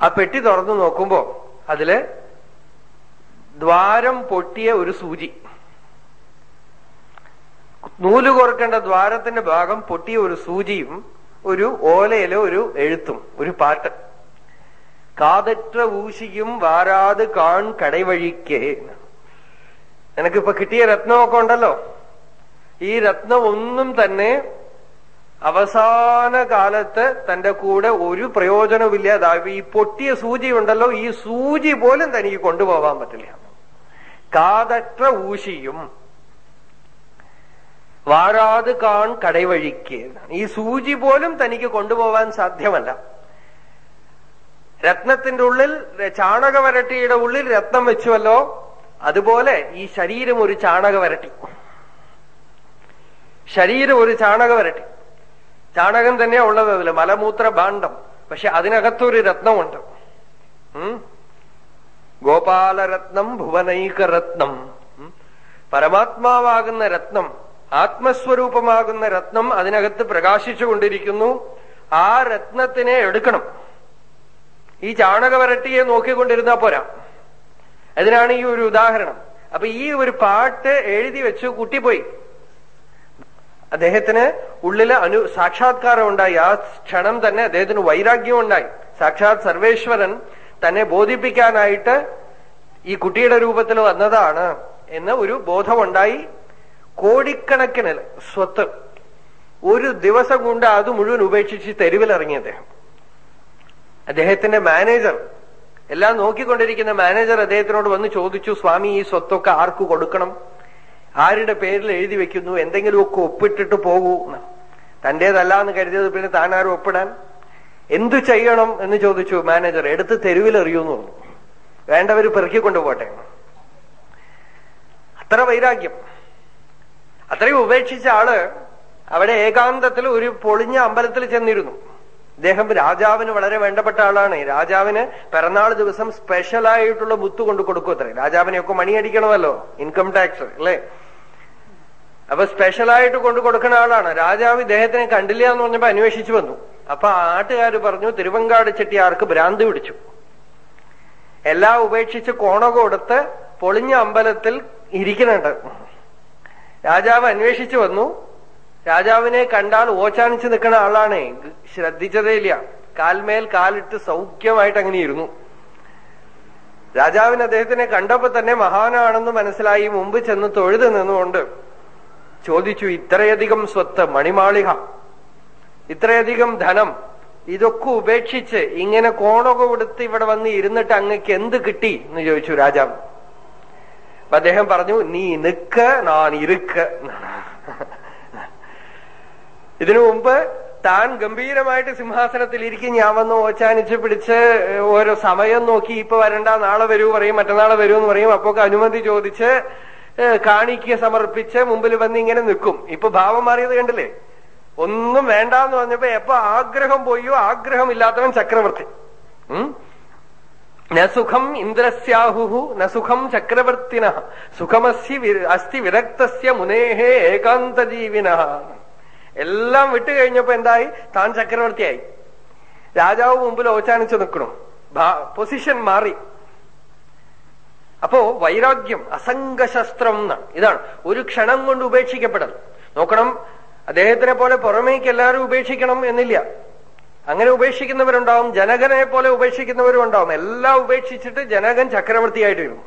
ആ പെട്ടി തുറന്നു നോക്കുമ്പോ അതിൽ ദ്വാരം പൊട്ടിയ ഒരു സൂചി. നൂൽ കോർക്കേണ്ട ദ്വാരത്തിന്റെ ഭാഗം പൊട്ടിയ ഒരു സൂചിയും ഒരു ഓലയിലെ ഒരു എഴുത്തും ഒരു പാട്ട്. കാതറ്റ ഊശിയും വാരാത് കാൺ കടവഴിക്കേ. നിനക്കിപ്പോ കിട്ടിയ രത്നമൊക്കെ ഉണ്ടല്ലോ. ഈ രത്നം ഒന്നും തന്നെ അവസാന കാലത്ത് തന്റെ കൂടെ ഒരു പ്രയോജനമില്ലാതായി ഈ പൊട്ടിയ സൂചി ഉണ്ടല്ലോ. ഈ സൂചി പോലും തനിക്ക് കൊണ്ടുപോവാൻ പറ്റില്ല. കാതറ്റ ഊശിയും വാരാത് കാൺ കടവഴിക്ക്. ഈ സൂചി പോലും തനിക്ക് കൊണ്ടുപോവാൻ സാധ്യമല്ല. രത്നത്തിന്റെ ഉള്ളിൽ ചാണക വരട്ടിയുടെ ഉള്ളിൽ രത്നം വെച്ചുവല്ലോ അതുപോലെ ഈ ശരീരം ഒരു ചാണക വരട്ടി ശരീരം ഒരു ചാണക വരട്ടി ചാണകം തന്നെയാ ഉള്ളത് അതിൽ മലമൂത്ര ഭാണ്ഡം പക്ഷെ അതിനകത്തൊരു രത്നമുണ്ട്. ഗോപാലരത്നം ഭുവനൈകരത്നം. പരമാത്മാവാകുന്ന രത്നം ആത്മസ്വരൂപമാകുന്ന രത്നം അതിനകത്ത് പ്രകാശിച്ചുകൊണ്ടിരിക്കുന്നു. ആ രത്നത്തിനെ എടുക്കണം. ഈ ചാണക വരട്ടിയെ നോക്കിക്കൊണ്ടിരുന്നാ പോരാ. അതിനാണ് ഈ ഒരു ഉദാഹരണം. അപ്പൊ ഈ ഒരു പാട്ട് എഴുതി വെച്ചു കുട്ടിപ്പോയി. അദ്ദേഹത്തിന് ഉള്ളിൽ അനു സാക്ഷാത്കാരം ഉണ്ടായി. ആ ക്ഷണം തന്നെ അദ്ദേഹത്തിന് വൈരാഗ്യം ഉണ്ടായി. സാക്ഷാത് സർവേശ്വരൻ തന്നെ ബോധിപ്പിക്കാനായിട്ട് ഈ കുട്ടിയുടെ രൂപത്തിൽ വന്നതാണ് എന്ന് ഒരു ബോധമുണ്ടായി. കോടിക്കണക്കിന് സ്വത്ത്. ഒരു ദിവസം കൊണ്ട് അത് മുഴുവൻ ഉപേക്ഷിച്ച് തെരുവിലിറങ്ങി അദ്ദേഹം. അദ്ദേഹത്തിന്റെ മാനേജർ. എല്ലാം നോക്കിക്കൊണ്ടിരിക്കുന്ന മാനേജർ അദ്ദേഹത്തിനോട് വന്ന് ചോദിച്ചു സ്വാമി ഈ സ്വത്തൊക്കെ ആർക്ക് കൊടുക്കണം? ആരുടെ പേരിൽ എഴുതി വെക്കുന്നു? എന്തെങ്കിലുമൊക്കെ ഒപ്പിട്ടിട്ട് പോകൂ. തന്റേതല്ല എന്ന് കരുതിയത് പിന്നെ താൻ ആരും ഒപ്പിടാൻ? എന്തു ചെയ്യണം? എന്ന് ചോദിച്ചു മാനേജർ. എടുത്ത് തെരുവിലെറിയൂന്ന് പറഞ്ഞു. വേണ്ടവര് പെറുക്കിക്കൊണ്ടുപോട്ടെ അത്ര വൈരാഗ്യം. അത്രയും ഉപേക്ഷിച്ച ആൾ അവിടെ ഏകാന്തത്തിൽ ഒരു പൊളിഞ്ഞ അമ്പലത്തിൽ ചെന്നിരുന്നു. ഇദ്ദേഹം രാജാവിന് വളരെ വേണ്ടപ്പെട്ട ആളാണ്. രാജാവിന് പിറന്നാൾ ദിവസം സ്പെഷ്യലായിട്ടുള്ള മുത്ത് കൊണ്ട് കൊടുക്കും അത്രേ. രാജാവിനെയൊക്കെ മണിയടിക്കണമല്ലോ ഇൻകം ടാക്സ് അല്ലേ? അപ്പൊ സ്പെഷ്യലായിട്ട് കൊണ്ടു കൊടുക്കുന്ന ആളാണ്. രാജാവ് ഇദ്ദേഹത്തിനെ കണ്ടില്ല എന്ന് പറഞ്ഞപ്പോ അന്വേഷിച്ചു വന്നു. അപ്പൊ ആട്ടുകാർ പറഞ്ഞു തിരുവങ്കാട് ചെട്ടിയാർക്ക് ഭ്രാന്ത് പിടിച്ചു. എല്ലാം ഉപേക്ഷിച്ച് കോണ കൊടുത്ത് പൊളിഞ്ഞ അമ്പലത്തിൽ ഇരിക്കുന്നുണ്ട്. രാജാവ് അന്വേഷിച്ചു വന്നു. രാജാവിനെ കണ്ടാൽ ഓച്ചാനിച്ച് നിൽക്കുന്ന ആളാണ്. ശ്രദ്ധിച്ചതേ ഇല്ല കാൽമേൽ കാലിട്ട് സൗഖ്യമായിട്ട് അങ്ങനെ ഇരുന്നു രാജാവിന് അദ്ദേഹത്തിനെ കണ്ടപ്പോ തന്നെ മഹാനാണെന്ന് മനസ്സിലായി. മുമ്പ് ചെന്ന് തൊഴുത് നിന്നുകൊണ്ട് ചോദിച്ചു ഇത്രയധികം സ്വത്ത് മണിമാളിക ഇത്രയധികം ധനം ഇതൊക്കെ ഉപേക്ഷിച്ച് ഇങ്ങനെ കോണൊക്കെ കൊടുത്ത് ഇവിടെ വന്ന് ഇരുന്നിട്ട് അങ്ങക്ക് എന്ത് കിട്ടി? എന്ന് ചോദിച്ചു രാജാവ്. അദ്ദേഹം പറഞ്ഞു നീ നിക്ക നാൻ ഇരുക്ക. ഇതിനു മുമ്പ് താൻ ഗംഭീരമായിട്ട് സിംഹാസനത്തിൽ ഇരിക്കും ഞാൻ വന്ന് ഓച്ചാനിച്ച് പിടിച്ച് ഓരോ സമയം നോക്കി ഇപ്പൊ വരണ്ട നാളെ വരൂ പറയും മറ്റന്നാളെ വരൂ എന്ന് പറയും. അപ്പൊ അനുമതി ചോദിച്ച് കാണിക്ക സമർപ്പിച്ച് മുമ്പിൽ വന്ന് ഇങ്ങനെ നിൽക്കും. ഇപ്പൊ ഭാവം മാറിയത് കണ്ടില്ലേ? ഒന്നും വേണ്ട എന്ന് പറഞ്ഞപ്പോ എപ്പോ ആഗ്രഹം പോയോ? ആഗ്രഹം ഇല്ലാത്തവൻ ചക്രവർത്തി നസുഖം ഇന്ദ്രസ്യാഹു നസുഖം ചക്രവർത്തിന സുഖമസ്യ അസ്ഥി വിരക്തസ്യ മുനേഹേ ഏകാന്തജീവിന എല്ലാം വിട്ടു കഴിഞ്ഞപ്പോ എന്തായി? താൻ ചക്രവർത്തിയായി. രാജാവ് മുമ്പിൽ ഓച്ചാനിച്ചു നിൽക്കണം പൊസിഷൻ മാറി. അപ്പോ വൈരാഗ്യം അസംഗശസ്ത്രം എന്നാണ് ഇതാണ്. ഒരു ക്ഷണം കൊണ്ട് ഉപേക്ഷിക്കപ്പെടൽ നോക്കണം അദ്ദേഹത്തിനെ പോലെ പുറമേക്ക് എല്ലാവരും ഉപേക്ഷിക്കണം എന്നില്ല. അങ്ങനെ ഉപേക്ഷിക്കുന്നവരുണ്ടാവും ജനകനെ പോലെ ഉപേക്ഷിക്കുന്നവരും ഉണ്ടാവും എല്ലാം ഉപേക്ഷിച്ചിട്ട് ജനകൻ ചക്രവർത്തിയായിട്ട് വരുന്നു.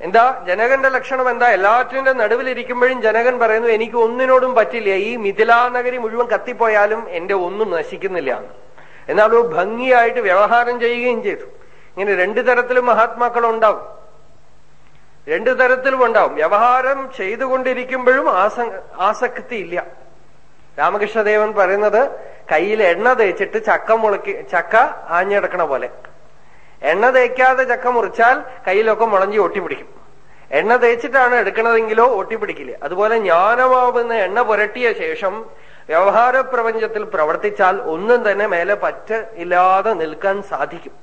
എന്താ ജനകന്റെ ലക്ഷണം എന്താ? എല്ലാറ്റിന്റെ നടുവിലിരിക്കുമ്പോഴും ജനകൻ പറയുന്നു എനിക്ക് ഒന്നിനോടും പറ്റില്ല. ഈ മിഥിലാനഗരി മുഴുവൻ കത്തിപ്പോയാലും എന്റെ ഒന്നും നശിക്കുന്നില്ല. എന്ന് എന്നാൽ ഒരു ഭംഗിയായിട്ട് വ്യവഹാരം ചെയ്യുകയും ചെയ്തു. ഇങ്ങനെ രണ്ടു തരത്തിലും മഹാത്മാക്കൾ ഉണ്ടാവും രണ്ടു തരത്തിലും ഉണ്ടാവും. വ്യവഹാരം ചെയ്തുകൊണ്ടിരിക്കുമ്പോഴും ആസ ആസക്തി ഇല്ല. രാമകൃഷ്ണദേവൻ പറയുന്നത് കയ്യിൽ എണ്ണ തേച്ചിട്ട് ചക്ക മുളക്കി ചക്ക ആഞ്ഞെടുക്കണ പോലെ. എണ്ണ തേക്കാതെ ചക്ക മുറിച്ചാൽ കയ്യിലൊക്കെ മുളഞ്ഞി ഒട്ടിപ്പിടിക്കും എണ്ണ തേച്ചിട്ടാണ് എടുക്കണതെങ്കിലോ ഒട്ടിപ്പിടിക്കില്ല അതുപോലെ ജ്ഞാനമാവുന്ന എണ്ണ പുരട്ടിയ ശേഷം വ്യവഹാര പ്രപഞ്ചത്തിൽ പ്രവർത്തിച്ചാൽ ഒന്നും തന്നെ മേലെ പറ്റ ഇല്ലാതെ നിൽക്കാൻ സാധിക്കും.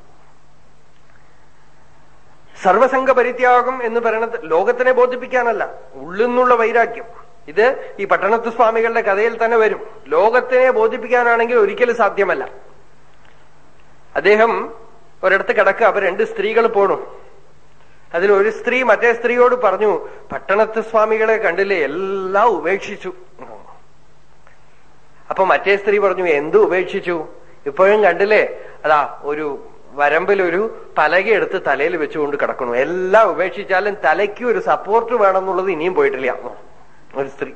സർവസംഘ പരിത്യാഗം എന്ന് പറയുന്നത് ലോകത്തിനെ ബോധിപ്പിക്കാനല്ല ഉള്ളിൽ നിന്നുള്ള വൈരാഗ്യം. ഇത് ഈ പട്ടണത്തു സ്വാമികളുടെ കഥയിൽ തന്നെ വരും. ലോകത്തിനെ ബോധിപ്പിക്കാനാണെങ്കിൽ ഒരിക്കലും സാധ്യമല്ല. അദ്ദേഹം ഒരിടത്ത് കിടക്കുക അപ്പൊ രണ്ട് സ്ത്രീകൾ പോണു. അതിൽ ഒരു സ്ത്രീ മറ്റേ സ്ത്രീയോട് പറഞ്ഞു പട്ടണത്ത് സ്വാമികളെ കണ്ടില്ലേ എല്ലാം ഉപേക്ഷിച്ചു. അപ്പൊ മറ്റേ സ്ത്രീ പറഞ്ഞു എന്ത് ഉപേക്ഷിച്ചു? ഇപ്പോഴും കണ്ടില്ലേ അതാ ഒരു വരമ്പിലൊരു പലക എടുത്ത് തലയിൽ വെച്ചുകൊണ്ട് കിടക്കണു എല്ലാം ഉപേക്ഷിച്ചാലും തലയ്ക്ക് ഒരു സപ്പോർട്ട് വേണമെന്നുള്ളത് ഇനിയും പോയിട്ടില്ല. ഒരു സ്ത്രീ.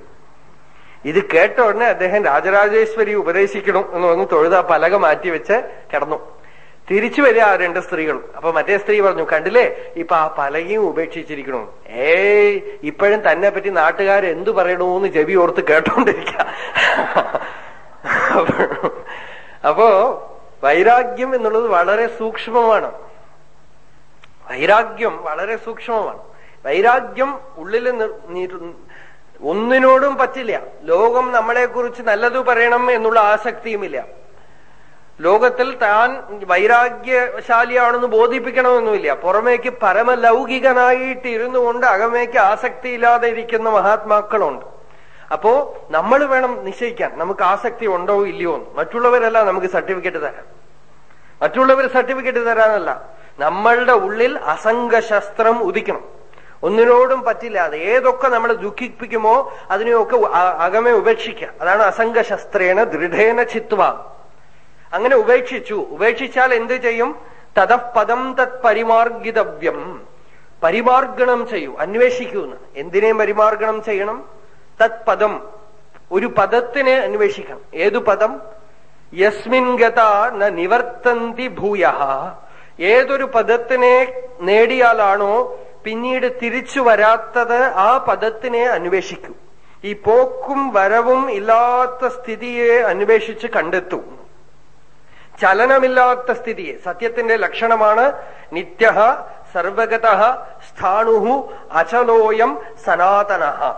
ഇത് കേട്ട ഉടനെ അദ്ദേഹം രാജരാജേശ്വരി ഉപദേശിക്കണം എന്ന് പറഞ്ഞു തൊഴുത പലക മാറ്റി വെച്ച് കിടന്നു. തിരിച്ചു വരിക ആ രണ്ട് സ്ത്രീകളും അപ്പൊ മറ്റേ സ്ത്രീ പറഞ്ഞു കണ്ടില്ലേ? ഇപ്പൊ ആ പലകയും ഉപേക്ഷിച്ചിരിക്കണു ഏയ് ഇപ്പോഴും തന്നെ പറ്റി നാട്ടുകാർ എന്തു പറയണോന്ന് ജവി ഓർത്ത് കേട്ടോണ്ടിരിക്ക. അപ്പോ വൈരാഗ്യം എന്നുള്ളത് വളരെ സൂക്ഷ്മമാണ്. വൈരാഗ്യം വളരെ സൂക്ഷ്മമാണ്. വൈരാഗ്യം ഉള്ളിൽ ഒന്നിനോടും പറ്റില്ല. ലോകം നമ്മളെ കുറിച്ച് നല്ലത് പറയണം എന്നുള്ള ആസക്തിയുമില്ല. ലോകത്തിൽ താൻ വൈരാഗ്യശാലിയാണെന്ന് ബോധിപ്പിക്കണമെന്നുമില്ല. പുറമേക്ക് പരമലൗകികനായിട്ട് ഇരുന്നു കൊണ്ട് അകമേക്ക് ആസക്തിയില്ലാതെ ഇരിക്കുന്ന മഹാത്മാക്കളുണ്ട്. അപ്പോ നമ്മൾ വേണം നിശ്ചയിക്കാൻ. നമുക്ക് ആസക്തി ഉണ്ടോ ഇല്ലയോ എന്ന്. മറ്റുള്ളവരല്ല നമുക്ക് സർട്ടിഫിക്കറ്റ് തരാൻ മറ്റുള്ളവർ സർട്ടിഫിക്കറ്റ് തരാനല്ല. നമ്മളുടെ ഉള്ളിൽ അസംഗശസ്ത്രം ഉദിക്കണം. ഒന്നിനോടും പറ്റില്ല. അത് ഏതൊക്കെ നമ്മളെ ദുഃഖിപ്പിക്കുമോ അതിനെയൊക്കെ അകമേ ഉപേക്ഷിക്കുക അതാണ് അസംഗശസ്ത്രേണ ദൃഢേന ചിത്വ. അങ്ങനെ ഉപേക്ഷിച്ചു. ഉപേക്ഷിച്ചാൽ എന്ത് ചെയ്യും? തഥപദം തത് പരിമാർഗിതവ്യം. പരിമാർഗണം ചെയ്യൂ. അന്വേഷിക്കൂന്ന് എന്തിനേം പരിമാർഗണം ചെയ്യണം? തത് പദം. ഒരു പദത്തിനെ അന്വേഷിക്കണം. ഏതു പദം? യസ്മിൻ ഗത നിവർത്തന്തി ഭൂയ ഏതൊരു പദത്തിനെ നേടിയാലാണോ പിന്നീട് തിരിച്ചു വരാത്തത് ആ പദത്തിനെ അന്വേഷിക്കൂ. ഈ പോക്കും വരവും ഇല്ലാത്ത സ്ഥിതിയെ അന്വേഷിച്ച് കണ്ടെത്തും. ചലനമില്ലാത്ത സ്ഥിതിയെ സത്യത്തിന്റെ ലക്ഷണമാണ് നിത്യ സർവഗത സ്ഥാണുഹു അചലോയം സനാതന.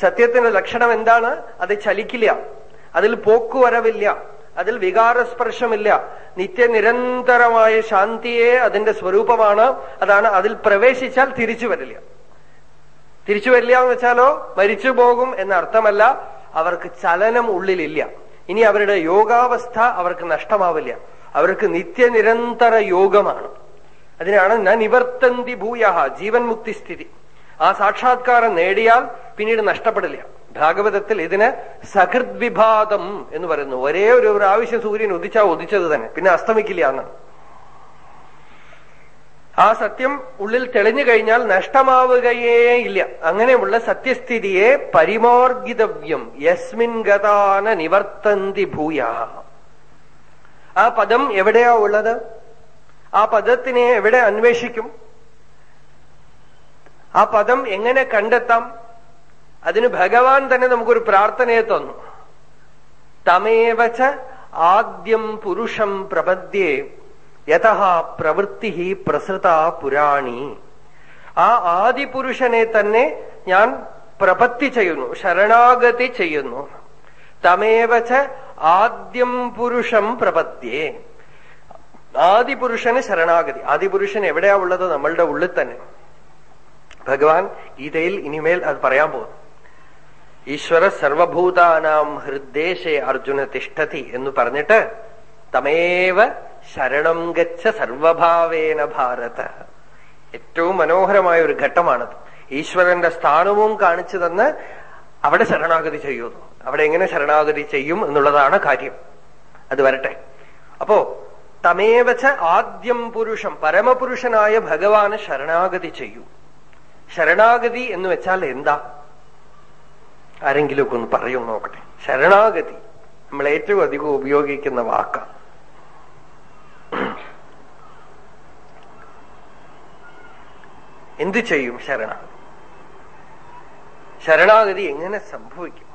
സത്യത്തിന്റെ ലക്ഷണം എന്താണ്? അത് ചലിക്കില്ല. അതിൽ പോക്കുവരവില്ല. അതിൽ വികാരസ്പർശമില്ല. നിത്യനിരന്തരമായ ശാന്തിയെ അതിന്റെ സ്വരൂപമാണ്. അതാണ് അതിൽ പ്രവേശിച്ചാൽ തിരിച്ചു വരില്ല. തിരിച്ചു വരില്ല എന്ന് വെച്ചാലോ? മരിച്ചു പോകും എന്ന അർത്ഥമല്ല അവർക്ക് ചലനം ഉള്ളിലില്ല. ഇനി അവരുടെ യോഗാവസ്ഥ അവർക്ക് നഷ്ടമാവില്ല. അവർക്ക് നിത്യനിരന്തര യോഗമാണ്. അതിനാണ് ന നിവർത്തന്തി ഭൂയഹ ജീവൻ മുക്തി സ്ഥിതി. ആ സാക്ഷാത്കാരം നേടിയാൽ പിന്നീട് നഷ്ടപ്പെടില്ല. ഭാഗവതത്തിൽ ഇതിന് സഹൃദ് വിഭാതം എന്ന് പറയുന്നു. ഒരേ ഒരു പ്രാവശ്യം സൂര്യൻ ഉദിച്ചാ ഉദിച്ചത് തന്നെ. പിന്നെ അസ്തമിക്കില്ല എന്നാണ്. ആ സത്യം ഉള്ളിൽ തെളിഞ്ഞു കഴിഞ്ഞാൽ നഷ്ടമാവുകയേ ഇല്ല. അങ്ങനെയുള്ള സത്യസ്ഥിതിയെ പരിമാർഗിതവ്യം യസ്മിൻ ഗതാന നിവർത്തന്തി ഭൂയ. ആ പദം എവിടെയാ ഉള്ളത്? ആ പദത്തിനെ എവിടെ അന്വേഷിക്കും? ആ പദം എങ്ങനെ കണ്ടെത്താം? അതിന് ഭഗവാൻ തന്നെ നമുക്കൊരു പ്രാർത്ഥനയെ തന്നു. തമേവച ആദ്യം പുരുഷം പ്രപദ്യേ യഥ പ്രവൃത്തി പ്രസൃത പുരാണി. ആ ആദിപുരുഷനെ തന്നെ ഞാൻ പ്രപത്തി ചെയ്യുന്നു ശരണാഗതി ചെയ്യുന്നു. തമേവച്ച ആദ്യം പുരുഷം പ്രപദ്യേ. ആദിപുരുഷന് ശരണാഗതി. ആദിപുരുഷൻ എവിടെയാ ഉള്ളത്? നമ്മളുടെ ഉള്ളിൽ തന്നെ. ഭഗവാൻ ഗീതയിൽ ഇനിമേൽ അത് പറയാൻ പോകുന്നു. ഈശ്വര സർവഭൂതാനാം ഹൃദ്ദേശേ അർജുന തിഷ്ഠതി എന്ന് പറഞ്ഞിട്ട് തമേവ ശരണം ഗച്ഛ സർവഭാവേന ഭാരത. ഏറ്റവും മനോഹരമായ ഒരു ഘട്ടമാണത്. ഈശ്വരന്റെ സ്ഥാനവും കാണിച്ചു തന്ന് അവിടെ ശരണാഗതി ചെയ്യുന്നു. അവിടെ എങ്ങനെ ശരണാഗതി ചെയ്യും എന്നുള്ളതാണ് കാര്യം. അത് വരട്ടെ. അപ്പോ തമേവച്ച ആദ്യം പുരുഷം പരമപുരുഷനായ ഭഗവാന് ശരണാഗതി ചെയ്യൂ. ശരണാഗതി എന്ന് വെച്ചാൽ എന്താ? ആരെങ്കിലുമൊക്കെ ഒന്ന് പറയും നോക്കട്ടെ. ശരണാഗതി. നമ്മൾ ഏറ്റവും അധികം ഉപയോഗിക്കുന്ന വാക്ക എന്തു ചെയ്യും ശരണാഗതി ശരണാഗതി എങ്ങനെ സംഭവിക്കും?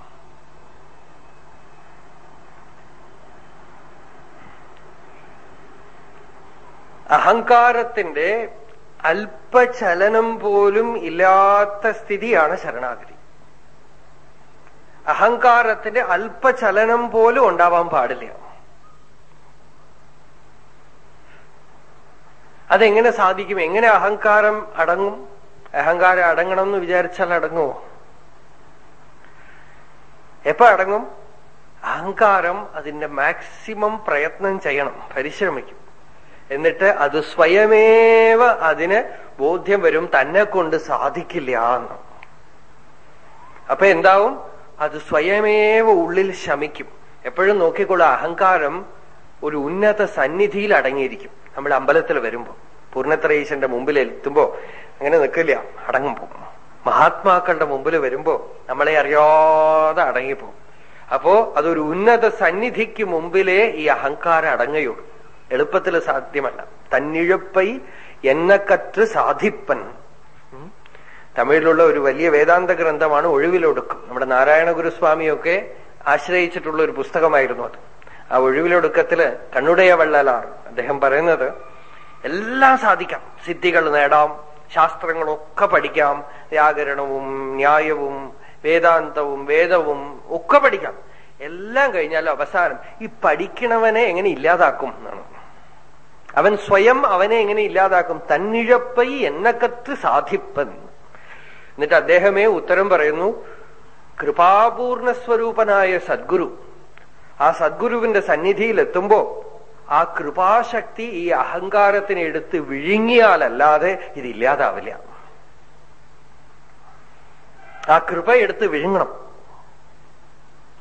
അഹങ്കാരത്തിന്റെ അല്പചലനം പോലും ഇല്ലാത്ത സ്ഥിതിയാണ് ശരണാഗതി. അഹങ്കാരത്തിന്റെ അല്പചലനം പോലും ഉണ്ടാവാൻ പാടില്ല. അതെങ്ങനെ സാധിക്കും? എങ്ങനെ അഹങ്കാരം അടങ്ങും? അഹങ്കാരം അടങ്ങണം എന്ന് വിചാരിച്ചാൽ അടങ്ങുമോ? എപ്പോ അടങ്ങും? അഹങ്കാരം അതിന്റെ മാക്സിമം പ്രയത്നം ചെയ്യണം പരിശ്രമിക്കും. എന്നിട്ട് അത് സ്വയമേവ അതിന് ബോധ്യം വരും തന്നെ കൊണ്ട് സാധിക്കില്ല എന്ന്. അപ്പൊ എന്താവും? അത് സ്വയമേവ ഉള്ളിൽ ശമിക്കും. എപ്പോഴും നോക്കിക്കൊള്ളുക അഹങ്കാരം ഒരു ഉന്നത സന്നിധിയിൽ അടങ്ങിയിരിക്കും. നമ്മൾ അമ്പലത്തിൽ വരുമ്പോ പൂർണത്രയീശന്റെ മുമ്പിൽ എത്തുമ്പോ അങ്ങനെ നിൽക്കില്ല അടങ്ങുമ്പോ മഹാത്മാക്കളുടെ മുമ്പിൽ വരുമ്പോ നമ്മളെ അറിയാതെ അടങ്ങിപ്പോ അപ്പോ അതൊരു ഉന്നത സന്നിധിക്ക് മുമ്പിലേ ഈ അഹങ്കാരം അടങ്ങയുള്ളൂ എളുപ്പത്തിൽ സാധ്യമല്ല. തന്നിഴപ്പൈ എന്നക്കറ്റ് സാധിപ്പൻ. തമിഴിലുള്ള ഒരു വലിയ വേദാന്ത ഗ്രന്ഥമാണ് ഒഴിവിലൊടുക്കും. നമ്മുടെ നാരായണ ഗുരുസ്വാമിയൊക്കെ ആശ്രയിച്ചിട്ടുള്ള ഒരു പുസ്തകമായിരുന്നു അത്. ആ ഒഴിവിലൊടുക്കത്തിൽ കണ്ണുടയ വള്ളലാർ അദ്ദേഹം പറയുന്നത് എല്ലാം സാധിക്കാം. സിദ്ധികൾ നേടാം ശാസ്ത്രങ്ങളൊക്കെ പഠിക്കാം വ്യാകരണവും ന്യായവും വേദാന്തവും വേദവും ഒക്കെ പഠിക്കാം. എല്ലാം കഴിഞ്ഞാലും അവസാനം ഈ പഠിക്കണവനെ എങ്ങനെ ഇല്ലാതാക്കും എന്നാണ്. അവൻ സ്വയം അവനെ എങ്ങനെ ഇല്ലാതാക്കും? തന്നിഴപ്പൈ എന്നക്കത്ത് സാധിപ്പൻ. എന്നിട്ട് അദ്ദേഹമേ ഉത്തരം പറയുന്നു കൃപാപൂർണ സ്വരൂപനായ സദ്ഗുരു ആ സദ്ഗുരുവിന്റെ സന്നിധിയിൽ എത്തുമ്പോ ആ കൃപാശക്തി ഈ അഹങ്കാരത്തിനെ എടുത്ത് വിഴുങ്ങിയാലല്ലാതെ ഇതില്ലാതാവില്ല. ആ കൃപ എടുത്ത് വിഴുങ്ങണം.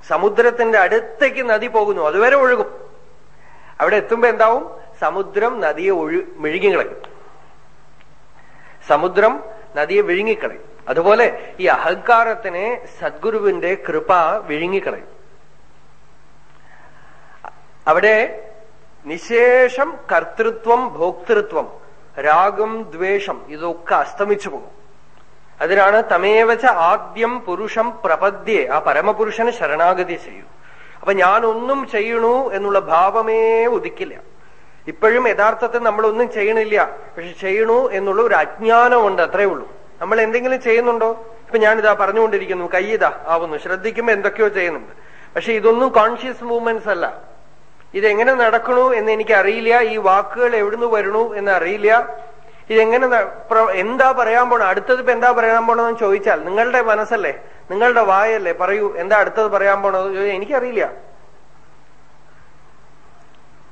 സമുദ്രത്തിന്റെ അടുത്തേക്ക് നദി പോകുന്നു അതുവരെ ഒഴുകും. അവിടെ എത്തുമ്പോ എന്താവും? സമുദ്രം നദിയെ ഒഴു വിഴുങ്ങിക്കളയും സമുദ്രം നദിയെ വിഴുങ്ങിക്കളയും. അതുപോലെ ഈ അഹങ്കാരത്തിനെ സദ്ഗുരുവിന്റെ കൃപ വിഴുങ്ങിക്കളയും. അവിടെ നിശേഷം കർത്തൃത്വം ഭോക്തൃത്വം രാഗം ദ്വേഷം ഇതൊക്കെ അസ്തമിച്ചു പോകും. അതിനാണ് തമേവച്ച ആദ്യം പുരുഷം പ്രപദ്യേ ആ പരമപുരുഷന് ശരണാഗതി ചെയ്യൂ. അപ്പൊ ഞാനൊന്നും ചെയ്യണു എന്നുള്ള ഭാവമേ ഉദിക്കില്ല. ഇപ്പോഴും യഥാർത്ഥത്തിൽ നമ്മളൊന്നും ചെയ്യണില്ല. പക്ഷെ ചെയ്യണു എന്നുള്ള ഒരു അജ്ഞാനമുണ്ട് അത്രേ ഉള്ളൂ. നമ്മൾ എന്തെങ്കിലും ചെയ്യുന്നുണ്ടോ? ഇപ്പൊ ഞാനിതാ പറഞ്ഞുകൊണ്ടിരിക്കുന്നു കൈ ഇതാ ആവുന്നു. ശ്രദ്ധിക്കുമ്പോ എന്തൊക്കെയോ ചെയ്യുന്നുണ്ട്. പക്ഷെ ഇതൊന്നും കോൺഷ്യസ് മൂവ്മെന്റ്സ് അല്ല. ഇതെങ്ങനെ നടക്കണു എന്ന് എനിക്ക് അറിയില്ല ഈ വാക്കുകൾ എവിടുന്ന് വരണു എന്ന് അറിയില്ല ഇതെങ്ങനെ എന്താ പറയാൻ പോണോ അടുത്തത് ഇപ്പൊ എന്താ പറയാൻ പോണെന്ന് ചോദിച്ചാൽ നിങ്ങളുടെ മനസ്സല്ലേ? നിങ്ങളുടെ വായല്ലേ? പറയൂ എന്താ അടുത്തത് പറയാൻ പോണത്? എനിക്കറിയില്ല.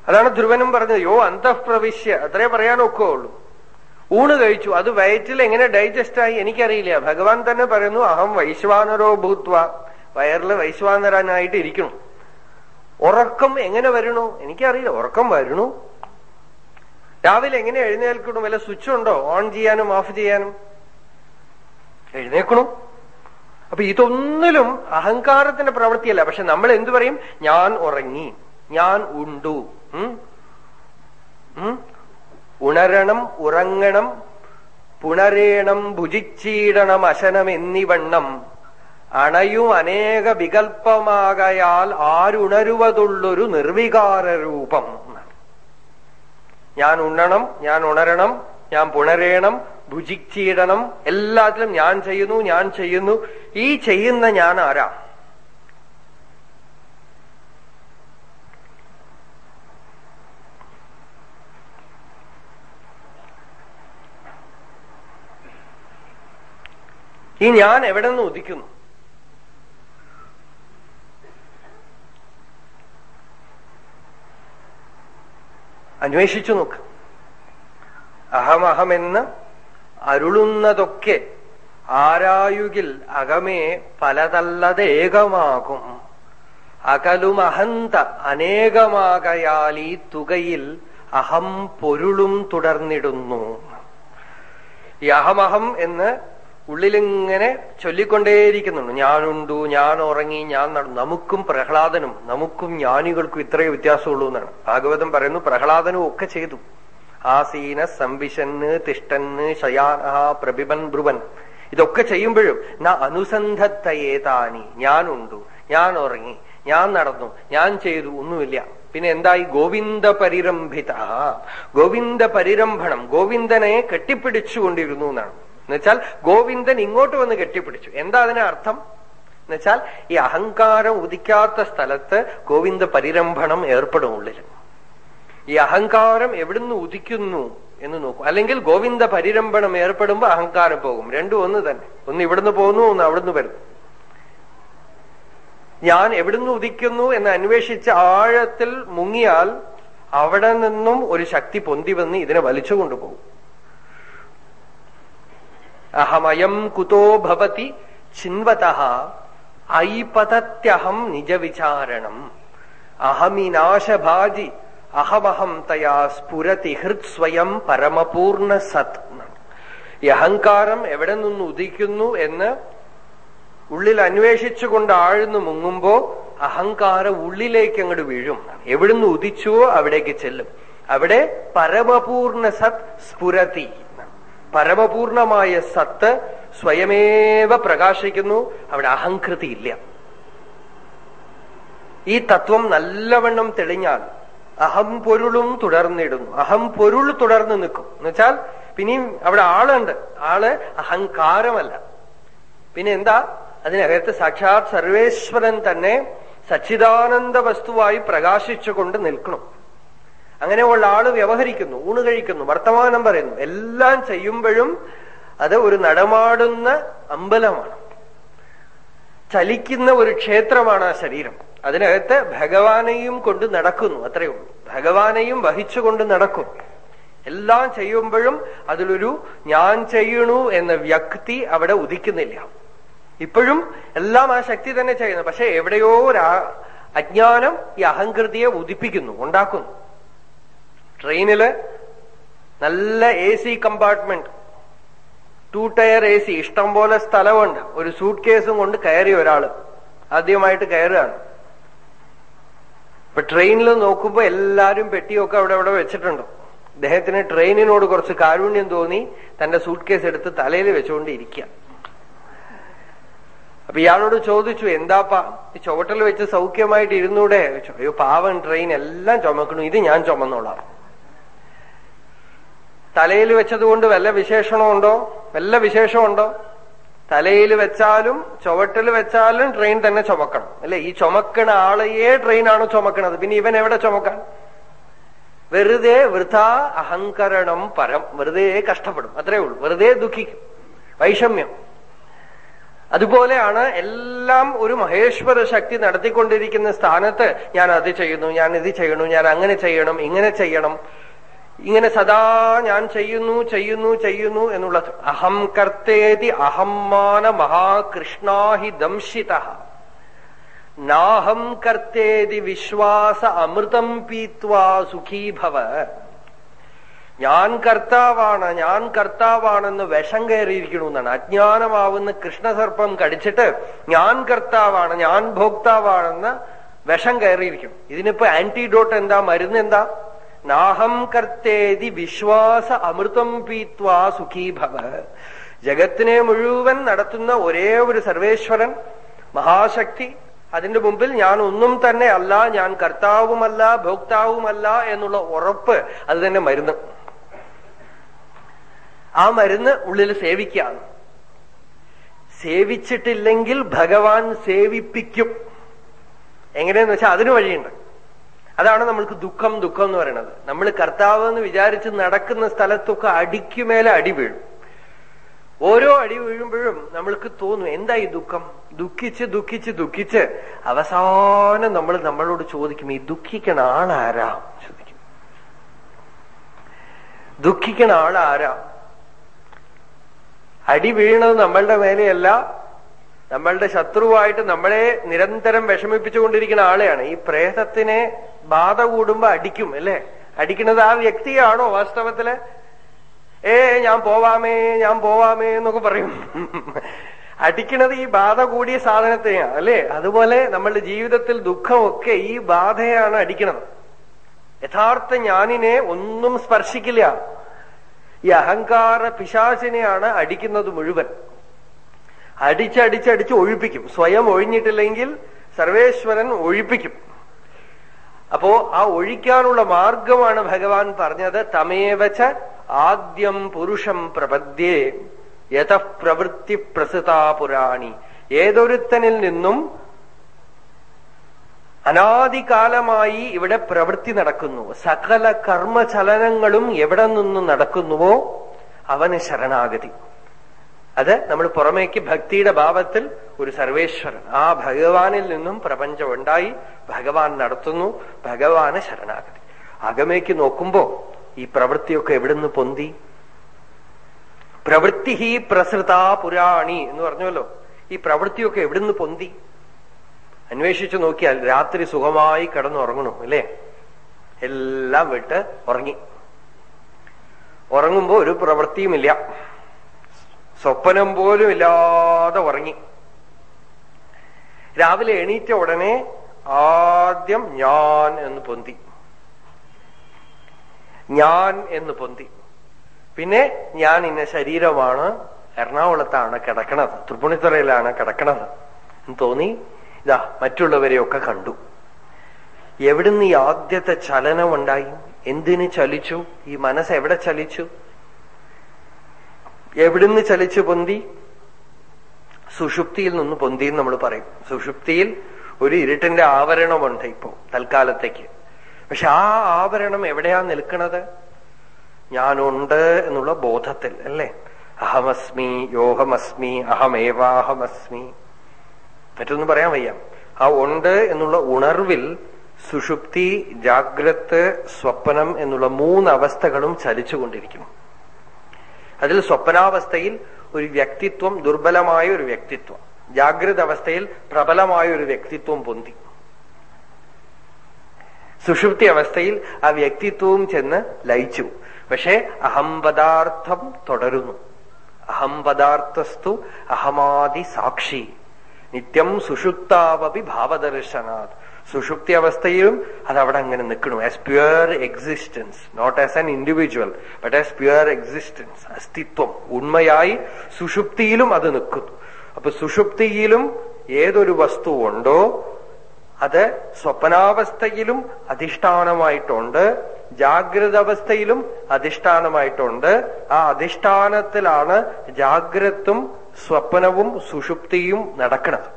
അതാണ് ധ്രുവനും പറഞ്ഞത്. യോ അന്തഃപ്രവിശ്യ അത്രേ പറയാനൊക്കെ ഉള്ളൂ ഊണ് കഴിച്ചു. അത് വയറ്റിൽ എങ്ങനെ ഡൈജസ്റ്റ് ആയി എനിക്കറിയില്ല. ഭഗവാൻ തന്നെ പറയുന്നു അഹം വൈശ്വാനരോ ഭൂത്വ. വയറിൽ വൈശ്വാനരനായിട്ട് ഇരിക്കണം ഉറക്കം എങ്ങനെ വരണു? എനിക്കറിയില്ല ഉറക്കം വരണു. രാവിലെ എങ്ങനെ എഴുന്നേൽക്കണം? വല്ല സ്വിച്ച് ഉണ്ടോ ഓൺ ചെയ്യാനും ഓഫ് ചെയ്യാനും? എഴുന്നേക്കണു അപ്പൊ ഇതൊന്നിലും അഹങ്കാരത്തിന്റെ പ്രവൃത്തിയല്ല. പക്ഷെ നമ്മൾ എന്തു പറയും? ഞാൻ ഉറങ്ങി ഞാൻ ഉണ്ടു. ഉണരണം ഉറങ്ങണം പുണരേണം ഭുജിച്ചീടണം അശനം എന്നിവണ്ണം അണയും അനേക വികൽപ്പമാകയാൽ ആരുണരുവതുള്ളൊരു നിർവികാര രൂപം ഞാൻ ഉണ്ണണം ഞാൻ ഉണരണം ഞാൻ പുണരേണം ഭുജിച്ചിടണം എല്ലാത്തിലും ഞാൻ ചെയ്യുന്നു ഞാൻ ചെയ്യുന്നു. ഈ ചെയ്യുന്ന ഞാൻ ആരാ? ഈ ഞാൻ എവിടെ നിന്ന് ഉദിക്കുന്നു? അന്വേഷിച്ചു നോക്ക്. അഹമഹമെന്ന് അരുളുന്നതൊക്കെ ആരായുകിൽ അകമേ പലതല്ലതേകമാകും അകലുമഹന്ത അനേകമാകയാൽ ഈ തുകയിൽ അഹം പൊരുളും തുടർന്നിടുന്നു. ഈ അഹമഹം എന്ന് ഉള്ളിലിങ്ങനെ ചൊല്ലിക്കൊണ്ടേയിരിക്കുന്നുണ്ട്. ഞാനുണ്ടു ഞാൻ ഉറങ്ങി ഞാൻ നടന്നു. നമുക്കും പ്രഹ്ലാദനും നമുക്കും ജ്ഞാനികൾക്കും ഇത്രയേ വ്യത്യാസമുള്ളൂ എന്നാണ്. ഭാഗവതം പറയുന്നു പ്രഹ്ലാദനും ഒക്കെ ചെയ്തു. ആസീന സംവിശന്ന് തിഷ്ടന്ന് ശയാന പ്രഭിബൻ ബ്രുവൻ ഇതൊക്കെ ചെയ്യുമ്പോഴും ന അനുസന്ധത്തയേതാനി ഞാനുണ്ടു ഞാൻ ഉറങ്ങി ഞാൻ നടന്നു ഞാൻ ചെയ്തു ഒന്നുമില്ല. പിന്നെ എന്തായി ഗോവിന്ദ പരിരംഭിത? ഗോവിന്ദ പരിരംഭണം ഗോവിന്ദനെ കെട്ടിപ്പിടിച്ചുകൊണ്ടിരുന്നു എന്നാണ്. എന്നുവെച്ചാൽ ഗോവിന്ദൻ ഇങ്ങോട്ട് വന്ന് കെട്ടിപ്പിടിച്ചു. എന്താ അതിന് അർത്ഥം? എന്നുവെച്ചാൽ ഈ അഹങ്കാരം ഉദിക്കാത്ത സ്ഥലത്ത് ഗോവിന്ദ പരിരംഭണം ഏർപ്പെടും ഉള്ളിൽ. ഈ അഹങ്കാരം എവിടുന്ന് ഉദിക്കുന്നു എന്ന് നോക്കും. അല്ലെങ്കിൽ ഗോവിന്ദ പരിരംഭണം ഏർപ്പെടുമ്പോ അഹങ്കാരം പോകും. രണ്ടും ഒന്ന് തന്നെ. ഒന്ന് ഇവിടുന്ന് പോകുന്നു ഒന്ന് അവിടുന്ന് വരുന്നു. ഞാൻ എവിടുന്ന് ഉദിക്കുന്നു എന്ന് അന്വേഷിച്ച് ആഴത്തിൽ മുങ്ങിയാൽ അവിടെ നിന്നും ഒരു ശക്തി പൊന്തി വന്ന് ഇതിനെ വലിച്ചു കൊണ്ടുപോകും അഹമയം കുതോ ഭവതി ചിൻവത ഐപതത്യഹം നിജവിചാരണം. അഹമിനാശഭാജി അഹമഹം തയാ സ്ഫുരതി ഹൃത് സ്വയം പരമപൂർണ സത്. ഈ അഹങ്കാരം എവിടെ നിന്ന് ഉദിക്കുന്നു എന്ന് ഉള്ളിൽ അന്വേഷിച്ചുകൊണ്ട് ആഴ്ന്നു മുങ്ങുമ്പോ അഹങ്കാരം ഉള്ളിലേക്ക് അങ്ങോട്ട് വീഴും. എവിടുന്ന് ഉദിച്ചുവോ അവിടേക്ക് ചെല്ലും. അവിടെ പരമപൂർണ സത് സ്ഫുരതി. പരമപൂർണമായ സത്ത് സ്വയമേവ പ്രകാശിക്കുന്നു. അവിടെ അഹംകൃതി ഇല്ല ഈ തത്വം നല്ലവണ്ണം തെളിഞ്ഞാൽ അഹം പൊരുളും തുടർന്നിടുന്നു. അഹം പൊരുൾ തുടർന്ന് നിൽക്കും. എന്നുവെച്ചാൽ പിന്നെയും അവിടെ ആളുണ്ട്. ആൾ അഹങ്കാരമല്ല. പിന്നെ എന്താ? അതിനകത്ത് സാക്ഷാത് സർവേശ്വരൻ തന്നെ സച്ചിദാനന്ദ വസ്തുവായി പ്രകാശിച്ചുകൊണ്ട് നിൽക്കണം. അങ്ങനെയുള്ള ആൾ വ്യവഹരിക്കുന്നു ഊണ് കഴിക്കുന്നു വർത്തമാനം പറയുന്നു. എല്ലാം ചെയ്യുമ്പോഴും അത് ഒരു നടമാടുന്ന അമ്പലമാണ്. ചലിക്കുന്ന ഒരു ക്ഷേത്രമാണ് ആ ശരീരം. അതിനകത്ത് ഭഗവാനെയും കൊണ്ട് നടക്കുന്നു അത്രയേ ഉള്ളൂ. ഭഗവാനെയും വഹിച്ചുകൊണ്ട് നടക്കും. എല്ലാം ചെയ്യുമ്പോഴും അതിലൊരു ഞാൻ ചെയ്യണു എന്ന വ്യക്തി അവിടെ ഉദിക്കുന്നില്ല. ഇപ്പോഴും എല്ലാം ആ ശക്തി തന്നെ ചെയ്യുന്നു. പക്ഷെ എവിടെയോ ഒരു അജ്ഞാനം ഈ അഹങ്കൃതിയെ ഉദിപ്പിക്കുന്നു ഉണ്ടാക്കുന്നു. ട്രെയിനിൽ നല്ല A C compartment two tier A C ഇഷ്ടം പോലെ സ്ഥലമുണ്ട്. ഒരു സൂട്ട് കേസും കൊണ്ട് കയറി ഒരാൾ. ആദ്യമായിട്ട് കയറുകയാണ്. ഇപ്പൊ ട്രെയിനിൽ നോക്കുമ്പോ എല്ലാരും പെട്ടിയൊക്കെ അവിടെ അവിടെ വെച്ചിട്ടുണ്ട്. അദ്ദേഹത്തിന് ട്രെയിനിനോട് കുറച്ച് കാരുണ്യം തോന്നി. തന്റെ സൂട്ട് കേസ് എടുത്ത് തലയിൽ വെച്ചുകൊണ്ട് ഇരിക്കുക അപ്പൊ ഇയാളോട് ചോദിച്ചു എന്താപ്പാ? ഈ ചുവട്ടിൽ വെച്ച് സൗഖ്യമായിട്ട് ഇരുന്നൂടെ? അയ്യോ പാവൻ ട്രെയിൻ. എല്ലാം ചുമക്കണു ഇത് ഞാൻ ചുമന്നോളാം. തലയിൽ വെച്ചതുകൊണ്ട് വല്ല വിശേഷണമുണ്ടോ? വല്ല വിശേഷമുണ്ടോ? തലയിൽ വെച്ചാലും ചുവട്ടിൽ വെച്ചാലും ട്രെയിൻ തന്നെ ചുമക്കണം. അല്ലെ? ഈ ചുമക്കണ ആളെയേ ട്രെയിനാണ് ചുമക്കണത്. പിന്നെ ഇവൻ എവിടെ ചുമക്കാൻ? വെറുതെ വൃഥാ അഹങ്കരണം പരം. വെറുതെ കഷ്ടപ്പെടും. അത്രേ ഉള്ളൂ. വെറുതെ ദുഃഖിക്കും. വൈഷമ്യം. അതുപോലെയാണ് എല്ലാം ഒരു മഹേശ്വര ശക്തി നടത്തിക്കൊണ്ടിരിക്കുന്ന സ്ഥാനത്ത് ഞാൻ അത് ചെയ്യുന്നു ഞാൻ ഇത് ചെയ്യണു ഞാൻ അങ്ങനെ ചെയ്യണം ഇങ്ങനെ ചെയ്യണം. ഇങ്ങനെ സദാ ഞാൻ ചെയ്യുന്നു ചെയ്യുന്നു ചെയ്യുന്നു എന്നുള്ളത്. അഹം കർത്തേതി അഹമ്മാന മഹാകൃഷ്ണാഹി ദംശിത. നാഹം കർത്തേതി വിശ്വാസ അമൃതം പീത്വാ സുഖീഭവ ഞാൻ കർത്താവാണ് ഞാൻ കർത്താവാണെന്ന് വിഷം കയറിയിരിക്കണു എന്നാണ് അജ്ഞാനമാവുന്ന കൃഷ്ണസർപ്പം കടിച്ചിട്ട് ഞാൻ കർത്താവാണ് ഞാൻ ഭോക്താവാണെന്ന് വിഷം കയറിയിരിക്കണം ഇതിനിപ്പോ ആന്റിഡോട്ട് എന്താ? മരുന്ന് എന്താ? നാഹം കർത്തേതി വിശ്വാസ അമൃതം പീത്വാ സുഖീഭവ ജഗത്തിനെ മുഴുവൻ നടത്തുന്ന ഒരേ ഒരു സർവേശ്വരൻ മഹാശക്തി. അതിന്റെ മുമ്പിൽ ഞാൻ ഒന്നും തന്നെ അല്ല ഞാൻ കർത്താവുമല്ല ഭോക്താവുമല്ല എന്നുള്ള ഉറപ്പ് അത് തന്നെ മരുന്ന്. ആ മരുന്ന് ഉള്ളിൽ സേവിക്കുകയാണ്. സേവിച്ചിട്ടില്ലെങ്കിൽ ഭഗവാൻ സേവിപ്പിക്കും. എങ്ങനെയെന്ന് വെച്ചാൽ അതിന് വഴിയുണ്ട്. അതാണ് നമ്മൾക്ക് ദുഃഖം ദുഃഖം എന്ന് പറയുന്നത്. നമ്മൾ കർത്താവ് എന്ന് വിചാരിച്ച് നടക്കുന്ന സ്ഥലത്തൊക്കെ അടിക്കുമേലെ അടി വീഴും. ഓരോ അടി വീഴുമ്പോഴും നമ്മൾക്ക് തോന്നും എന്താ ഈ ദുഃഖം? ദുഃഖിച്ച് ദുഃഖിച്ച് ദുഃഖിച്ച് അവസാനം നമ്മൾ നമ്മളോട് ചോദിക്കും ഈ ദുഃഖിക്കണ ആളാരാ ചോദിക്കും. ദുഃഖിക്കണ ആളാരാ അടി വീണത് നമ്മളുടെ മേലെയല്ല നമ്മളുടെ ശത്രുവായിട്ട് നമ്മളെ നിരന്തരം വിഷമിപ്പിച്ചുകൊണ്ടിരിക്കുന്ന ആളെയാണ്. ഈ പ്രേതത്തിനെ ബാധ കൂടുമ്പോ അടിക്കും അല്ലേ? അടിക്കുന്നത് ആ വ്യക്തിയാണോ വാസ്തവത്തിൽ? ഏ ഞാൻ പോവാമേ ഞാൻ പോവാമേ എന്നൊക്കെ പറയും. അടിക്കണത് ഈ ബാധ കൂടിയ സാധനത്തെയാണ് അല്ലേ? അതുപോലെ നമ്മളുടെ ജീവിതത്തിൽ ദുഃഖമൊക്കെ ഈ ബാധയാണ് അടിക്കണത്. യഥാർത്ഥ ഞാനിനെ ഒന്നും സ്പർശിക്കില്ല. ഈ അഹങ്കാര പിശാചിനെയാണ് അടിക്കുന്നത് മുഴുവൻ. അടിച്ചടിച്ചടിച്ച് ഒഴിപ്പിക്കും. സ്വയം ഒഴിഞ്ഞിട്ടില്ലെങ്കിൽ സർവേശ്വരൻ ഒഴിപ്പിക്കും. അപ്പോ ആ ഒഴിക്കാനുള്ള മാർഗമാണ് ഭഗവാൻ പറഞ്ഞത് തമേവച്ച ആദ്യം പുരുഷം പ്രപദ്യേ യഥ പ്രവൃത്തി പ്രസുതാ പുരാണി. ഏതൊരുത്തനിൽ നിന്നും അനാദികാലമായി ഇവിടെ പ്രവൃത്തി നടക്കുന്നു. സകല കർമ്മചലനങ്ങളും എവിടെ നിന്നും നടക്കുന്നുവോ അവന് ശരണാഗതി. അത് നമ്മൾ പുറമേക്ക് ഭക്തിയുടെ ഭാവത്തിൽ ഒരു സർവേശ്വരൻ. ആ ഭഗവാനിൽ നിന്നും പ്രപഞ്ചം ഉണ്ടായി ഭഗവാൻ നടത്തുന്നു ഭഗവാന് ശരണാഗതി. അകമേക്ക് നോക്കുമ്പോ ഈ പ്രവൃത്തിയൊക്കെ എവിടുന്ന് പൊന്തി? പ്രവൃത്തി ഹി പ്രസൃതാ പുരാണി എന്ന് പറഞ്ഞല്ലോ ഈ പ്രവൃത്തിയൊക്കെ എവിടുന്ന് പൊന്തി? അന്വേഷിച്ചു നോക്കിയാൽ രാത്രി സുഖമായി കിടന്നുറങ്ങണു അല്ലേ? എല്ലാം വിട്ട് ഉറങ്ങി. ഉറങ്ങുമ്പോ ഒരു പ്രവൃത്തിയുമില്ല. സ്വപ്നം പോലും ഇല്ലാതെ ഉറങ്ങി. രാവിലെ എണീറ്റ ഉടനെ ആദ്യം ഞാൻ എന്ന് പൊന്തി. ഞാൻ എന്ന് പൊന്തി. പിന്നെ ഞാൻ ഇന്ന ശരീരമാണ് എറണാകുളത്താണ് കിടക്കണത് തൃപ്പുണിത്തുറയിലാണ് കിടക്കണത് എന്ന് തോന്നി. ഇതാ മറ്റുള്ളവരെയൊക്കെ കണ്ടു. എവിടുന്ന് ഈ ആദ്യത്തെ ചലനം ഉണ്ടായി എന്തിന് ചലിച്ചു? ഈ മനസ്സ് എവിടെ ചലിച്ചു? എവിടുന്ന് ചലിച്ചു പൊന്തി? സുഷുപ്തിയിൽ നിന്ന് പൊന്തി എന്ന് നമ്മൾ പറയും. സുഷുപ്തിയിൽ ഒരു ഇരുട്ടിന്റെ ആവരണമുണ്ട് ഇപ്പോ തൽക്കാലത്തേക്ക്. പക്ഷെ ആ ആവരണം എവിടെയാ നിൽക്കുന്നത്? ഞാനുണ്ട് എന്നുള്ള ബോധത്തിൽ അല്ലേ? അഹമസ്മി യോഹമസ്മി അഹമേവാഹമസ്മി. മറ്റൊന്നും പറയാൻ വയ്യ. ആ ഉണ്ട് എന്നുള്ള ഉണർവിൽ സുഷുപ്തി ജാഗ്രത് സ്വപ്നം എന്നുള്ള മൂന്ന് അവസ്ഥകളും ചലിച്ചുകൊണ്ടിരിക്കുന്നു. അതിൽ സ്വപ്നാവസ്ഥയിൽ ഒരു വ്യക്തിത്വം ദുർബലമായ ഒരു വ്യക്തിത്വം. ജാഗ്രത അവസ്ഥയിൽ പ്രബലമായ ഒരു വ്യക്തിത്വം പൊന്തി. സുഷുപ്തി അവസ്ഥയിൽ ആ വ്യക്തിത്വവും ചെന്ന് ലയിച്ചു. പക്ഷേ അഹംപദാർത്ഥം തുടരുന്നു. അഹംപദാർത്ഥസ്തു അഹമാദി സാക്ഷി. നിത്യം സുഷുപ്താവപി ഭാവദർശനാത്. സുഷുപ്തി അവസ്ഥയിലും അത് അവിടെ അങ്ങനെ നിൽക്കണം. As pure existence not as an individual but as pure existence അസ്തിത്വം ഉണ്മയായി സുഷുപ്തിയിലും അത് നിൽക്കുന്നു. അപ്പൊ സുഷുപ്തിയിലും ഏതൊരു വസ്തു ഉണ്ടോ അത് സ്വപ്നാവസ്ഥയിലും അധിഷ്ഠാനമായിട്ടുണ്ട് ജാഗ്രത അവസ്ഥയിലും അധിഷ്ഠാനമായിട്ടുണ്ട്. ആ അധിഷ്ഠാനത്തിലാണ് ജാഗ്രതും സ്വപ്നവും സുഷുപ്തിയും നടക്കുന്നത്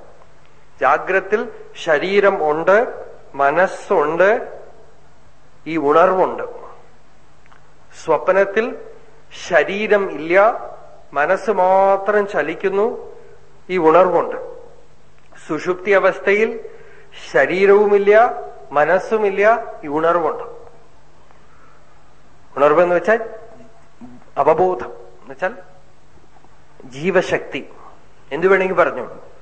ജാഗ്രത്തിൽ ശരീരം ഉണ്ട് മനസ്സുണ്ട് ഈ ഉണർവുണ്ട്. സ്വപ്നത്തിൽ ശരീരം ഇല്ല മനസ്സ് മാത്രം ചലിക്കുന്നു ഈ ഉണർവുണ്ട്. സുഷുപ്തി അവസ്ഥയിൽ ശരീരവുമില്ല മനസ്സുമില്ല ഈ ഉണർവുണ്ട്. ഉണർവ് എന്ന് വെച്ചാൽ അവബോധം. എന്നുവെച്ചാൽ ജീവശക്തി. എന്തു വേണമെങ്കിൽ പറഞ്ഞോളൂ?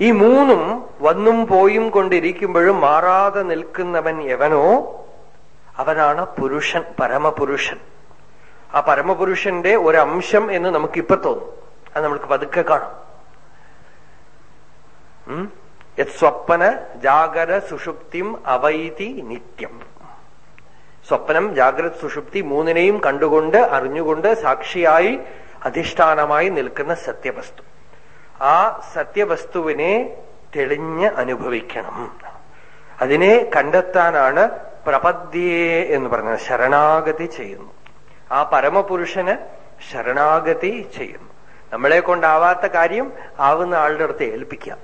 ഈ മൂന്നും വന്നും പോയും കൊണ്ടിരിക്കുമ്പോഴും മാറാതെ നിൽക്കുന്നവൻ എവനോ അവനാണ് പുരുഷൻ പരമപുരുഷൻ. ആ പരമപുരുഷന്റെ ഒരംശം എന്ന് നമുക്ക് നമുക്കിപ്പൊ തോന്നും. അത് നമ്മൾക്ക് പതുക്കെ കാണാം. സ്വപ്ന ജാഗര സുഷുപ്തിം അവൈതി നിത്യം. സ്വപ്നം ജാഗ്രത് സുഷുപ്തി മൂന്നിനെയും കണ്ടുകൊണ്ട് അറിഞ്ഞുകൊണ്ട് സാക്ഷിയായി അധിഷ്ഠാനമായി നിൽക്കുന്ന സത്യവസ്തു. ആ സത്യവസ്തുവിനെ തെളിഞ്ഞ് അനുഭവിക്കണം. അതിനെ കണ്ടെത്താനാണ് പ്രപദ്യേ എന്ന് പറഞ്ഞത്. ശരണാഗതി ചെയ്യുന്നു. ആ പരമപുരുഷന് ശരണാഗതി ചെയ്യുന്നു. നമ്മളെ കൊണ്ടാവാത്ത കാര്യം ആവുന്ന ആളുടെ അടുത്ത് ഏൽപ്പിക്കാം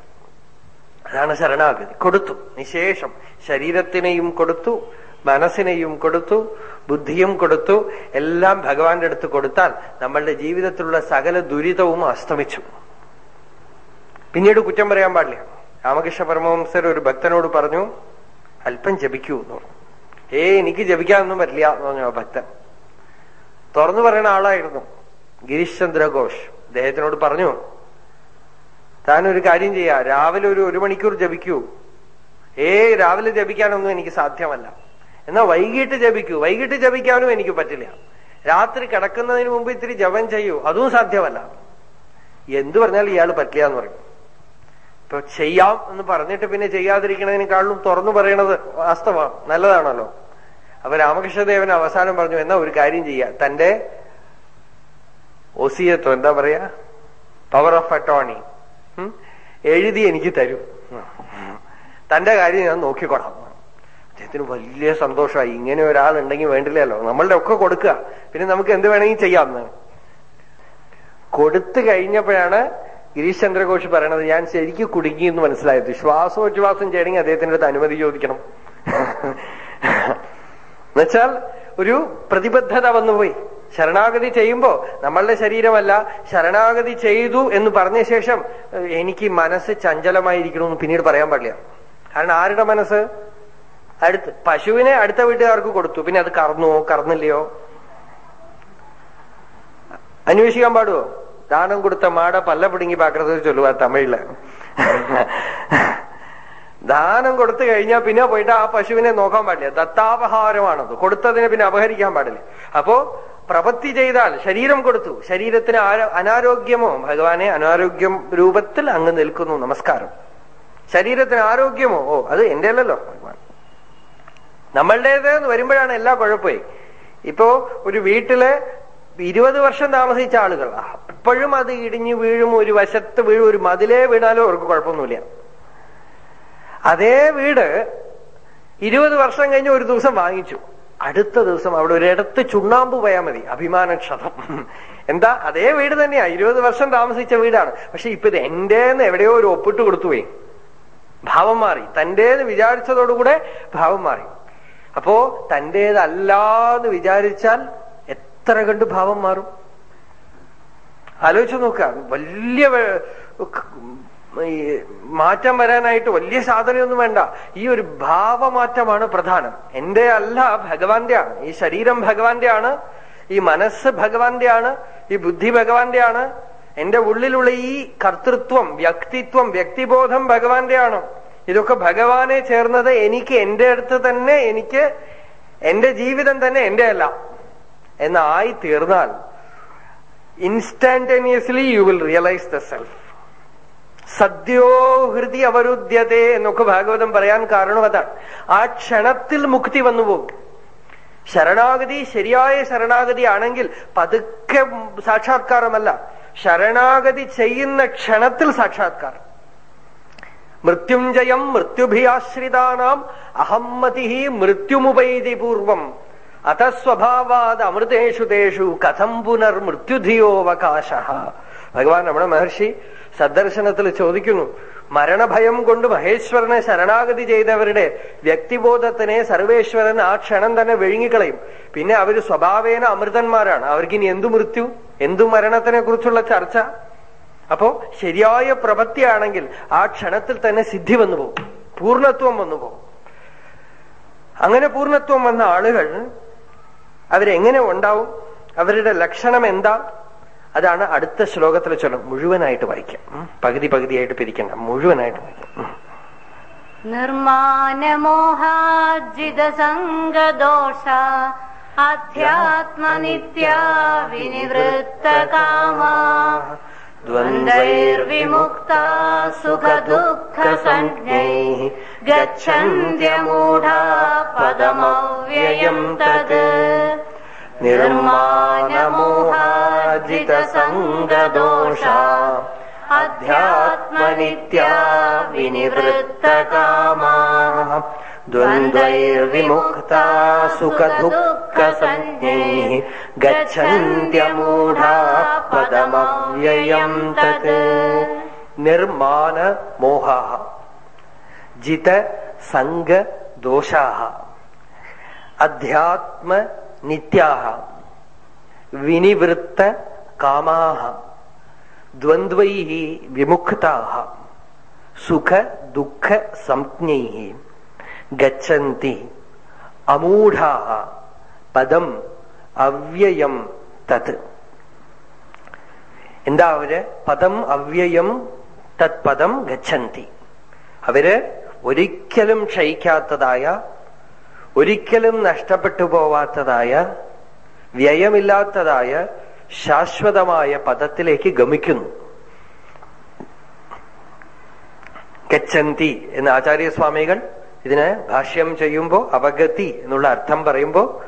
അതാണ് ശരണാഗതി. കൊടുത്തു. നിശേഷം. ശരീരത്തിനെയും കൊടുത്തു മനസ്സിനെയും കൊടുത്തു ബുദ്ധിയും കൊടുത്തു എല്ലാം ഭഗവാന്റെ അടുത്ത് കൊടുത്താൽ നമ്മളുടെ ജീവിതത്തിലുള്ള സകല ദുരിതവും അസ്തമിച്ചു. പിന്നീട് കുറ്റം പറയാൻ പാടില്ല. രാമകൃഷ്ണ പരമവംസർ ഒരു ഭക്തനോട് പറഞ്ഞു അല്പം ജപിക്കൂ എന്ന് പറഞ്ഞു. ഏ എനിക്ക് ജപിക്കാനൊന്നും പറ്റില്ല എന്ന് പറഞ്ഞു ആ ഭക്തൻ. തുറന്നു പറയുന്ന ആളായിരുന്നു ഗിരീഷ് ചന്ദ്ര ഘോഷ്. അദ്ദേഹത്തിനോട് പറഞ്ഞു താൻ ഒരു കാര്യം ചെയ്യാ രാവിലെ ഒരു ഒരു മണിക്കൂർ ജപിക്കൂ. ഏ രാവിലെ ജപിക്കാനൊന്നും എനിക്ക് സാധ്യമല്ല. എന്നാ വൈകിട്ട് ജപിക്കൂ. വൈകിട്ട് ജപിക്കാനും എനിക്ക് പറ്റില്ല. രാത്രി കിടക്കുന്നതിന് മുമ്പ് ഇത്തിരി ജപം ചെയ്യൂ. അതും സാധ്യമല്ല. എന്തു പറഞ്ഞാൽ ഇയാൾ പറ്റില്ല എന്ന് പറയും. ഇപ്പൊ ചെയ്യാം എന്ന് പറഞ്ഞിട്ട് പിന്നെ ചെയ്യാതിരിക്കണതിനേക്കാളും തുറന്നു പറയണത് വാസ്തവം. നല്ലതാണല്ലോ. അപ്പൊ രാമകൃഷ്ണദേവൻ അവസാനം പറഞ്ഞു എന്നാ ഒരു കാര്യം ചെയ്യ. തന്റെ ഒസിയത്വം എന്താ പറയാ? പവർ ഓഫ് അറ്റോണി എഴുതി എനിക്ക് തരും. തന്റെ കാര്യം ഞാൻ നോക്കിക്കൊള്ളാം. അദ്ദേഹത്തിന് വലിയ സന്തോഷമായി. ഇങ്ങനെ ഒരാളുണ്ടെങ്കിൽ വേണ്ടില്ലല്ലോ. നമ്മളുടെ ഒക്കെ കൊടുക്കുക. പിന്നെ നമുക്ക് എന്ത് വേണമെങ്കിൽ ചെയ്യാമെന്ന് കൊടുത്തു കഴിഞ്ഞപ്പോഴാണ് ഗിരീഷ് ചന്ദ്രഘോഷ് പറയണത് ഞാൻ ശരിക്കും കുടുങ്ങി എന്ന് മനസ്സിലായത്. ശ്വാസോച്ഛ്വാസം ചെയ്യണമെങ്കിൽ അദ്ദേഹത്തിന്റെ അടുത്ത് അനുമതി ചോദിക്കണം. എന്നുവെച്ചാൽ ഒരു പ്രതിബദ്ധത വന്നുപോയി. ശരണാഗതി ചെയ്യുമ്പോ നമ്മളുടെ ശരീരമല്ല ശരണാഗതി ചെയ്തു എന്ന് പറഞ്ഞ ശേഷം എനിക്ക് മനസ്സ് ചഞ്ചലമായിരിക്കണമെന്ന് പിന്നീട് പറയാൻ പാടില്ല. കാരണം ആരുടെ മനസ്സ്? അടുത്ത് പശുവിനെ അടുത്ത വീട്ടുകാർക്ക് കൊടുത്തു. പിന്നെ അത് കറന്നുവോ കറന്നില്ലയോ? അന്വേഷിക്കാൻ പാടുവോ? ദാനം കൊടുത്ത മാട പല്ല പിടുങ്ങി പാക്കറത് ചൊല്ലുക തമിഴിൽ. ദാനം കൊടുത്തു കഴിഞ്ഞാൽ പിന്നെ പോയിട്ട് ആ പശുവിനെ നോക്കാൻ പാടില്ല. ദത്താപഹാരമാണത്. കൊടുത്തതിനെ പിന്നെ അപഹരിക്കാൻ പാടില്ല. അപ്പോ പ്രവൃത്തി ചെയ്താൽ ശരീരം കൊടുത്തു. ശരീരത്തിന് അനാരോഗ്യമോ ഭഗവാനെ അനാരോഗ്യം രൂപത്തിൽ അങ്ങ് നിൽക്കുന്നു. നമസ്കാരം. ശരീരത്തിന് ആരോഗ്യമോ? ഓ അത് എന്റെ അല്ലല്ലോ ഭഗവാൻ. നമ്മളുടേത് വരുമ്പോഴാണ് എല്ലാ കുഴപ്പമായി ഇപ്പോ ഒരു വീട്ടിൽ ഇരുപത് വർഷം താമസിച്ച ആളുകൾ അപ്പോഴും അത് ഇടിഞ്ഞു വീഴും ഒരു വശത്ത് വീഴും ഒരു മതിലേ വീണാലും അവർക്ക് കുഴപ്പമൊന്നുമില്ല. അതേ വീട് ഇരുപത് വർഷം കഴിഞ്ഞ് ഒരു ദിവസം വാങ്ങിച്ചു. അടുത്ത ദിവസം അവിടെ ഒരിടത്ത് ചുണ്ണാമ്പ് പോയാൽ മതി. അഭിമാനക്ഷതം. എന്താ? അതേ വീട് തന്നെയാ. ഇരുപത് വർഷം താമസിച്ച വീടാണ്. പക്ഷെ ഇപ്പൊ ഇത് എന്റേന്ന് എവിടെയോ ഒരു ഒപ്പിട്ട് കൊടുത്തുപോയി ഭാവം മാറി. തന്റേന്ന് വിചാരിച്ചതോടുകൂടെ ഭാവം മാറി. അപ്പോ തന്റേതല്ലാന്ന് വിചാരിച്ചാൽ എത്ര കണ്ട് ഭാവം മാറും? ആലോചിച്ചു നോക്കുക. വലിയ ഈ മാറ്റം വരാനായിട്ട് വലിയ സാധനയൊന്നും വേണ്ട. ഈ ഒരു ഭാവമാറ്റമാണ് പ്രധാനം. എന്റെ അല്ല ഭഗവാന്റെ ആണ് ഈ ശരീരം ഭഗവാന്റെ ആണ് ഈ മനസ്സ് ഭഗവാന്റെ ആണ് ഈ ബുദ്ധി ഭഗവാന്റെ ആണ് എന്റെ ഉള്ളിലുള്ള ഈ കർത്തൃത്വം വ്യക്തിത്വം വ്യക്തിബോധം ഭഗവാന്റെ ആണ് ഇതൊക്കെ ഭഗവാനെ ചേർന്നത് എനിക്ക് എന്റെ അടുത്ത് തന്നെ എനിക്ക് എന്റെ ജീവിതം തന്നെ എന്റെ അല്ല. എന്നായി തീർന്നാൽ instantaneously you will realise the self സദ്യോ ഹൃദി അവരുദ്ധ്യതേ എന്നൊക്കെ ഭാഗവതം പറയാൻ കാരണം അതാണ്. ആ ക്ഷണത്തിൽ മുക്തി വന്നു പോകും. ശരണാഗതി ശരിയായ ശരണാഗതി ആണെങ്കിൽ പതുക്കെ സാക്ഷാത്കാരമല്ല. ശരണാഗതി ചെയ്യുന്ന ക്ഷണത്തിൽ സാക്ഷാത്കാരം. മൃത്യുഞ്ജയം മൃത്യുഭിയാശ്രിതാനാം അഹമ്മതി മൃത്യുമുപൈതി പൂർവം. അതസ്വഭാവാത് അമൃതേഷു തേഷു കഥം പുനർ മൃത്യുധിയോവകാശ ഭഗവാൻ രമണ മഹർഷി സദർശനത്തിൽ ചോദിക്കുന്നു മരണഭയം കൊണ്ട് മഹേശ്വരനെ ശരണാഗതി ചെയ്തവരുടെ വ്യക്തിബോധത്തിനെ സർവേശ്വരൻ ആ ക്ഷണം തന്നെ വിഴുങ്ങിക്കളയും. പിന്നെ അവർ സ്വഭാവേന അമൃതന്മാരാണ്. അവർക്കിനി എന്തു മൃത്യു? എന്തു മരണത്തിനെ കുറിച്ചുള്ള ചർച്ച? അപ്പോ ശരിയായ പ്രവൃത്തിയാണെങ്കിൽ ആ ക്ഷണത്തിൽ തന്നെ സിദ്ധി വന്നുപോകും പൂർണത്വം വന്നു പോകും. അങ്ങനെ പൂർണത്വം വന്ന ആളുകൾ അവരെങ്ങനെ ഉണ്ടാവും? അവരുടെ ലക്ഷണം എന്താ? അതാണ് അടുത്ത ശ്ലോകത്തിൽ ചൊല്ലും. മുഴുവനായിട്ട് വായിക്കാം. പകുതി പകുതിയായിട്ട് പിരിക്കണ്ട. മുഴുവനായിട്ട് വായിക്കാം. നിർമാനമോഹാജിത സംഗദോഷ അധ്യാത്മനിത്യാ വിനിവൃത്ത द्वन्द्वैर्विमुक्ता सुखदुःखसञ्ज्ञैः गच्छन्त्यमूढा पदमव्ययम् तत् निर्माणमोहाजितसङ्गदोषा अध्यात्मनित्या विनिवृत्तकामाः द्वन्द्वैर्विमुक्ता सुखदुःखसञ्ज्ञैः गच्छन्त्यमूढा पदमव्ययम् तत्। निर्माण मोहाः जित सङ्ग अध्यात्मनित्याः विनिवृत्तकामाः। कामाः ദ്വന്ദ്വൈ വിമുക്ത സുഖ ദുഃഖ സംജ്ഞൈ ഗച്ഛന്തി അമൂഢ പദം അവ്യയം തത്. എന്താ അവർ? പദം അവ്യയം തത് പദം ഗച്ഛന്തി. അവർ ഒരിക്കലും ക്ഷയിക്കാത്തതായ ഒരിക്കലും നഷ്ടപ്പെട്ടു പോവാത്തതായ വ്യയമില്ലാത്തതായ ശാശ്വതമായ പദത്തിലേക്ക് ഗമിക്കുന്നു. ഗച്ഛന്തി എന്ന് ആചാര്യസ്വാമികൾ ഇതിന് ഭാഷ്യം ചെയ്യുമ്പോ അവഗതി എന്നുള്ള അർത്ഥം പറയുമ്പോ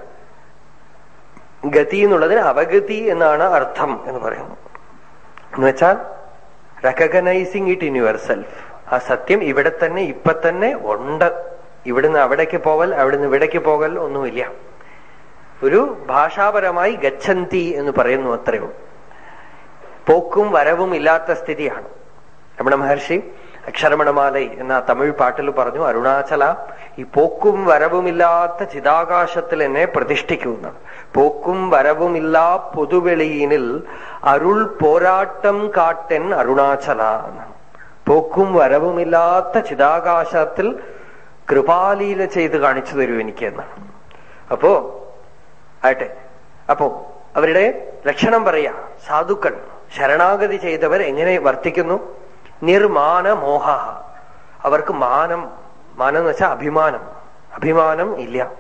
ഗതി എന്നുള്ളതിന് അവഗതി എന്നാണ് അർത്ഥം എന്ന് പറയുന്നു. എന്നുവെച്ചാൽ recognising it in yourself ആ സത്യം ഇവിടെ തന്നെ ഇപ്പൊ തന്നെ ഉണ്ട്. ഇവിടുന്ന് അവിടേക്ക് പോകൽ അവിടുന്ന് ഇവിടേക്ക് പോകൽ ഒന്നുമില്ല. ഒരു ഭാഷാപരമായി ഗച്ഛന്തി എന്ന് പറയുന്നു അത്രയോ പോക്കും വരവും ഇല്ലാത്ത സ്ഥിതിയാണ്. രമണ മഹർഷി അക്ഷരമണമാലൈ എന്ന തമിഴ് പാട്ടിൽ പറഞ്ഞു അരുണാചല ഈ പോക്കും വരവുമില്ലാത്ത ചിതാകാശത്തിൽ എന്നെ പ്രതിഷ്ഠിക്കുന്നു പോക്കും വരവുമില്ലാ പൊതുവെളിയിനിൽ അരുൾ പോരാട്ടം കാട്ടൻ അരുണാചല. പോക്കും വരവുമില്ലാത്ത ചിതാകാശത്തിൽ കൃപാലീല ചെയ്ത് കാണിച്ചു തരൂ എനിക്ക് എന്നാണ്. അപ്പോ ആട്ടെ. അപ്പോ അവരുടെ ലക്ഷണം പറയാ സാധുക്കൾ ശരണാഗതി ചെയ്തവർ എങ്ങനെ വർത്തിക്കുന്നു? നിർമാന മോഹ അവർക്ക് മാനം മാനം എന്ന് വെച്ചാൽ അഭിമാനം. അഭിമാനം ഇല്ല.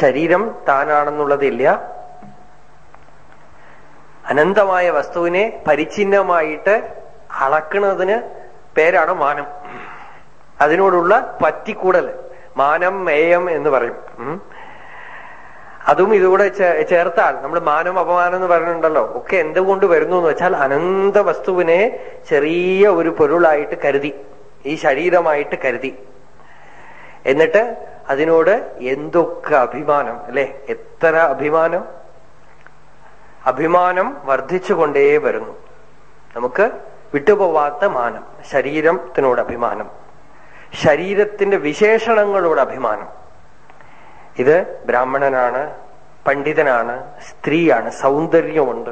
ശരീരം താനാണെന്നുള്ളതില്ല. അനന്തമായ വസ്തുവിനെ പരിച്ഛിന്നമായിട്ട് അളക്കുന്നതിന് പേരാണ് മാനം. അതിനോടുള്ള പറ്റിക്കൂടൽ. മാനം മേയം എന്ന് പറയും. അതും ഇതുകൂടെ ചേർത്താൽ നമ്മൾ മാനം അപമാനം എന്ന് പറഞ്ഞിട്ടുണ്ടല്ലോ. ഒക്കെ എന്തുകൊണ്ട് വരുന്നു എന്ന് വെച്ചാൽ അനന്ത വസ്തുവിനെ ചെറിയ ഒരു പൊരുളായിട്ട് കരുതി. ഈ ശരീരമായിട്ട് കരുതി. എന്നിട്ട് അതിനോട് എന്തൊക്കെ അഭിമാനം അല്ലെ? എത്ര അഭിമാനം? അഭിമാനം വർദ്ധിച്ചുകൊണ്ടേ വരുന്നു. നമുക്ക് വിട്ടുപോവാത്ത മാനം ശരീരത്തിനോട് അഭിമാനം. ശരീരത്തിന്റെ വിശേഷണങ്ങളോട് അഭിമാനം. ഇത് ബ്രാഹ്മണനാണ് പണ്ഡിതനാണ് സ്ത്രീയാണ് സൗന്ദര്യമുണ്ട്.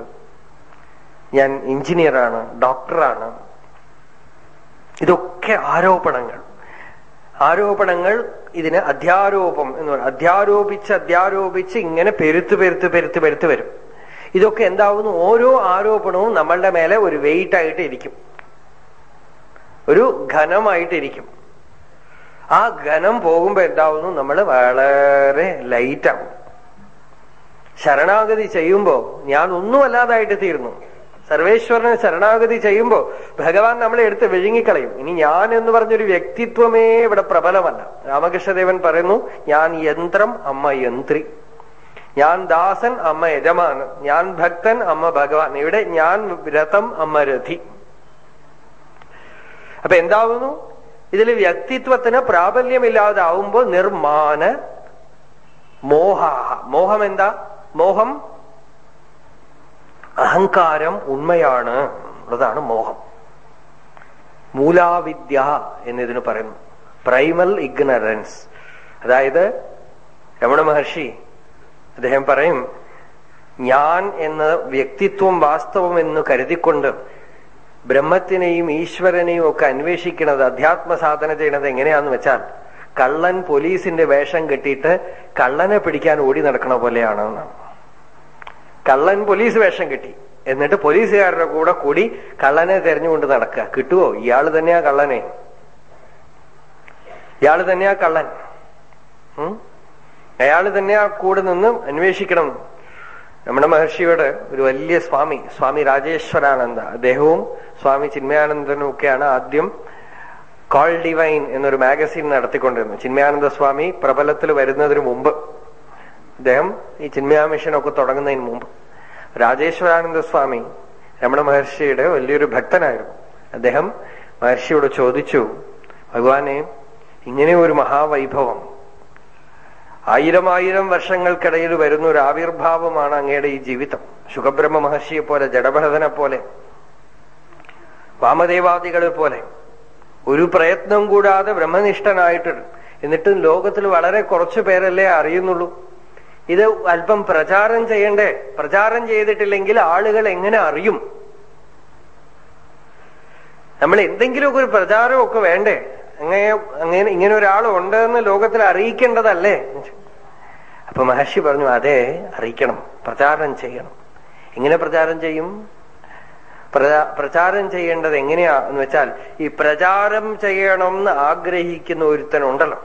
ഞാൻ എഞ്ചിനീയറാണ് ഡോക്ടറാണ്. ഇതൊക്കെ ആരോപണങ്ങൾ. ആരോപണങ്ങൾ ഇതിന് അധ്യാരോപം എന്ന് പറയും അധ്യാരോപിച്ച് അധ്യാരോപിച്ച് ഇങ്ങനെ പെരുത്ത് പെരുത്ത് പെരുത്ത് പെരുത്ത് വരും. ഇതൊക്കെ എന്താവുന്നു? ഓരോ ആരോപണവും നമ്മളുടെ മേലെ ഒരു വെയിറ്റ് ആയിട്ട് ഇരിക്കും. ഒരു ഘനമായിട്ടിരിക്കും ആ ഘനം പോകുമ്പോ എന്താവുന്നു? നമ്മൾ വളരെ ലൈറ്റ് ആവും ശരണാഗതി ചെയ്യുമ്പോ ഞാൻ ഒന്നും അല്ലാതായിട്ട് തീർന്നു. സർവേശ്വരന് ശരണാഗതി ചെയ്യുമ്പോ ഭഗവാൻ നമ്മളെ എടുത്ത് വിഴുങ്ങിക്കളയും. ഇനി ഞാൻ എന്ന് പറഞ്ഞൊരു വ്യക്തിത്വമേ ഇവിടെ പ്രബലമല്ല. രാമകൃഷ്ണദേവൻ പറയുന്നു ഞാൻ യന്ത്രം അമ്മ യന്ത്രി. ഞാൻ ദാസൻ അമ്മ യജമാനൻ. ഞാൻ ഭക്തൻ അമ്മ ഭഗവാൻ. ഇവിടെ ഞാൻ രഥം അമ്മ രഥി. അപ്പൊ എന്താവുന്നു? ഇതിൽ വ്യക്തിത്വത്തിന് പ്രാബല്യമില്ലാതാവുമ്പോ നിർമാന മോഹ മോഹം എന്താ? മോഹം അഹങ്കാരം ഉണ്മയാണ് ഉള്ളതാണ് മോഹം. മൂലാവിദ്യ എന്നിതിന് പറയുന്നു. പ്രൈമൽ ഇഗ്നറൻസ് അതായത് രമണ മഹർഷി അദ്ദേഹം പറയും ഞാൻ എന്ന വ്യക്തിത്വം വാസ്തവം എന്ന് കരുതിക്കൊണ്ട് ബ്രഹ്മത്തിനെയും ഈശ്വരനെയും ഒക്കെ അന്വേഷിക്കുന്നത് അധ്യാത്മ സാധന ചെയ്യണത് എങ്ങനെയാന്ന് വെച്ചാൽ കള്ളൻ പോലീസിന്റെ വേഷം കെട്ടിയിട്ട് കള്ളനെ പിടിക്കാൻ ഓടി നടക്കണ പോലെയാണ് കള്ളൻ പോലീസ് വേഷം കെട്ടി. എന്നിട്ട് പോലീസുകാരുടെ കൂടെ കൂടി കള്ളനെ തെരഞ്ഞുകൊണ്ട് നടക്കുക. കിട്ടുവോ? ഇയാൾ തന്നെയാ കള്ളനെ. ഇയാൾ തന്നെയാ കള്ളൻ. അയാൾ തന്നെയാ കൂടെ നിന്നും അന്വേഷിക്കണം. നമ്മുടെ മഹർഷിയുടെ ഒരു വലിയ സ്വാമി സ്വാമി രാജേശ്വരാനന്ദ. അദ്ദേഹവും സ്വാമി ചിന്മയാനന്ദനും ഒക്കെയാണ് ആദ്യം കോൾ ഡിവൈൻ എന്നൊരു മാഗസിൻ നടത്തിക്കൊണ്ടിരുന്നത്. ചിന്മയാനന്ദ സ്വാമി പ്രബലത്തിൽ വരുന്നതിന് മുമ്പ്. അദ്ദേഹം ഈ ചിന്മയാ മിഷനൊക്കെ തുടങ്ങുന്നതിന് മുമ്പ്. രാജേശ്വരാനന്ദ സ്വാമി രമണ മഹർഷിയുടെ വലിയൊരു ഭക്തനായിരുന്നു. അദ്ദേഹം മഹർഷിയോട് ചോദിച്ചു ഭഗവാനെ ഇങ്ങനെ ഒരു മഹാവൈഭവം ആയിരം ആയിരം വർഷങ്ങൾക്കിടയിൽ വരുന്ന ഒരു ആവിർഭാവമാണ് അങ്ങയുടെ ഈ ജീവിതം. സുഖബ്രഹ്മ മഹർഷിയെ പോലെ ജഡഭരതനെ പോലെ വാമദേവാദികളെ പോലെ. ഒരു പ്രയത്നം കൂടാതെ ബ്രഹ്മനിഷ്ഠനായിട്ട് എന്നിട്ടും ലോകത്തിൽ വളരെ കുറച്ചു പേരല്ലേ അറിയുന്നുള്ളൂ. ഇത് അല്പം പ്രചാരം ചെയ്യണ്ടേ? പ്രചാരം ചെയ്തിട്ടില്ലെങ്കിൽ ആളുകൾ എങ്ങനെ അറിയും? നമ്മൾ എന്തെങ്കിലുമൊക്കെ ഒരു പ്രചാരമൊക്കെ വേണ്ടേ? അങ്ങനെ അങ്ങനെ ഇങ്ങനെ ഒരാൾ ഉണ്ടെന്ന് ലോകത്തിൽ അറിയിക്കേണ്ടതല്ലേ? അപ്പൊ മഹർഷി പറഞ്ഞു അതെ അറിയിക്കണം പ്രചാരണം ചെയ്യണം. എങ്ങനെ പ്രചാരം ചെയ്യും? പ്രചാ- പ്രചാരം ചെയ്യേണ്ടത് എങ്ങനെയാ എന്ന് വെച്ചാൽ ഈ പ്രചാരം ചെയ്യണം എന്ന് ആഗ്രഹിക്കുന്ന ഒരുത്തനുണ്ടല്ലോ.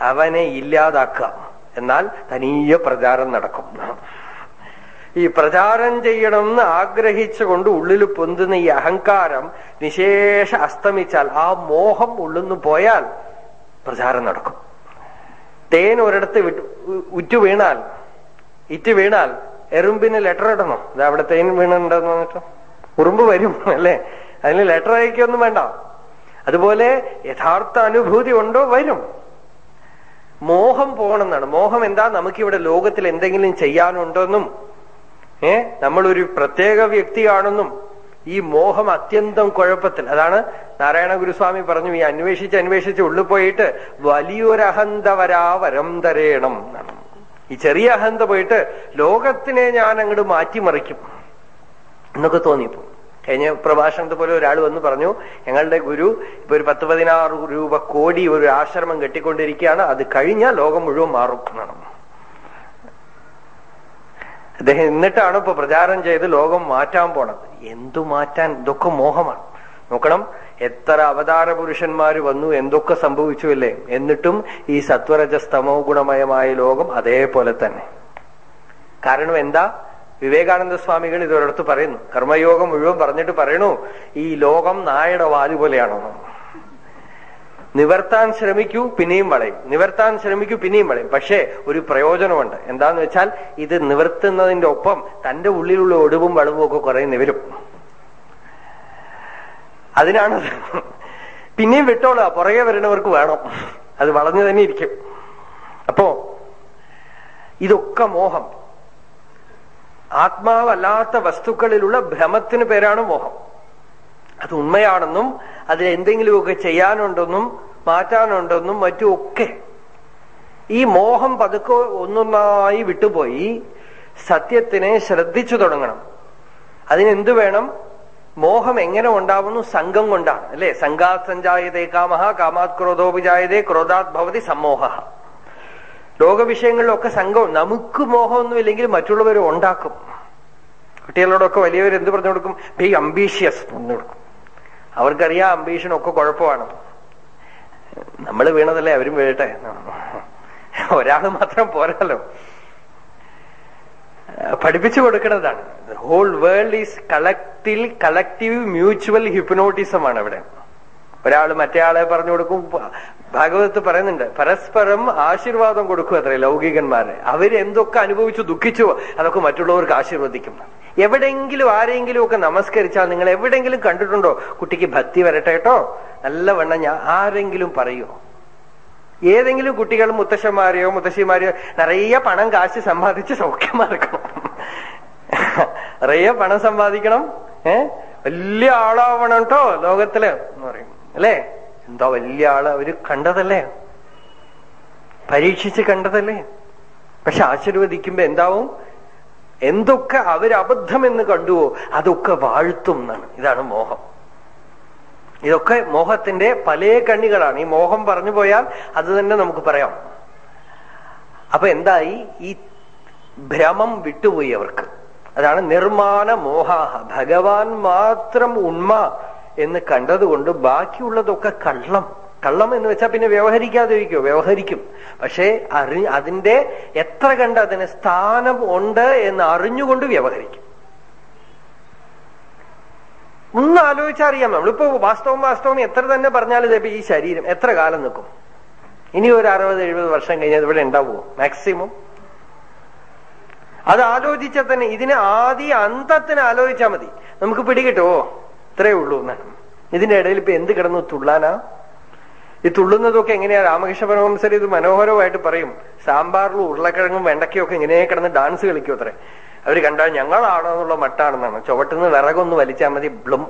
അവനെ ഇല്ലാതാക്കുക. എന്നാൽ തനിയ പ്രചാരം നടക്കും. ഈ പ്രചാരം ചെയ്യണം എന്ന് ആഗ്രഹിച്ചുകൊണ്ട് ഉള്ളിൽ പൊന്തുന്ന ഈ അഹങ്കാരം നിശേഷ അസ്തമിച്ചാൽ ആ മോഹം ഉള്ളിന്ന് പോയാൽ പ്രചാരം നടക്കും. തേൻ ഒരിടത്ത് ഉറ്റു വീണാൽ ഇറ്റ് വീണാൽ എറുമ്പിന് ലെറ്റർ ഇടണം. ഇത് അവിടെ തേൻ വീണുണ്ടെന്ന് പറഞ്ഞിട്ട് ഉറുമ്പ് വരും അല്ലെ? അതിന് ലെറ്റർ അയക്കൊന്നും വേണ്ട. അതുപോലെ യഥാർത്ഥ അനുഭൂതി ഉണ്ടോ? വരും. മോഹം പോകണമെന്നാണ്. മോഹം എന്താ? നമുക്കിവിടെ ലോകത്തിൽ എന്തെങ്കിലും ചെയ്യാനുണ്ടെന്നും ഏ? നമ്മളൊരു പ്രത്യേക വ്യക്തിയാണെന്നും ഈ മോഹം അത്യന്തം കുഴപ്പത്തിൽ. അതാണ് നാരായണ ഗുരുസ്വാമി പറഞ്ഞു ഈ അന്വേഷിച്ച് അന്വേഷിച്ച് ഉള്ളു പോയിട്ട് വലിയൊരഹന്ത വരാവരം തരേണം. എന്നാണ്. ഈ ചെറിയ അഹന്ത പോയിട്ട് ലോകത്തിനെ ഞാൻ അങ്ങോട്ട് മാറ്റിമറിക്കും എന്നൊക്കെ തോന്നിപ്പോ കഴിഞ്ഞ പ്രഭാഷണത്തെ പോലെ ഒരാൾ വന്ന് പറഞ്ഞു ഞങ്ങളുടെ ഗുരു ഇപ്പൊ ഒരു പത്ത് പതിനാറ് രൂപ കോടി ഒരു ആശ്രമം കെട്ടിക്കൊണ്ടിരിക്കുകയാണ്. അത് കഴിഞ്ഞാൽ ലോകം മുഴുവൻ മാറും. എന്നാണ്. അദ്ദേഹം എന്നിട്ടാണ് ഇപ്പൊ പ്രചാരം ചെയ്ത് ലോകം മാറ്റാൻ പോണത്. എന്തു മാറ്റാൻ? ഇതൊക്കെ മോഹമാണ്. നോക്കണം എത്ര അവതാര പുരുഷന്മാർ വന്നു എന്തൊക്കെ സംഭവിച്ചു അല്ലേ എന്നിട്ടും ഈ സത്വരജസ്തമോ ഗുണമയമായ ലോകം അതേപോലെ തന്നെ. കാരണം എന്താ? വിവേകാനന്ദ സ്വാമികൾ ഇതൊരിടത്ത് പറയുന്നു. കർമ്മയോഗം മുഴുവൻ പറഞ്ഞിട്ട് പറയണു ഈ ലോകം നായയുടെ വാൽ പോലെയാണെന്ന് നിവർത്താൻ ശ്രമിക്കൂ പിന്നെയും വളയും. നിവർത്താൻ ശ്രമിക്കൂ പിന്നെയും വളയും. പക്ഷേ ഒരു പ്രയോജനമുണ്ട്. എന്താന്ന് വെച്ചാൽ ഇത് നിവർത്തുന്നതിന്റെ ഒപ്പം തന്റെ ഉള്ളിലുള്ള ഒടിവും വളവും ഒക്കെ കുറെ നിവരും. അതിനാണ് പിന്നെയും വിട്ടോളൂ. പുറകെ വരുന്നവർക്ക് വേണം. അത് വളഞ്ഞു തന്നെ ഇരിക്കും. അപ്പോ ഇതൊക്കെ മോഹം. ആത്മാവല്ലാത്ത വസ്തുക്കളിലുള്ള ഭ്രമത്തിന് പേരാണ് മോഹം. അത് ഉണ്മയാണെന്നും അതിൽ എന്തെങ്കിലുമൊക്കെ ചെയ്യാനുണ്ടെന്നും മാറ്റാനുണ്ടെന്നും മറ്റുമൊക്കെ. ഈ മോഹം പതുക്കെ ഒന്നൊന്നായി വിട്ടുപോയി. സത്യത്തിനെ ശ്രദ്ധിച്ചു തുടങ്ങണം. അതിനെന്ത് വേണം? മോഹം എങ്ങനെ ഉണ്ടാവുന്നു? സംഘം കൊണ്ടാണ്. അല്ലെ? സംഘാത് സഞ്ചായതേ കാമഹ കാമാത് ക്രോധോപിജായതേ ക്രോധാത് ഭവതി സമ്മോഹ. ലോകവിഷയങ്ങളിലൊക്കെ സംഘം നമുക്ക് മോഹമൊന്നും ഇല്ലെങ്കിൽ മറ്റുള്ളവർ ഉണ്ടാക്കും. കുട്ടികളോടൊക്കെ വലിയവർ എന്ത് പറഞ്ഞു കൊടുക്കും? ബി അംബീഷ്യസ് പറഞ്ഞു കൊടുക്കും. അവർക്കറിയാം അംബീഷൻ ഒക്കെ കുഴപ്പമാണ്. നമ്മൾ വീണതല്ലേ അവരും വീഴട്ടെ. ഒരാൾ മാത്രം പോരാലോ. പഠിപ്പിച്ചു കൊടുക്കുന്നതാണ്. Whole world is collective collective mutual ഹിപ്നോട്ടിസമാണ് അവിടെ. ഒരാൾ മറ്റേ ആളെ പറഞ്ഞു കൊടുക്കും. ഭാഗവതത്ത് പറയുന്നുണ്ട് പരസ്പരം ആശീർവാദം കൊടുക്കും അത്രേ ലൗകികന്മാരെ. അവരെന്തൊക്കെ അനുഭവിച്ചു ദുഃഖിച്ചു അതൊക്കെ മറ്റുള്ളവർക്ക് ആശീർവദിക്കും. എവിടെയെങ്കിലും ആരെങ്കിലും ഒക്കെ നമസ്കരിച്ചാൽ നിങ്ങൾ എവിടെയെങ്കിലും കണ്ടിട്ടുണ്ടോ കുട്ടിക്ക് ഭക്തി വരട്ടെ കേട്ടോ? നല്ലവണ്ണം ഞാൻ ആരെങ്കിലും പറയോ? ഏതെങ്കിലും കുട്ടികൾ മുത്തശ്ശന്മാരെയോ മുത്തശ്ശിമാരെയോ നിറയെ പണം കാശ് സമ്പാദിച്ച് സൗഖ്യമാർക്കണം നിറയെ പണം സമ്പാദിക്കണം ഏ? വലിയ ആളാവണം കേട്ടോ ലോകത്തിൽ എന്ന് പറയും. അല്ലേ? എന്താ വലിയ ആൾ അവർ കണ്ടതല്ലേ? പരീക്ഷിച്ച് കണ്ടതല്ലേ? പക്ഷെ ആശീർവദിക്കുമ്പോ എന്താവും? എന്തൊക്കെ അവരബദ്ധമെന്ന് കണ്ടുവോ അതൊക്കെ വാഴ്ത്തും എന്നാണ്. ഇതാണ് മോഹം. ഇതൊക്കെ മോഹത്തിന്റെ പല കണ്ണികളാണ്. ഈ മോഹം പറഞ്ഞു പോയാൽ അത് തന്നെ നമുക്ക് പറയാം. അപ്പൊ എന്തായി? ഈ ഭ്രമം വിട്ടുപോയി അവർക്ക്. അതാണ് നിർമ്മാണ മോഹാഹ ഭഗവാൻ മാത്രം ഉണ്മ എന്ന് കണ്ടതുകൊണ്ട് ബാക്കിയുള്ളതൊക്കെ കള്ളം. കള്ളം എന്ന് വെച്ചാൽ പിന്നെ വ്യവഹരിക്കാതിരിക്കോ? വ്യവഹരിക്കും. പക്ഷേ അറി അതിന്റെ എത്ര കണ്ട് അതിന് സ്ഥാനം ഉണ്ട് എന്ന് അറിഞ്ഞുകൊണ്ട് വ്യവഹരിക്കും. ഒന്ന് ആലോചിച്ചറിയാം നമ്മളിപ്പോ വാസ്തവം വാസ്തവം എത്ര തന്നെ പറഞ്ഞാലും ഇതേ ഈ ശരീരം എത്ര കാലം നിൽക്കും? ഇനി ഒരു അറുപത് എഴുപത് വർഷം കഴിഞ്ഞാൽ ഇവിടെ ഉണ്ടാവുമോ? മാക്സിമം അത് ആലോചിച്ചാൽ തന്നെ ഇതിന് ആദ്യ അന്തത്തിന് ആലോചിച്ചാൽ മതി. നമുക്ക് പിടികിട്ടുമോ ഇത്രേ ഉള്ളൂ എന്നാണ് ഇതിന്റെ ഇടയിൽ ഇപ്പൊ എന്ത് കിടന്നു? തുള്ളാനാ? ഈ തുള്ളുന്നതൊക്കെ എങ്ങനെയാ? രാമകൃഷ്ണ പരമഹംസർ ഇത് മനോഹരമായിട്ട് പറയും. സാമ്പാറിലും ഉരുളക്കിഴങ്ങും വെണ്ടയ്ക്കും ഒക്കെ ഇങ്ങനെ കിടന്ന് ഡാൻസ് കളിക്കും അത്രേ. അവർ കണ്ടാൽ ഞങ്ങളാണോ എന്നുള്ള മട്ടാണെന്നാണ്. ചുവട്ടുനിന്ന് വിറകൊന്ന് വലിച്ചാൽ മതി. ബ്ലും.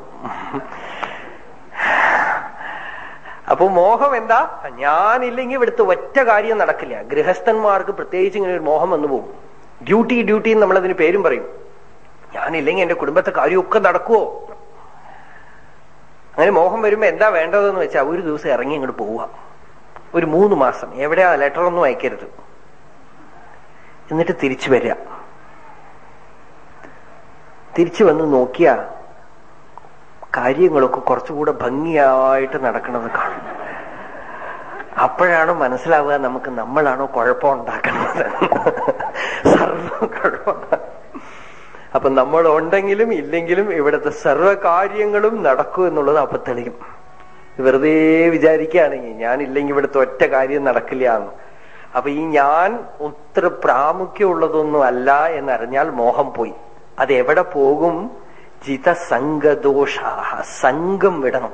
അപ്പൊ മോഹം എന്താ? ഞാനില്ലെങ്കിൽ ഇവിടുത്തെ ഒറ്റ കാര്യം നടക്കില്ല. ഗൃഹസ്ഥന്മാർക്ക് പ്രത്യേകിച്ച് ഇങ്ങനെ ഒരു മോഹം വന്നു പോകും. ഡ്യൂട്ടി ഡ്യൂട്ടി നമ്മളതിന് പേരും പറയും. ഞാനില്ലെങ്കിൽ എന്റെ കുടുംബത്തെ കാര്യമൊക്കെ നടക്കുവോ? അങ്ങനെ മോഹം വരുമ്പോ എന്താ വേണ്ടതെന്ന് വെച്ചാൽ ഒരു ദിവസം ഇറങ്ങി ഇങ്ങോട്ട് പോവുക. ഒരു മൂന്ന് മാസം. എവിടെയാ ലെറ്റർ ഒന്നും അയക്കരുത്. എന്നിട്ട് തിരിച്ചു വരിക. തിരിച്ചു വന്ന് നോക്കിയ കാര്യങ്ങളൊക്കെ കുറച്ചുകൂടെ ഭംഗിയായിട്ട് നടക്കുന്നത് കാണും. അപ്പോഴാണ് മനസ്സിലാവുക നമുക്ക് നമ്മളാണോ കുഴപ്പം ഉണ്ടാക്കുന്നത് സർവ കുഴപ്പം അപ്പൊ നമ്മൾ ഉണ്ടെങ്കിലും ഇല്ലെങ്കിലും ഇവിടുത്തെ സർവകാര്യങ്ങളും നടക്കും എന്നുള്ളത് അപ്പൊ തെളിയും. വെറുതെ വിചാരിക്കുകയാണെങ്കിൽ ഞാൻ ഇല്ലെങ്കിൽ ഇവിടുത്തെ ഒറ്റ കാര്യം നടക്കില്ല എന്ന്. അപ്പൊ ഈ ഞാൻ ഒത്തിരി പ്രാമുഖ്യമുള്ളതൊന്നും അല്ല എന്നറിഞ്ഞാൽ മോഹം പോയി. അതെവിടെ പോകും? ജിതസംഗദോഷ സംഘം വിടണം.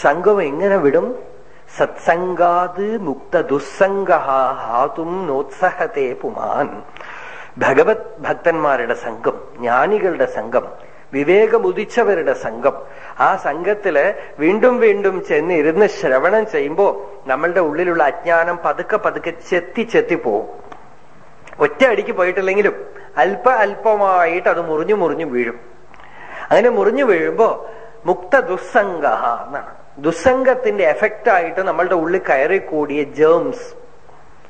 സംഘം എങ്ങനെ വിടും? സത്സംഗാത് മുക്ത ദുസ്സംഗ ഹാതും നോത്സഹത്തെ പുമാൻ. ഭഗവത് ഭക്തന്മാരുടെ സംഘം ജ്ഞാനികളുടെ സംഘം വിവേകമുദിച്ചവരുടെ സംഘം. ആ സംഘത്തിൽ വീണ്ടും വീണ്ടും ചെന്ന് ഇരുന്ന് ശ്രവണം ചെയ്യുമ്പോ നമ്മളുടെ ഉള്ളിലുള്ള അജ്ഞാനം പതുക്കെ പതുക്കെ ചെത്തി ചെത്തി പോവും. ഒറ്റ അടിക്ക് പോയിട്ടില്ലെങ്കിലും അല്പ അല്പമായിട്ട് അത് മുറിഞ്ഞു മുറിഞ്ഞു വീഴും. അങ്ങനെ മുറിഞ്ഞു വീഴുമ്പോ മുക്ത ദുസ്സംഗ എന്നാണ്. ദുസ്സംഗത്തിന്റെ എഫക്റ്റ് ആയിട്ട് നമ്മളുടെ ഉള്ളിൽ കയറി കൂടിയ ജേംസ്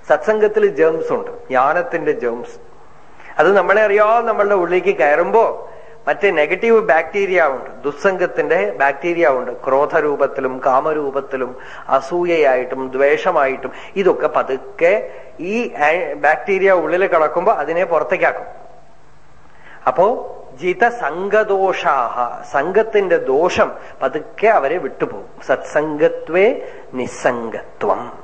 സത്സംഗത്തിൽ ജേംസ് ഉണ്ട്. ജ്ഞാനത്തിന്റെ ജേംസ് അത് നമ്മളെ അറിയാതെ നമ്മളുടെ ഉള്ളിലേക്ക് കയറുമ്പോ മറ്റേ നെഗറ്റീവ് ബാക്ടീരിയ ഉണ്ട്. ദുസ്സംഗത്തിന്റെ ബാക്ടീരിയ ഉണ്ട്. ക്രോധരൂപത്തിലും കാമരൂപത്തിലും അസൂയയായിട്ടും ദ്വേഷമായിട്ടും ഇതൊക്കെ പതുക്കെ ഈ ബാക്ടീരിയ ഉള്ളിൽ കിടക്കുമ്പോ അതിനെ പുറത്തേക്കാക്കും. അപ്പോ ജിതസംഗദോഷാഹ സംഘത്തിന്റെ ദോഷം പതുക്കെ അവരെ വിട്ടുപോകും. സത്സംഗത്വേ നിസ്സംഗത്വം.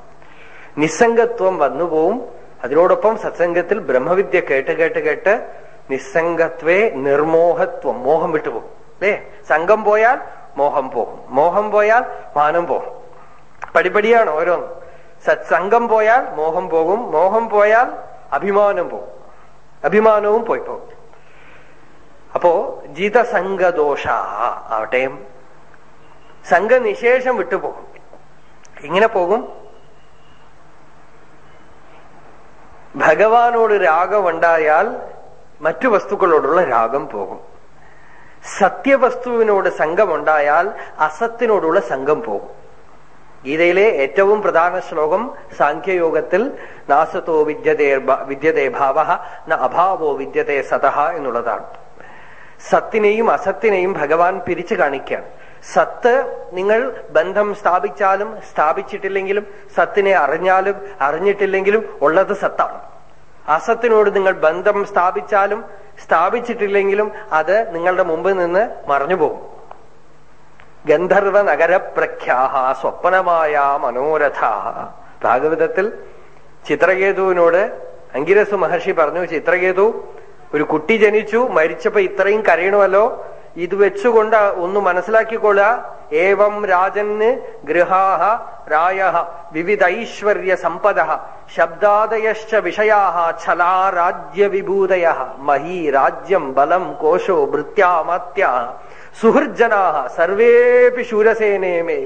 നിസ്സംഗത്വം വന്നുപോവും അതിനോടൊപ്പം സത്സംഗത്തിൽ ബ്രഹ്മവിദ്യ കേട്ട് കേട്ട് കേട്ട് നിസ്സംഗത്വേ നിർമോഹത്വം മോഹം വിട്ടുപോകും. അല്ലേ സംഘം പോയാൽ മോഹം പോകും. മോഹം പോയാൽ മാനം പോകും. പടിപടിയാണ് ഓരോന്ന്. സത്സംഗം പോയാൽ മോഹം പോകും മോഹം പോയാൽ അഭിമാനം പോകും. അഭിമാനവും പോയി പോകും. അപ്പോ ജിതസംഗദോഷ ആവട്ടെ. സംഘനിശേഷം വിട്ടുപോകും. ഇങ്ങനെ പോകും? ഭഗവാനോട് രാഗമുണ്ടായാൽ മറ്റു വസ്തുക്കളോടുള്ള രാഗം പോകും. സത്യവസ്തുവിനോട് സംഘമുണ്ടായാൽ അസത്തിനോടുള്ള സംഘം പോകും. ഗീതയിലെ ഏറ്റവും പ്രധാന ശ്ലോകം സാഖ്യയോഗത്തിൽ നാസത്തോ വിദ്യതേ വിദ്യതേ ഭാവ ന അഭാവോ വിദ്യതേ സതഹ എന്നുള്ളതാണ്. സത്തിനെയും അസത്തിനെയും ഭഗവാൻ പിരിച്ചു കാണിക്കുകയാണ്. സത്ത് നിങ്ങൾ ബന്ധം സ്ഥാപിച്ചാലും സ്ഥാപിച്ചിട്ടില്ലെങ്കിലും സത്തിനെ അറിഞ്ഞാലും അറിഞ്ഞിട്ടില്ലെങ്കിലും ഉള്ളത് സത്താണ്. അസത്തിനോട് നിങ്ങൾ ബന്ധം സ്ഥാപിച്ചാലും സ്ഥാപിച്ചിട്ടില്ലെങ്കിലും അത് നിങ്ങളുടെ മുമ്പിൽ നിന്ന് മറഞ്ഞുപോകും ഗന്ധർവ നഗരപ്രഖ്യാഹ സ്വപ്നമായ മനോരഥ. ഭാഗവതത്തിൽ ചിത്രകേതുവിനോട് അങ്കിരസു മഹർഷി പറഞ്ഞു ചിത്രകേതു ഒരു കുട്ടി ജനിച്ചു മരിച്ചപ്പോ ഇത്രയും കരയണമല്ലോ ഇത് വെച്ചുകൊണ്ട് ഒന്ന് മനസ്സിലാക്കിക്കൊള്ളുക. ഏവം രാജന് ഗൃഹാഹ രായ വിവിധൈശ്വര്യ സമ്പദ ശബ്ദാദയശ്ച വിഷയാ ഛലാരാജ്യ വിഭൂതയ മഹീ രാജ്യം ബലം കോശോ ഭൃത്യാമത്യ സുഹൃജനാ സർവേപി ശൂരസേനേമേ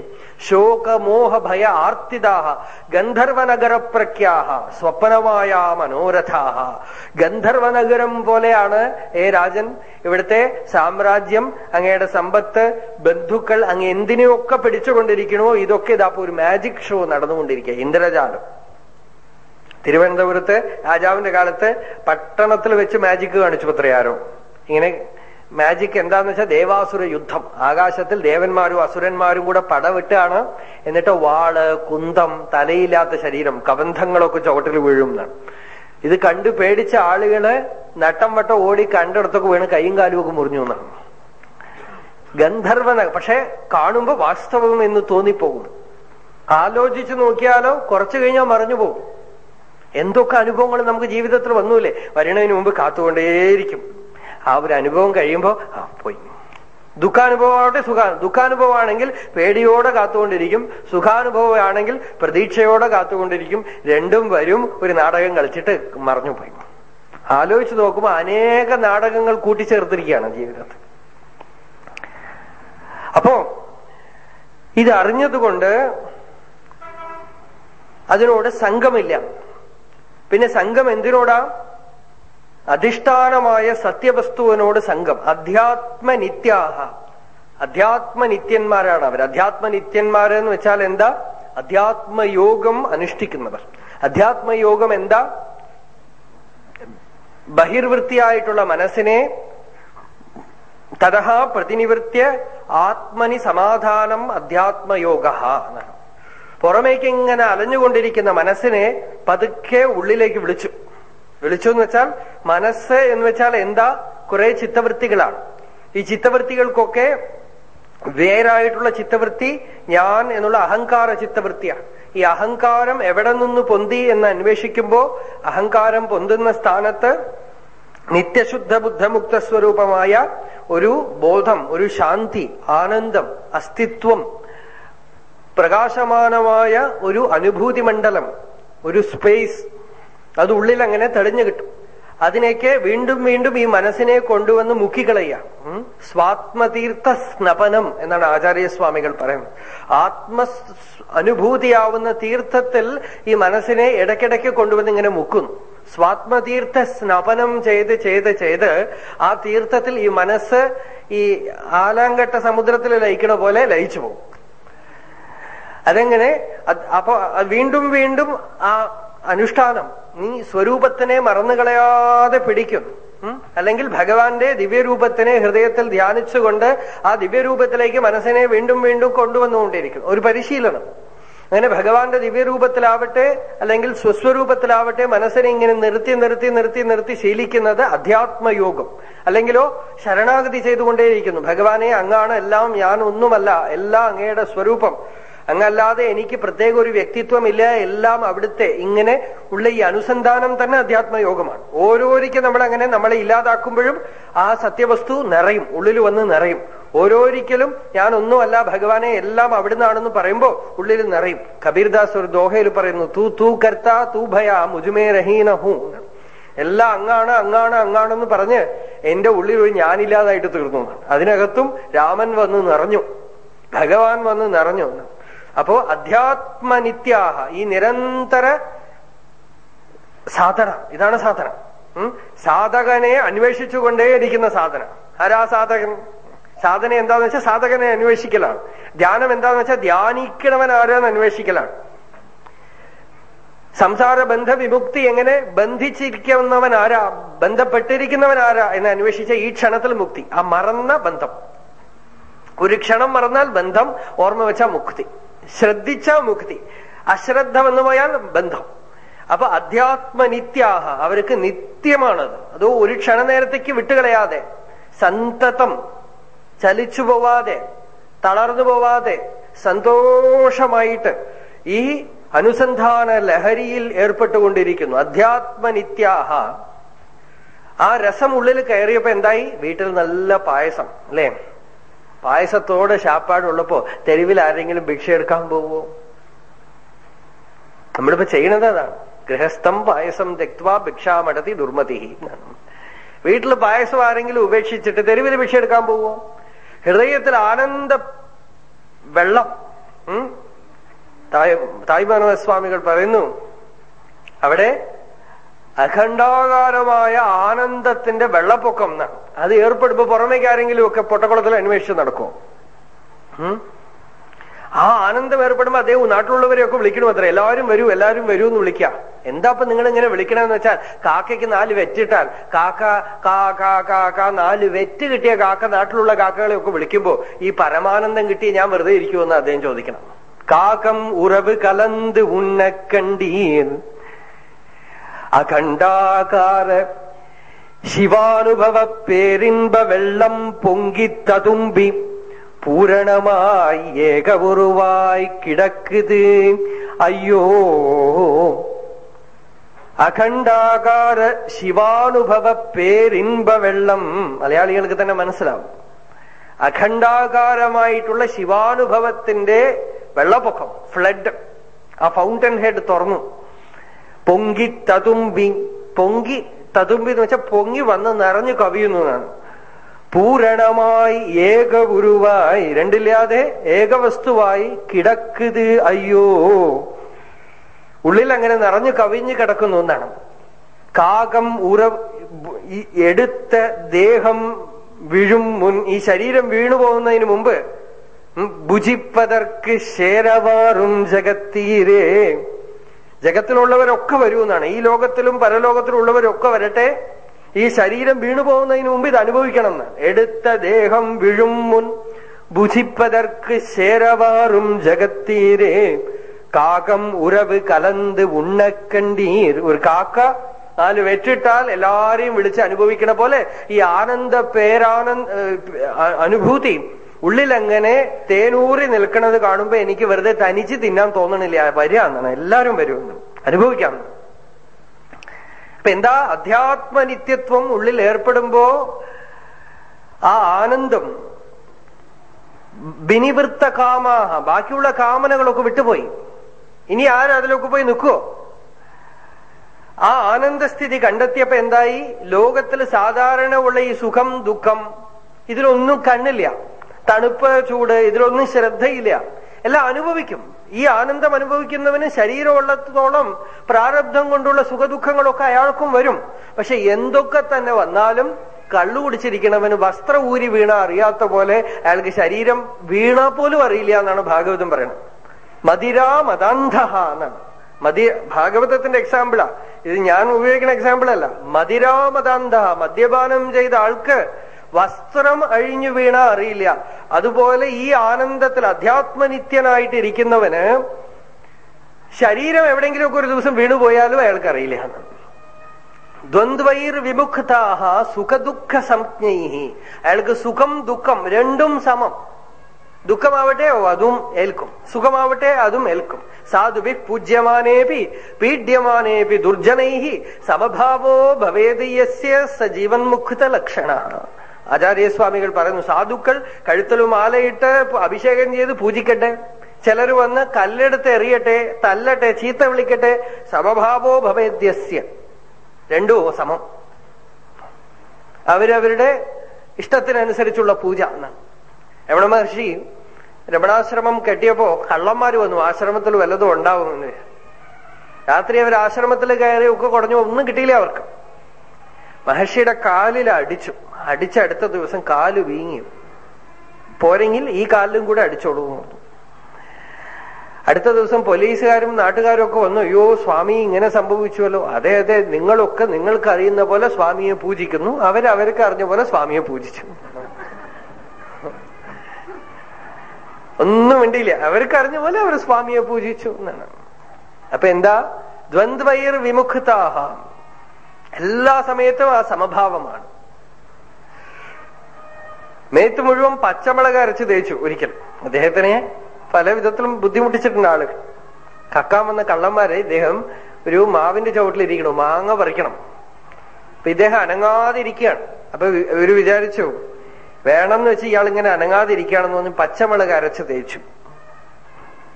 ശോകമോഹ ഭയ ആർത്തിതാഹ ഗന്ധർവനഗരപ്രഖ്യാഹ സ്വപ്നമായ മനോരഥാഹ. ഗന്ധർവനഗരം പോലെയാണ് ഏ രാജൻ ഇവിടുത്തെ സാമ്രാജ്യം അങ്ങയുടെ സമ്പത്ത് ബന്ധുക്കൾ അങ്ങ് എന്തിനെയൊക്കെ പിടിച്ചുകൊണ്ടിരിക്കണോ ഇതൊക്കെ ഇതാ ഒരു മാജിക് ഷോ നടന്നുകൊണ്ടിരിക്കുക ഇന്ദ്രജാലം. തിരുവനന്തപുരത്ത് രാജാവിന്റെ കാലത്ത് പട്ടണത്തിൽ വെച്ച് മാജിക് കാണിച്ചു പത്രയാരോ. ഇങ്ങനെ മാജിക് എന്താന്ന് വെച്ചാൽ ദേവാസുര യുദ്ധം. ആകാശത്തിൽ ദേവന്മാരും അസുരന്മാരും കൂടെ പടവിട്ടാണ്. എന്നിട്ട് വാൾ കുന്തം തലയില്ലാത്ത ശരീരം കബന്ധങ്ങളൊക്കെ ചുവട്ടിൽ വീഴും ഇത് കണ്ടു പേടിച്ച ആളുകൾ നട്ടം വട്ടം ഓടി കണ്ടിടത്തൊക്കെ വീണ് കൈയും കാലും ഒക്കെ മുറിഞ്ഞു എന്നാണ്. ഗന്ധർവന പക്ഷെ കാണുമ്പോ വാസ്തവം എന്ന് തോന്നിപ്പോകും. ആലോചിച്ചു നോക്കിയാലോ കുറച്ചു കഴിഞ്ഞാൽ മറിഞ്ഞു പോകും. എന്തൊക്കെ അനുഭവങ്ങൾ നമുക്ക് ജീവിതത്തിൽ വന്നൂലേ? വരണതിന് മുമ്പ് കാത്തുകൊണ്ടേയിരിക്കും. ആ ഒരു അനുഭവം കഴിയുമ്പോ ആ പോയി. ദുഃഖാനുഭവമാവട്ടെ സുഖ. ദുഃഖാനുഭവമാണെങ്കിൽ പേടിയോടെ കാത്തുകൊണ്ടിരിക്കും. സുഖാനുഭവമാണെങ്കിൽ പ്രതീക്ഷയോടെ കാത്തുകൊണ്ടിരിക്കും. രണ്ടും വരും. ഒരു നാടകം കളിച്ചിട്ട് മറഞ്ഞു പോയി ആലോചിച്ച് നോക്കുമ്പോ അനേക നാടകങ്ങൾ കൂട്ടിച്ചേർത്തിരിക്കുകയാണ് ജീവിതത്തിൽ. അപ്പോ ഇത് അറിഞ്ഞതുകൊണ്ട് അതിനോട് സംഘമില്ല. പിന്നെ സംഘം എന്തിനോടാ? അധിഷ്ഠാനമായ സത്യവസ്തുവിനോട് സംഘം. അധ്യാത്മനിത്യാഹ. അധ്യാത്മനിത്യന്മാരാണ് അവർ. അധ്യാത്മനിത്യന്മാർ എന്ന് വെച്ചാൽ എന്താ? അധ്യാത്മയോഗം അനുഷ്ഠിക്കുന്നവർ. അധ്യാത്മയോഗം എന്താ? ബഹിർവൃത്തിയായിട്ടുള്ള മനസ്സിനെ തതഹ പ്രതിനിവൃത്യ ആത്മനി സമാധാനം അധ്യാത്മയോഗ പുറമേക്ക് ഇങ്ങനെ അലഞ്ഞുകൊണ്ടിരിക്കുന്ന മനസ്സിനെ പതുക്കെ ഉള്ളിലേക്ക് വിളിച്ചു. വിളിച്ചു എന്ന് വെച്ചാൽ മനസ്സ് എന്ന് വെച്ചാൽ എന്താ? കുറെ ചിത്തവൃത്തികളാണ്. ഈ ചിത്തവൃത്തികൾക്കൊക്കെ വേരായിട്ടുള്ള ചിത്തവൃത്തി ഞാൻ എന്നുള്ള അഹങ്കാര ചിത്തവൃത്തിയാണ്. ഈ അഹങ്കാരം എവിടെ നിന്ന് പൊന്തി എന്ന് അന്വേഷിക്കുമ്പോ അഹങ്കാരം പൊന്തുന്ന സ്ഥാനത്ത് നിത്യശുദ്ധ ബുദ്ധമുക്ത സ്വരൂപമായ ഒരു ബോധം ഒരു ശാന്തി ആനന്ദം അസ്തിത്വം പ്രകാശമാനമായ ഒരു അനുഭൂതി മണ്ഡലം ഒരു സ്പേസ് അത് ഉള്ളിൽ അങ്ങനെ തെളിഞ്ഞു കിട്ടും. അതിനേക്ക് വീണ്ടും വീണ്ടും ഈ മനസ്സിനെ കൊണ്ടുവന്ന് മുക്കിക്കളയുക. സ്വാത്മതീർത്ഥ സ്നപനം എന്നാണ് ആചാര്യസ്വാമികൾ പറയുന്നത്. ആത്മ അനുഭൂതിയാവുന്ന തീർത്ഥത്തിൽ ഈ മനസ്സിനെ ഇടയ്ക്കിടയ്ക്ക് കൊണ്ടുവന്ന് ഇങ്ങനെ മുക്കുന്നു. സ്വാത്മതീർത്ഥ സ്നപനം ചെയ്ത് ചെയ്ത് ചെയ്ത് ആ തീർത്ഥത്തിൽ ഈ മനസ്സ് ഈ ആലാങ്കട്ട സമുദ്രത്തിൽ ലയിക്കണ പോലെ ലയിച്ചു പോകും. അതെങ്ങനെ? അത് അപ്പൊ വീണ്ടും വീണ്ടും ആ അനുഷ്ഠാനം. നീ സ്വരൂപത്തിനെ മറന്നുകളയാതെ പിടിക്കും? അല്ലെങ്കിൽ ഭഗവാന്റെ ദിവ്യരൂപത്തിനെ ഹൃദയത്തിൽ ധ്യാനിച്ചുകൊണ്ട് ആ ദിവ്യരൂപത്തിലേക്ക് മനസ്സിനെ വീണ്ടും വീണ്ടും കൊണ്ടുവന്നുകൊണ്ടിരിക്കും. ഒരു പരിശീലനം. അങ്ങനെ ഭഗവാന്റെ ദിവ്യരൂപത്തിലാവട്ടെ അല്ലെങ്കിൽ സ്വസ്വരൂപത്തിലാവട്ടെ മനസ്സിനെ ഇങ്ങനെ നിർത്തി നിർത്തി നിർത്തി നിർത്തി ശീലിക്കുന്നത് അധ്യാത്മയോഗം. അല്ലെങ്കിലോ ശരണാഗതി ചെയ്തുകൊണ്ടേയിരിക്കുന്നു. ഭഗവാനെ അങ്ങാണ് എല്ലാം ഞാൻ ഒന്നുമല്ല എല്ലാം അങ്ങയുടെ സ്വരൂപം. അങ്ങല്ലാതെ എനിക്ക് പ്രത്യേക ഒരു വ്യക്തിത്വമില്ല. എല്ലാം അവിടുത്തെ ഇങ്ങനെ ഉള്ള ഈ അനുസന്ധാനം തന്നെ അധ്യാത്മയോഗമാണ്. ഓരോരിക്കും നമ്മൾ അങ്ങനെ നമ്മളെ ഇല്ലാതാക്കുമ്പോഴും ആ സത്യവസ്തു നിറയും ഉള്ളിൽ വന്ന് നിറയും. ഓരോരിക്കലും ഞാൻ ഒന്നുമല്ല ഭഗവാനെ എല്ലാം അവിടുന്നാണെന്ന് പറയുമ്പോ ഉള്ളിൽ നിറയും. കബീർദാസ് ഒരു ദോഹയിൽ പറയുന്നു തൂ തൂ കർത്ത തൂ ഭയ മുജുമേ രഹീന ഹൂ എല്ലാം അങ്ങാണ് അങ്ങാണ് അങ്ങാണെന്ന് പറഞ്ഞ് എന്റെ ഉള്ളിൽ ഒരു ഞാനില്ലാതായിട്ട് തീർന്നു അതിനകത്തും രാമൻ വന്ന് നിറഞ്ഞു ഭഗവാൻ വന്ന് നിറഞ്ഞു അപ്പോ അധ്യാത്മനിത്യാഹ ഈ നിരന്തര സാധന. ഇതാണ് സാധന. സാധകനെ അന്വേഷിച്ചുകൊണ്ടേയിരിക്കുന്ന സാധന. ആരാ സാധകൻ? സാധന എന്താന്ന് വെച്ചാൽ സാധകനെ അന്വേഷിക്കലാണ്. ധ്യാനം എന്താന്ന് വെച്ചാൽ ധ്യാനിക്കണവൻ ആരാന്ന് അന്വേഷിക്കലാണ്. സംസാര ബന്ധ വിമുക്തി എങ്ങനെ ബന്ധിച്ചിരിക്കുന്നവൻ ആരാ? ബന്ധപ്പെട്ടിരിക്കുന്നവൻ ആരാ എന്ന് അന്വേഷിച്ച ഈ ക്ഷണത്തിൽ മുക്തി. ആ മറന്ന ബന്ധം. ഒരു ക്ഷണം മറന്നാൽ ബന്ധം ഓർമ്മ വെച്ചാൽ മുക്തി. ശ്രദ്ധിച്ച മുക്തി. അശ്രദ്ധ വന്നു പോയാൽ ബന്ധം. അപ്പൊ അധ്യാത്മനിത്യാഹ അവർക്ക് നിത്യമാണത്. അതോ ഒരു ക്ഷണനേരത്തേക്ക് വിട്ടുകളയാതെ സന്തതം ചലിച്ചു പോവാതെ തളർന്നു പോവാതെ സന്തോഷമായിട്ട് ഈ അനുസന്ധാന ലഹരിയിൽ ഏർപ്പെട്ടുകൊണ്ടിരിക്കുന്നു. അധ്യാത്മനിത്യാഹ. ആ രസം ഉള്ളിൽ കയറിയപ്പോ എന്തായി? വീട്ടിൽ നല്ല പായസം അല്ലേ? പായസത്തോടെ ശാപ്പാടുള്ളപ്പോ തെരുവിൽ ആരെങ്കിലും ഭിക്ഷ എടുക്കാൻ പോവോ? നമ്മളിപ്പോ ചെയ്യണത് അതാണ് ഗൃഹസ്ഥം പായസം തെക്വാ ഭിക്ഷാമടത്തി ദുർമതി എന്നാണ്. വീട്ടിൽ പായസം ആരെങ്കിലും ഉപേക്ഷിച്ചിട്ട് തെരുവിൽ ഭിക്ഷ എടുക്കാൻ പോവോ? ഹൃദയത്തിൽ ആനന്ദ വെള്ളം? തായ് തായ്മാനവ സ്വാമികൾ പറയുന്നു അവിടെ അഖണ്ഡാകാരമായ ആനന്ദത്തിന്റെ വെള്ളപ്പൊക്കം എന്നാണ് അത് ഏർപ്പെടുമ്പോ പുറമേക്ക് ആരെങ്കിലും ഒക്കെ പൊട്ടക്കുളത്തിൽ അന്വേഷിച്ച് നടക്കുമോ ആ ആനന്ദം ഏർപ്പെടുമ്പോ അദ്ദേഹം നാട്ടിലുള്ളവരെയൊക്കെ വിളിക്കണം അത്ര? എല്ലാവരും വരൂ എല്ലാവരും വരൂ എന്ന് വിളിക്കാം. എന്താ ഇപ്പൊ നിങ്ങൾ ഇങ്ങനെ വിളിക്കണമെന്ന് വെച്ചാൽ കാക്കയ്ക്ക് നാല് വെറ്റിട്ടാൽ കാക്ക കാ കാ കാ കാ നാല് വെറ്റ് കിട്ടിയ കാക്ക നാട്ടിലുള്ള കാക്കകളെ ഒക്കെ വിളിക്കുമ്പോ ഈ പരമാനന്ദം കിട്ടി ഞാൻ വെറുതെ ഇരിക്കുമെന്ന് അദ്ദേഹം ചോദിക്കണം. കാക്കം ഉറവ് കലന്ത് ഉണ്ണക്കണ്ടീർ അഖണ്ഡാകാര ശിവാനുഭവ പേരിൻപ വെള്ളം പൊങ്കിത്തതുമ്പി പൂരണമായി ഏകവുറുവായി കിടക്കുത്. അയ്യോ. അഖണ്ഡാകാര ശിവാനുഭവ പേരിൻപ വെള്ളം മലയാളികൾക്ക് തന്നെ മനസ്സിലാവും. അഖണ്ഡാകാരമായിട്ടുള്ള ശിവാനുഭവത്തിന്റെ വെള്ളപ്പൊക്കം ഫ്ലഡ് ആ ഫൗണ്ടൻ ഹെഡ് തുറന്നു. പൊങ്കി തതുമ്പി പൊങ്കി തതുമ്പി എന്ന് വെച്ചാൽ പൊങ്ങി വന്ന് നിറഞ്ഞു കവിയുന്നു എന്നാണ്. പൂരണമായി ഏക ഗുരുവായി രണ്ടില്ലാതെ ഏകവസ്തുവായി കിടക്കുത് അയ്യോ. ഉള്ളിൽ അങ്ങനെ നിറഞ്ഞു കവിഞ്ഞു കിടക്കുന്നു എന്നാണ്. കാകം ഉറ എടുത്ത ദേഹം വീഴും മുൻ ഈ ശരീരം വീണു പോകുന്നതിന് മുമ്പ് ഭുജിപ്പതർക്ക് ശേരവാറും ജഗത്തീരേ. ജഗത്തിലുള്ളവരൊക്കെ വരൂ എന്നാണ് ഈ ലോകത്തിലും പരലോകത്തിലുള്ളവരൊക്കെ വരട്ടെ. ഈ ശരീരം വീണു പോകുന്നതിന് മുമ്പ് ഇത് അനുഭവിക്കണം എന്ന്. എടുത്ത ദേഹം വിഴും മുൻ ബുധിപ്പതർക്ക് ശേരവാറും ജഗത്തീരേ. കാകം ഉറവ് കലന്ത് ഉണ്ണക്കണ്ടീർ. ഒരു കാക്ക നാല് വെറ്റിട്ടാൽ എല്ലാരെയും വിളിച്ച് അനുഭവിക്കണ പോലെ ഈ ആനന്ദ പേരാനന്ദ അനുഭൂതി ഉള്ളിലങ്ങനെ തേനൂറി നിൽക്കുന്നത് കാണുമ്പോ എനിക്ക് വെറുതെ തനിച്ച് തിന്നാൻ തോന്നണില്ല. വരിക എന്നാണ്. എല്ലാരും വരുമെന്ന് അനുഭവിക്കാം. അപ്പൊ എന്താ അധ്യാത്മനിത്യത്വം ഉള്ളിൽ ഏർപ്പെടുമ്പോ ആ ആനന്ദം ബിനിവൃത്ത കാമാഹ ബാക്കിയുള്ള കാമനകളൊക്കെ വിട്ടുപോയി. ഇനി ആരും അതിലൊക്കെ പോയി നിൽക്കുവോ? ആ ആനന്ദസ്ഥിതി കണ്ടെത്തിയപ്പോ എന്തായി? ലോകത്തിൽ സാധാരണ ഉള്ള ഈ സുഖം ദുഃഖം ഇതിലൊന്നും കണ്ണില്ല. തണുപ്പ് ചൂട് ഇതിലൊന്നും ശ്രദ്ധയില്ല. എല്ലാം അനുഭവിക്കും. ഈ ആനന്ദം അനുഭവിക്കുന്നവന് ശരീരമുള്ളത്തോളം പ്രാരബ്ധം കൊണ്ടുള്ള സുഖദുഃഖങ്ങളൊക്കെ അയാൾക്കും വരും. പക്ഷെ എന്തൊക്കെ തന്നെ വന്നാലും കള്ളു കുടിച്ചിരിക്കണവന് വസ്ത്രം ഊരി വീണ അറിയാത്ത പോലെ അയാൾക്ക് ശരീരം വീണാ പോലും അറിയില്ല എന്നാണ് ഭാഗവതം പറയുന്നത്. മതിരാ മതാന്ധഹ മതി ഭാഗവതത്തിന്റെ എക്സാമ്പിളാ ഇത് ഞാൻ ഉപയോഗിക്കുന്ന എക്സാമ്പിൾ അല്ല. മതിരാ മതാന്ധ മദ്യപാനം ചെയ്ത ആൾക്ക് വസ്ത്രം അഴിഞ്ഞു വീണ അറിയില്ല. അതുപോലെ ഈ ആനന്ദത്തിൽ അധ്യാത്മനിത്യനായിട്ട് ഇരിക്കുന്നവന് ശരീരം എവിടെയെങ്കിലുമൊക്കെ ഒരു ദിവസം വീണുപോയാലും അയാൾക്ക് അറിയില്ല ദ്വന്ദ്വൈർ വിമുക്താഹ സുഖദുഃഖ സംജ്ഞി അയാൾക്ക് സുഖം ദുഃഖം രണ്ടും സമം. ദുഃഖമാവട്ടെ അതും ഏൽക്കും. സുഖമാവട്ടെ അതും ഏൽക്കും. സാധുവി പൂജ്യമാനേപി പീഡ്യമാനേപി ദുർജനൈ സമഭാവോ ഭവേദീയസ്യ സജീവൻ മുക്ത ലക്ഷണ. ആചാര്യസ്വാമികൾ പറയുന്നു സാധുക്കൾ കഴുത്തലും മാലയിട്ട് അഭിഷേകം ചെയ്ത് പൂജിക്കട്ടെ. ചിലർ വന്ന് കല്ലെടുത്ത് എറിയട്ടെ തല്ലട്ടെ ചീത്ത വിളിക്കട്ടെ. സമഭാവോ ഭവേദ്യസ്യ. രണ്ടോ സമം. അവരവരുടെ ഇഷ്ടത്തിനനുസരിച്ചുള്ള പൂജ എന്നാണ്. രമണ മഹർഷി രമണാശ്രമം കെട്ടിയപ്പോ കള്ളന്മാര് വന്നു. ആശ്രമത്തിൽ വല്ലതും ഉണ്ടാവുമെന്ന് രാത്രി അവർ ആശ്രമത്തിൽ കയറി ഒക്കെ കുടഞ്ഞു ഒന്നും കിട്ടിയില്ല അവർക്ക്. മഹർഷിയുടെ കാലിൽ അടിച്ചു. അടിച്ചടുത്ത ദിവസം കാൽ വീങ്ങി. പോരെങ്കിൽ ഈ കാലിലും കൂടെ അടിച്ചോളൂ അടുത്ത ദിവസം പോലീസുകാരും നാട്ടുകാരും ഒക്കെ വന്നു അയ്യോ സ്വാമി ഇങ്ങനെ സംഭവിച്ചുവല്ലോ. അതെ അതെ നിങ്ങളൊക്കെ നിങ്ങൾക്ക് അറിയുന്ന പോലെ സ്വാമിയെ പൂജിക്കുന്നു. അവരവർക്ക് അറിഞ്ഞ പോലെ സ്വാമിയെ പൂജിച്ചു. ഒന്നും വേണ്ടിയില്ല അവർക്ക് അറിഞ്ഞ പോലെ അവർ സ്വാമിയെ പൂജിച്ചു എന്നാണ്. അപ്പൊ എന്താ? ദ്വന്ദ്വൈർ വിമുഖതാഹ. എല്ലാ സമയത്തും ആ സമഭാവമാണ്. മേത്ത് മുഴുവൻ പച്ചമുളക് അരച്ച് തേച്ചു ഒരിക്കൽ. അദ്ദേഹത്തിനെ പല വിധത്തിലും ബുദ്ധിമുട്ടിച്ചിട്ടുണ്ട് ആളുകൾ കക്കാൻ വന്ന കള്ളന്മാരെ ഇദ്ദേഹം ഒരു മാവിന്റെ ചുവട്ടിലിരിക്കണം മാങ്ങ പറിക്കണം. അപ്പൊ ഇദ്ദേഹം അനങ്ങാതിരിക്കുകയാണ്. അപ്പൊ ഇവർ വിചാരിച്ചു വേണം എന്ന് വെച്ച് ഇയാൾ ഇങ്ങനെ അനങ്ങാതിരിക്കുകയാണെന്ന് പറഞ്ഞ് പച്ചമുളക് അരച്ച് തേച്ചു.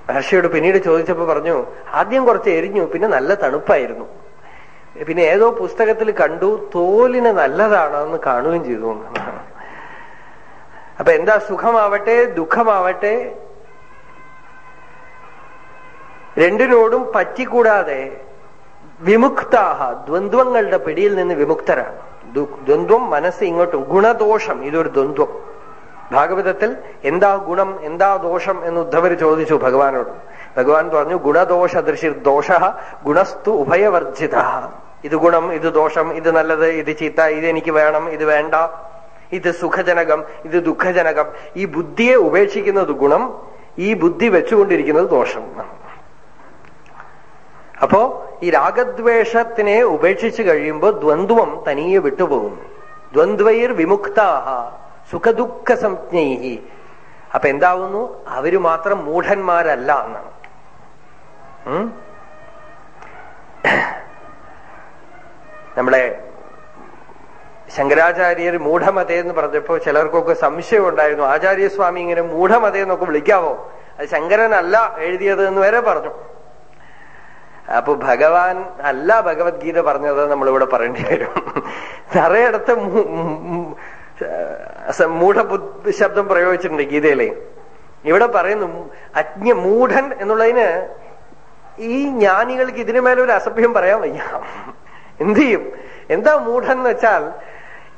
മഹർഷിയോട് പിന്നീട് ചോദിച്ചപ്പോ പറഞ്ഞു ആദ്യം കുറച്ച് എരിഞ്ഞു പിന്നെ നല്ല തണുപ്പായിരുന്നു. പിന്നെ ഏതോ പുസ്തകത്തിൽ കണ്ടു തോലിന് നല്ലതാണെന്ന് കാണുകയും ചെയ്തു. അപ്പൊ എന്താ സുഖമാവട്ടെ ദുഃഖമാവട്ടെ? രണ്ടിനോടും പറ്റിക്കൂടാതെ വിമുക്താഹ ദ്വന്ദ്വങ്ങളുടെ പിടിയിൽ നിന്ന് വിമുക്തരാണ്. ദ്വന്ദ്വം മനസ്സ് ഇങ്ങോട്ടും ഗുണദോഷം ഇതൊരു ദ്വന്ദ്വം. ഭാഗവതത്തിൽ എന്താ ഗുണം എന്താ ദോഷം എന്ന് ഉദ്ധവർ ചോദിച്ചു ഭഗവാനോട്. ഭഗവാൻ പറഞ്ഞു ഗുണദോഷ ദൃശിർ ദോഷ ഗുണസ്തു ഉഭയവർജിത. ഇത് ഗുണം ഇത് ദോഷം ഇത് നല്ലത് ഇത് ചീത്ത ഇത് എനിക്ക് വേണം ഇത് വേണ്ട. ഇത് സുഖജനകം ഇത് ദുഃഖജനകം. ഈ ബുദ്ധിയെ ഉപേക്ഷിക്കുന്നത് ഗുണം ഈ ബുദ്ധി വെച്ചുകൊണ്ടിരിക്കുന്നത് ദോഷം. അപ്പോ ഈ രാഗദ്വേഷത്തിനെ ഉപേക്ഷിച്ചു കഴിയുമ്പോൾ ദ്വന്ദ്വം തനിയെ വിട്ടുപോകും ദ്വന്ദ്വൈർ വിമുക്താഹ സുഖദുഃഖ സംജ്ഞൈഹി അപ്പൊ എന്താവുന്നു? അവർ മാത്രം മൂഢന്മാരല്ല എന്നാണ്. നമ്മളെ ശങ്കരാചാര്യർ മൂഢമതേ എന്ന് പറഞ്ഞപ്പോ ചിലർക്കൊക്കെ സംശയം ഉണ്ടായിരുന്നു. ആചാര്യസ്വാമി ഇങ്ങനെ മൂഢമതേ എന്നൊക്കെ വിളിക്കാവോ? അത് ശങ്കരനല്ല എഴുതിയത് എന്ന് വരെ പറഞ്ഞു. അപ്പൊ ഭഗവാൻ അല്ല ഭഗവത്ഗീത പറഞ്ഞത് നമ്മളിവിടെ പറയേണ്ടി വരും. നിറയിടത്ത് മൂഢ ശബ്ദം പ്രയോഗിച്ചിട്ടുണ്ട് ഗീതയിലെ. ഇവിടെ പറയുന്നു അജ്ഞ മൂഢൻ എന്നുള്ളതിന് ഈ ജ്ഞാനികൾക്ക് ഇതിനു മേലെ ഒരു അസഭ്യം പറയാൻ വയ്യ. എന്ത് ചെയ്യും? എന്താ മൂഢൻ എന്ന് വെച്ചാൽ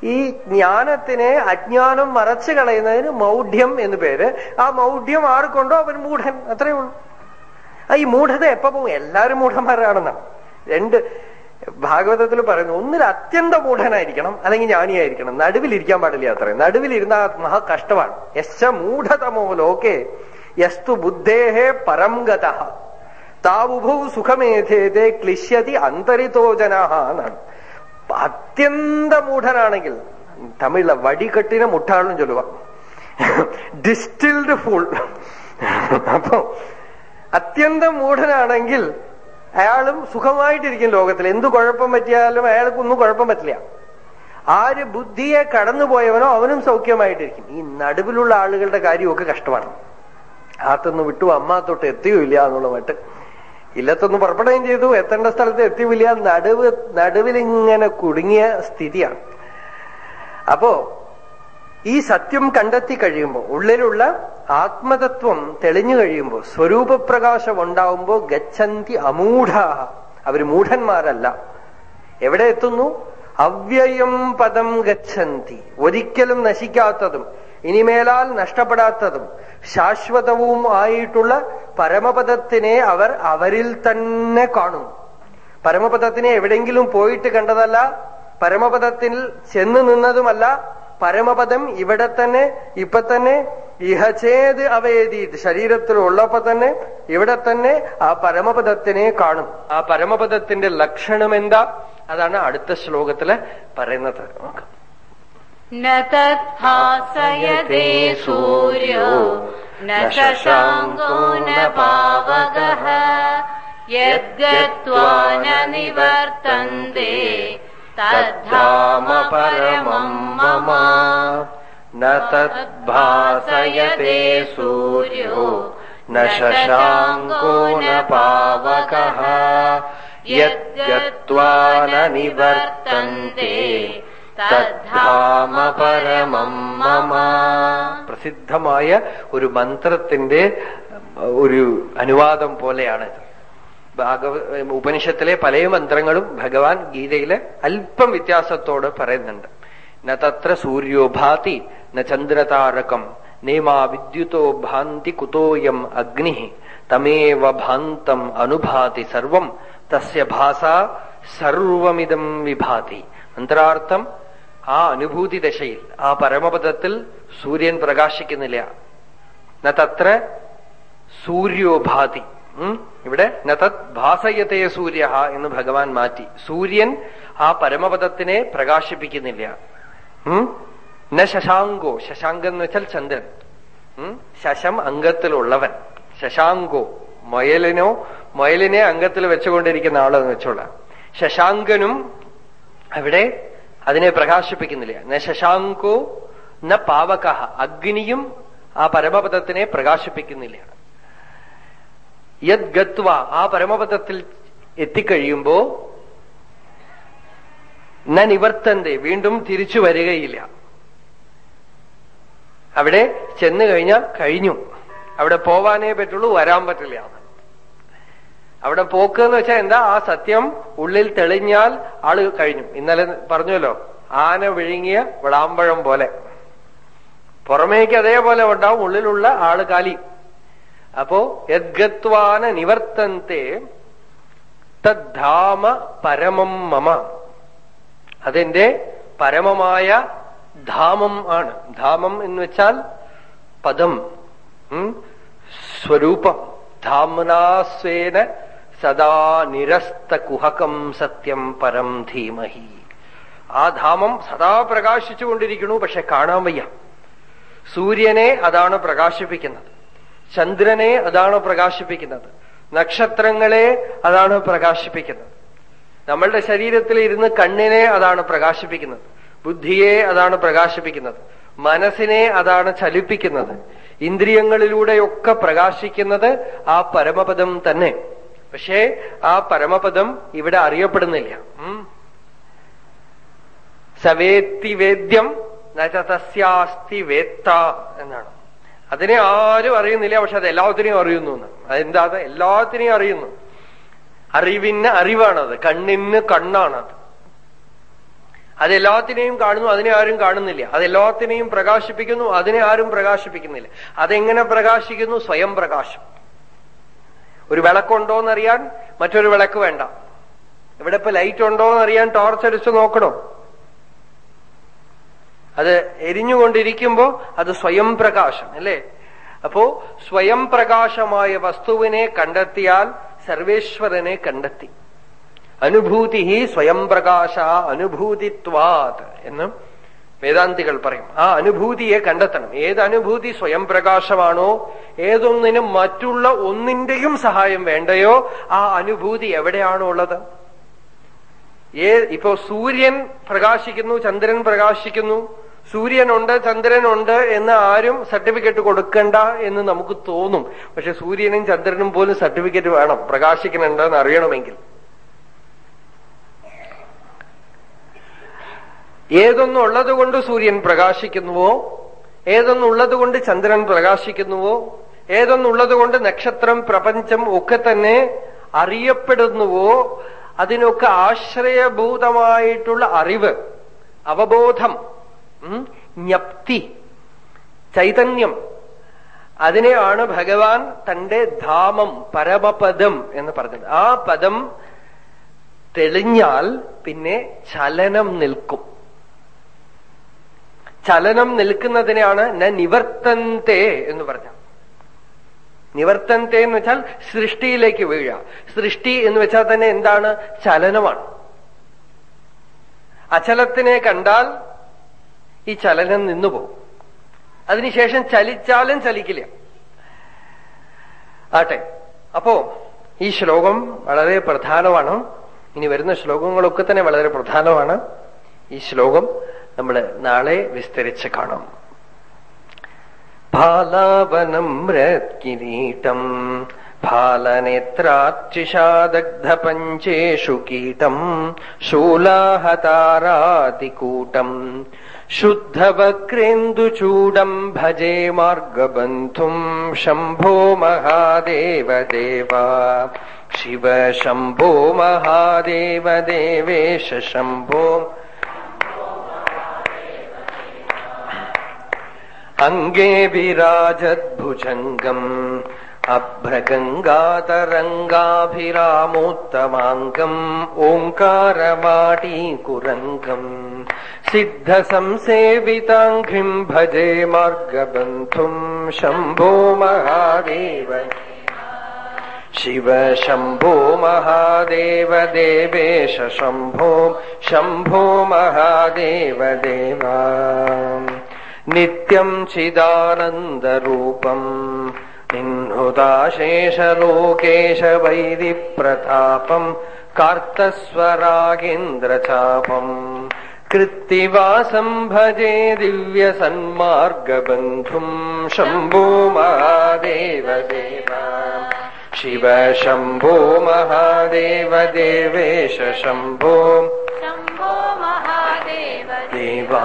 ഈ ജ്ഞാനത്തിനെ അജ്ഞാനം മറച്ചു കളയുന്നതിന് മൗഢ്യം എന്ന് പേര്. ആ മൗഢ്യം ആർക്കൊണ്ടോ? അവൻ മൂഢൻ. അത്രയേ ഉള്ളൂ. ആ ഈ മൂഢത എപ്പോ പോകും? എല്ലാവരും മൂഢന്മാരാണെന്നാണ്. രണ്ട് ഭാഗവതത്തിൽ പറയുന്നു ഒന്നിൽ അത്യന്ത മൂഢനായിരിക്കണം അല്ലെങ്കിൽ ജ്ഞാനിയായിരിക്കണം. നടുവിലിരിക്കാൻ പാടില്ല അത്രയും. നടുവിലിരുന്ന മഹാ കഷ്ടമാണ്. യശ മൂഢതമോ ലോകെ? യസ്തു ബുദ്ധേഹേ പരം ഗത. താവുഭൗ സുഖമേധേതേ ക്ലിശ്യതി അന്തരിതോജനാഹ എന്നാണ്. അത്യന്ത മൂഢനാണെങ്കിൽ തമിഴിലെ വടികെട്ടിനെ മുട്ടാളും ചൊല്ലുക. Distilled fool. അപ്പോ അത്യന്തം മൂഢനാണെങ്കിൽ അയാളും സുഖമായിട്ടിരിക്കും ലോകത്തിൽ. എന്തു കുഴപ്പം പറ്റിയാലും അയാൾക്കൊന്നും കുഴപ്പം പറ്റില്ല. ആര് ബുദ്ധിയെ കടന്നുപോയവനോ അവനും സൗഖ്യമായിട്ടിരിക്കും. ഈ നടുവിലുള്ള ആളുകളുടെ കാര്യമൊക്കെ കഷ്ടമാണ്. ആത്തൊന്ന് വിട്ടു അമ്മ തൊട്ട് ഇല്ല എന്നുള്ള ഇല്ലത്തൊന്ന് പുറപ്പെടുകയും ചെയ്തു. എത്തേണ്ട സ്ഥലത്ത് എത്തിയില്ല. നടുവ് നടുവിലിങ്ങനെ കുടുങ്ങിയ സ്ഥിതിയാണ്. അപ്പോ ഈ സത്യം കണ്ടെത്തി കഴിയുമ്പോൾ ഉള്ളിലുള്ള ആത്മതത്വം തെളിഞ്ഞു കഴിയുമ്പോൾ സ്വരൂപപ്രകാശം ഉണ്ടാവുമ്പോ ഗച്ഛന്തി അമൂഢ. അവർ മൂഢന്മാരല്ല. എവിടെ എത്തുന്നു? അവ്യയം പദം ഗച്ഛന്തി. ഒരിക്കലും നശിക്കാത്തതും. ഇനിമേലാൽ നഷ്ടപ്പെടാത്തതും ശാശ്വതവും ആയിട്ടുള്ള പരമപദത്തിനെ അവർ അവരിൽ തന്നെ കാണും. പരമപദത്തിനെ എവിടെയെങ്കിലും പോയിട്ട് കണ്ടതല്ല പരമപദത്തിൽ ചെന്ന് നിന്നതുമല്ല പരമപദം ഇവിടെ തന്നെ ഇപ്പൊ തന്നെ ഇഹചേത് അവേദീത് ശരീരത്തിൽ ഉള്ളപ്പോ തന്നെ ഇവിടെ തന്നെ ആ പരമപദത്തിനെ കാണും. ആ പരമപദത്തിന്റെ ലക്ഷണം എന്താ? അതാണ് അടുത്ത ശ്ലോകത്തിൽ പറയുന്നത്. നോക്കാം. न तद्भासयते सूर्यो न शशाम् न पावगः यद्गत्वा न निवर्तन्ते तद्धाम परमम् मम। न तद्भासयते सूर्यो न शशाङ्को न पावकः यद्गत्वा न निवर्तन्ते പ്രസിദ്ധമായ ഒരു മന്ത്രത്തിന്റെ ഒരു അനുവാദം പോലെയാണ് ഭാഗവ ഉപനിഷത്തിലെ പല മന്ത്രങ്ങളും ഭഗവാൻ ഗീതയിലെ അല്പം വ്യത്യാസത്തോട് പറയുന്നുണ്ട്. ന തത്ര സൂര്യോഭാതി ന ചന്ദ്രതാരകം നേമാ വിദ്യുതോ ഭാന്തി കുതോയം അഗ്നി തമേവ ഭാന്തം അനുഭാതി സർവം തസ്യ ഭാസ സർവമിതം വിഭാതി. മന്ത്രാർത്ഥം ആ അനുഭൂതി ദശയിൽ ആ പരമപദത്തിൽ സൂര്യൻ പ്രകാശിക്കുന്നില്ല. ന തത്ര സൂര്യോഭാതി ഇവിടെ നതത് ഭാസയത്തെ സൂര്യ എന്ന് ഭഗവാൻ മാറ്റി. സൂര്യൻ ആ പരമപദത്തിനെ പ്രകാശിപ്പിക്കുന്നില്ല? ന ശശാങ്കോ. ശശാങ്കൻ എന്ന് വെച്ചാൽ ചന്ദ്രൻ? ശശം അംഗത്തിലുള്ളവൻ. ശശാങ്കോ. മൊയലിനോ മൊയലിനെ അംഗത്തിൽ വെച്ചുകൊണ്ടിരിക്കുന്ന ആളെന്ന് വെച്ചോളാം. ശശാങ്കനും അവിടെ അതിനെ പ്രകാശിപ്പിക്കുന്നില്ല. ന ശശാങ്കോ ന പാവക. അഗ്നിയും ആ പരമപദത്തിനെ പ്രകാശിപ്പിക്കുന്നില്ല. യത് ഗത്വ ആ പരമപദത്തിൽ എത്തിക്കഴിയുമ്പോ ന നിവർത്തന്റെ വീണ്ടും തിരിച്ചു വരികയില്ല. അവിടെ ചെന്നു കഴിഞ്ഞാൽ കഴിഞ്ഞു. അവിടെ പോവാനേ പറ്റുള്ളൂ വരാൻ പറ്റില്ല. അവിടെ പോക്ക് എന്ന് വെച്ചാൽ എന്താ? ആ സത്യം ഉള്ളിൽ തെളിഞ്ഞാൽ ആൾ കഴിഞ്ഞു. ഇന്നലെ പറഞ്ഞല്ലോ ആന വിഴുങ്ങിയ വിളാമ്പഴം പോലെ. പുറമേക്ക് അതേപോലെ ഉണ്ടാവും ഉള്ളിലുള്ള ആൾ കാലി. അപ്പോ യദ്ഗത്വാന നിവർത്തന്തെ തദ്ധാമ പരമം മമ. അതെന്റെ പരമമായ ധാമം ആണ്. ധാമം എന്ന് വെച്ചാൽ പദം സ്വരൂപം. ധാംനാസ്വേന സദാ നിരസ്ത കുഹകം സത്യം പരം ധീമഹി. ആ ധാമം സദാ പ്രകാശിച്ചുകൊണ്ടിരിക്കുന്നു പക്ഷെ കാണാൻ വയ്യ. സൂര്യനെ അതാണ് പ്രകാശിപ്പിക്കുന്നത്. ചന്ദ്രനെ അതാണ് പ്രകാശിപ്പിക്കുന്നത്. നക്ഷത്രങ്ങളെ അതാണ് പ്രകാശിപ്പിക്കുന്നത്. നമ്മളുടെ ശരീരത്തിൽ ഇരുന്ന് കണ്ണിനെ അതാണ് പ്രകാശിപ്പിക്കുന്നത്. ബുദ്ധിയെ അതാണ് പ്രകാശിപ്പിക്കുന്നത്. മനസ്സിനെ അതാണ് ചലിപ്പിക്കുന്നത്. ഇന്ദ്രിയങ്ങളിലൂടെയൊക്കെ പ്രകാശിക്കുന്നത് ആ പരമപദം തന്നെ. പക്ഷേ ആ പരമപദം ഇവിടെ അറിയപ്പെടുന്നില്ല. സവേത്തി വേദ്യം തസ്യാസ്തി വേത്ത എന്നാണ്. അതിനെ ആരും അറിയുന്നില്ല പക്ഷെ അത് എല്ലാത്തിനെയും അറിയുന്നു എന്ന്. അതെന്താ? അത് എല്ലാത്തിനെയും അറിയുന്നു. അറിവിന് അറിവാണത്. കണ്ണിന് കണ്ണാണത്. അതെല്ലാത്തിനെയും കാണുന്നു അതിനെ ആരും കാണുന്നില്ല. അതെല്ലാത്തിനെയും പ്രകാശിപ്പിക്കുന്നു അതിനെ ആരും പ്രകാശിപ്പിക്കുന്നില്ല. അതെങ്ങനെ പ്രകാശിക്കുന്നു? സ്വയം പ്രകാശം. ഒരു വിളക്കുണ്ടോ എന്നറിയാൻ മറ്റൊരു വിളക്ക് വേണ്ട. ഇവിടെ ഇപ്പൊ ലൈറ്റ് ഉണ്ടോ എന്നറിയാൻ ടോർച്ച് അടിച്ചു നോക്കണോ? അത് എരിഞ്ഞുകൊണ്ടിരിക്കുമ്പോ അത് സ്വയം പ്രകാശം അല്ലേ? അപ്പോ സ്വയം പ്രകാശമായ വസ്തുവിനെ കണ്ടെത്തിയാൽ സർവേശ്വരനെ കണ്ടെത്തി. അനുഭൂതി സ്വയം പ്രകാശ അനുഭൂതിത്വാത് എന്ന് വേദാന്തികൾ പറയും ആ അനുഭൂതിയെ കണ്ടെത്തണം. ഏത് അനുഭൂതി സ്വയം പ്രകാശമാണോ ഏതൊന്നിനും മറ്റുള്ള ഒന്നിന്റെയും സഹായം വേണ്ടയോ ആ അനുഭൂതി എവിടെയാണോ ഉള്ളത്? ഏ ഇപ്പോ സൂര്യൻ പ്രകാശിക്കുന്നു ചന്ദ്രൻ പ്രകാശിക്കുന്നു. സൂര്യനുണ്ട് ചന്ദ്രനുണ്ട് എന്ന് ആരും സർട്ടിഫിക്കറ്റ് കൊടുക്കണ്ട എന്ന് നമുക്ക് തോന്നും. പക്ഷെ സൂര്യനും ചന്ദ്രനും പോലും സർട്ടിഫിക്കറ്റ് വേണം പ്രകാശിക്കുന്നുണ്ടെന്ന് അറിയണമെങ്കിൽ. ഏതൊന്നുള്ളത് കൊണ്ട് സൂര്യൻ പ്രകാശിക്കുന്നുവോ? ഏതൊന്നുള്ളത് കൊണ്ട് ചന്ദ്രൻ പ്രകാശിക്കുന്നുവോ? ഏതൊന്നുള്ളത് കൊണ്ട് നക്ഷത്രം പ്രപഞ്ചം ഒക്കെ തന്നെ അറിയപ്പെടുന്നുവോ? അതിനൊക്കെ ആശ്രയഭൂതമായിട്ടുള്ള അറിവ് അവബോധം ജ്ഞപ്തി ചൈതന്യം അതിനെയാണ് ഭഗവാൻ തന്റെ ധാമം പരമപദം എന്ന് പറഞ്ഞത്. ആ പദം തെളിഞ്ഞാൽ പിന്നെ ചലനം നിൽക്കും. ചലനം നിൽക്കുന്നതിനെയാണ് ന നിവർത്തന്തേ എന്ന് പറഞ്ഞ. നിവർത്തന്തേ എന്ന് വെച്ചാൽ സൃഷ്ടിയിലേക്ക് വീഴുക. സൃഷ്ടി എന്ന് വെച്ചാൽ തന്നെ എന്താണ്? ചലനമാണ്. അചലത്തിനെ കണ്ടാൽ ഈ ചലനം നിന്നുപോകും അതിനുശേഷം ചലിച്ചാലും ചലിക്കില്ല. ആട്ടെ അപ്പോ ഈ ശ്ലോകം വളരെ പ്രധാനമാണ്. ഇനി വരുന്ന ശ്ലോകങ്ങളൊക്കെ തന്നെ വളരെ പ്രധാനമാണ്. ഈ ശ്ലോകം നമ്മൾ നാളെ വിസ്തരിച്ച് കാണാം ഭാലാവനം രത്കിരീടം फालनेत्रार्चिषादग्धपञ्चेषु कीटम् शूलाहतारातिकूटम् शुद्धवक्रेन्दुचूडम् भजे मार्गबन्धुम् शम्भो महादेव देवा शिव शम्भो महादेव देवेश शम्भो अङ्गे विराजद्भुजङ्गम् अभ्रगङ्गातरङ्गाभिरामोत्तमाङ्गम् ओङ्कारवाटीकुरङ्गम् सिद्धसंसेविताङ्घ्रिम् भजे मार्गबन्धुम् शम्भो महादेव शिव शम्भो महादेव देवेश शम्भो शम्भो महादेव देवा नित्यम् चिदानन्दरूपम्। निह्नुदाशेषलोकेश वैरिप्रतापम् कार्तस्वरागेन्द्रचापम्। कृत्तिवासम् भजे दिव्यसन्मार्गबन्धुम् शम्भो महादेव देवा शिव शम्भो महादेव देवेश शम्भो। शम्भो महादेव देवा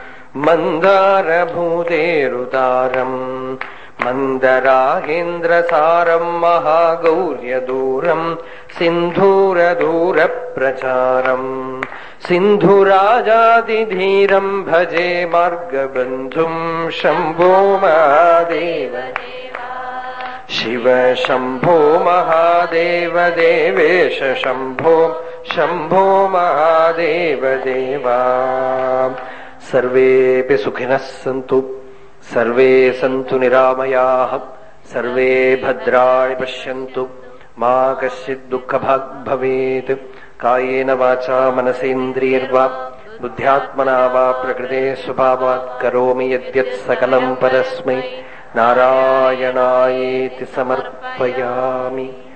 मन्दारभूतेरुदारम् मन्दरागेन्द्रसारम् महागौर्यदूरम् सिन्धूरदूरप्रचारम् सिन्धुराजातिधीरम् भजे मार्गबन्धुम् शम्भो महादेव शिव शम्भो महादेव देवेश शम्भो शम्भो महादेव देवा सर्वेऽपि सुखिनः सन्तु। सर्वे सन्तु निरामयाः। सर्वे भद्राणि पश्यन्तु। मा कश्चित् दुःखभाग् भवेत्। कायेन वाचा मनसेन्द्रियर्वा। बुद्ध्यात्मना वा प्रकृते स्वभावात् करोमि यद्यत् सकलम् परस्मै। नारायणायेति समर्पयामि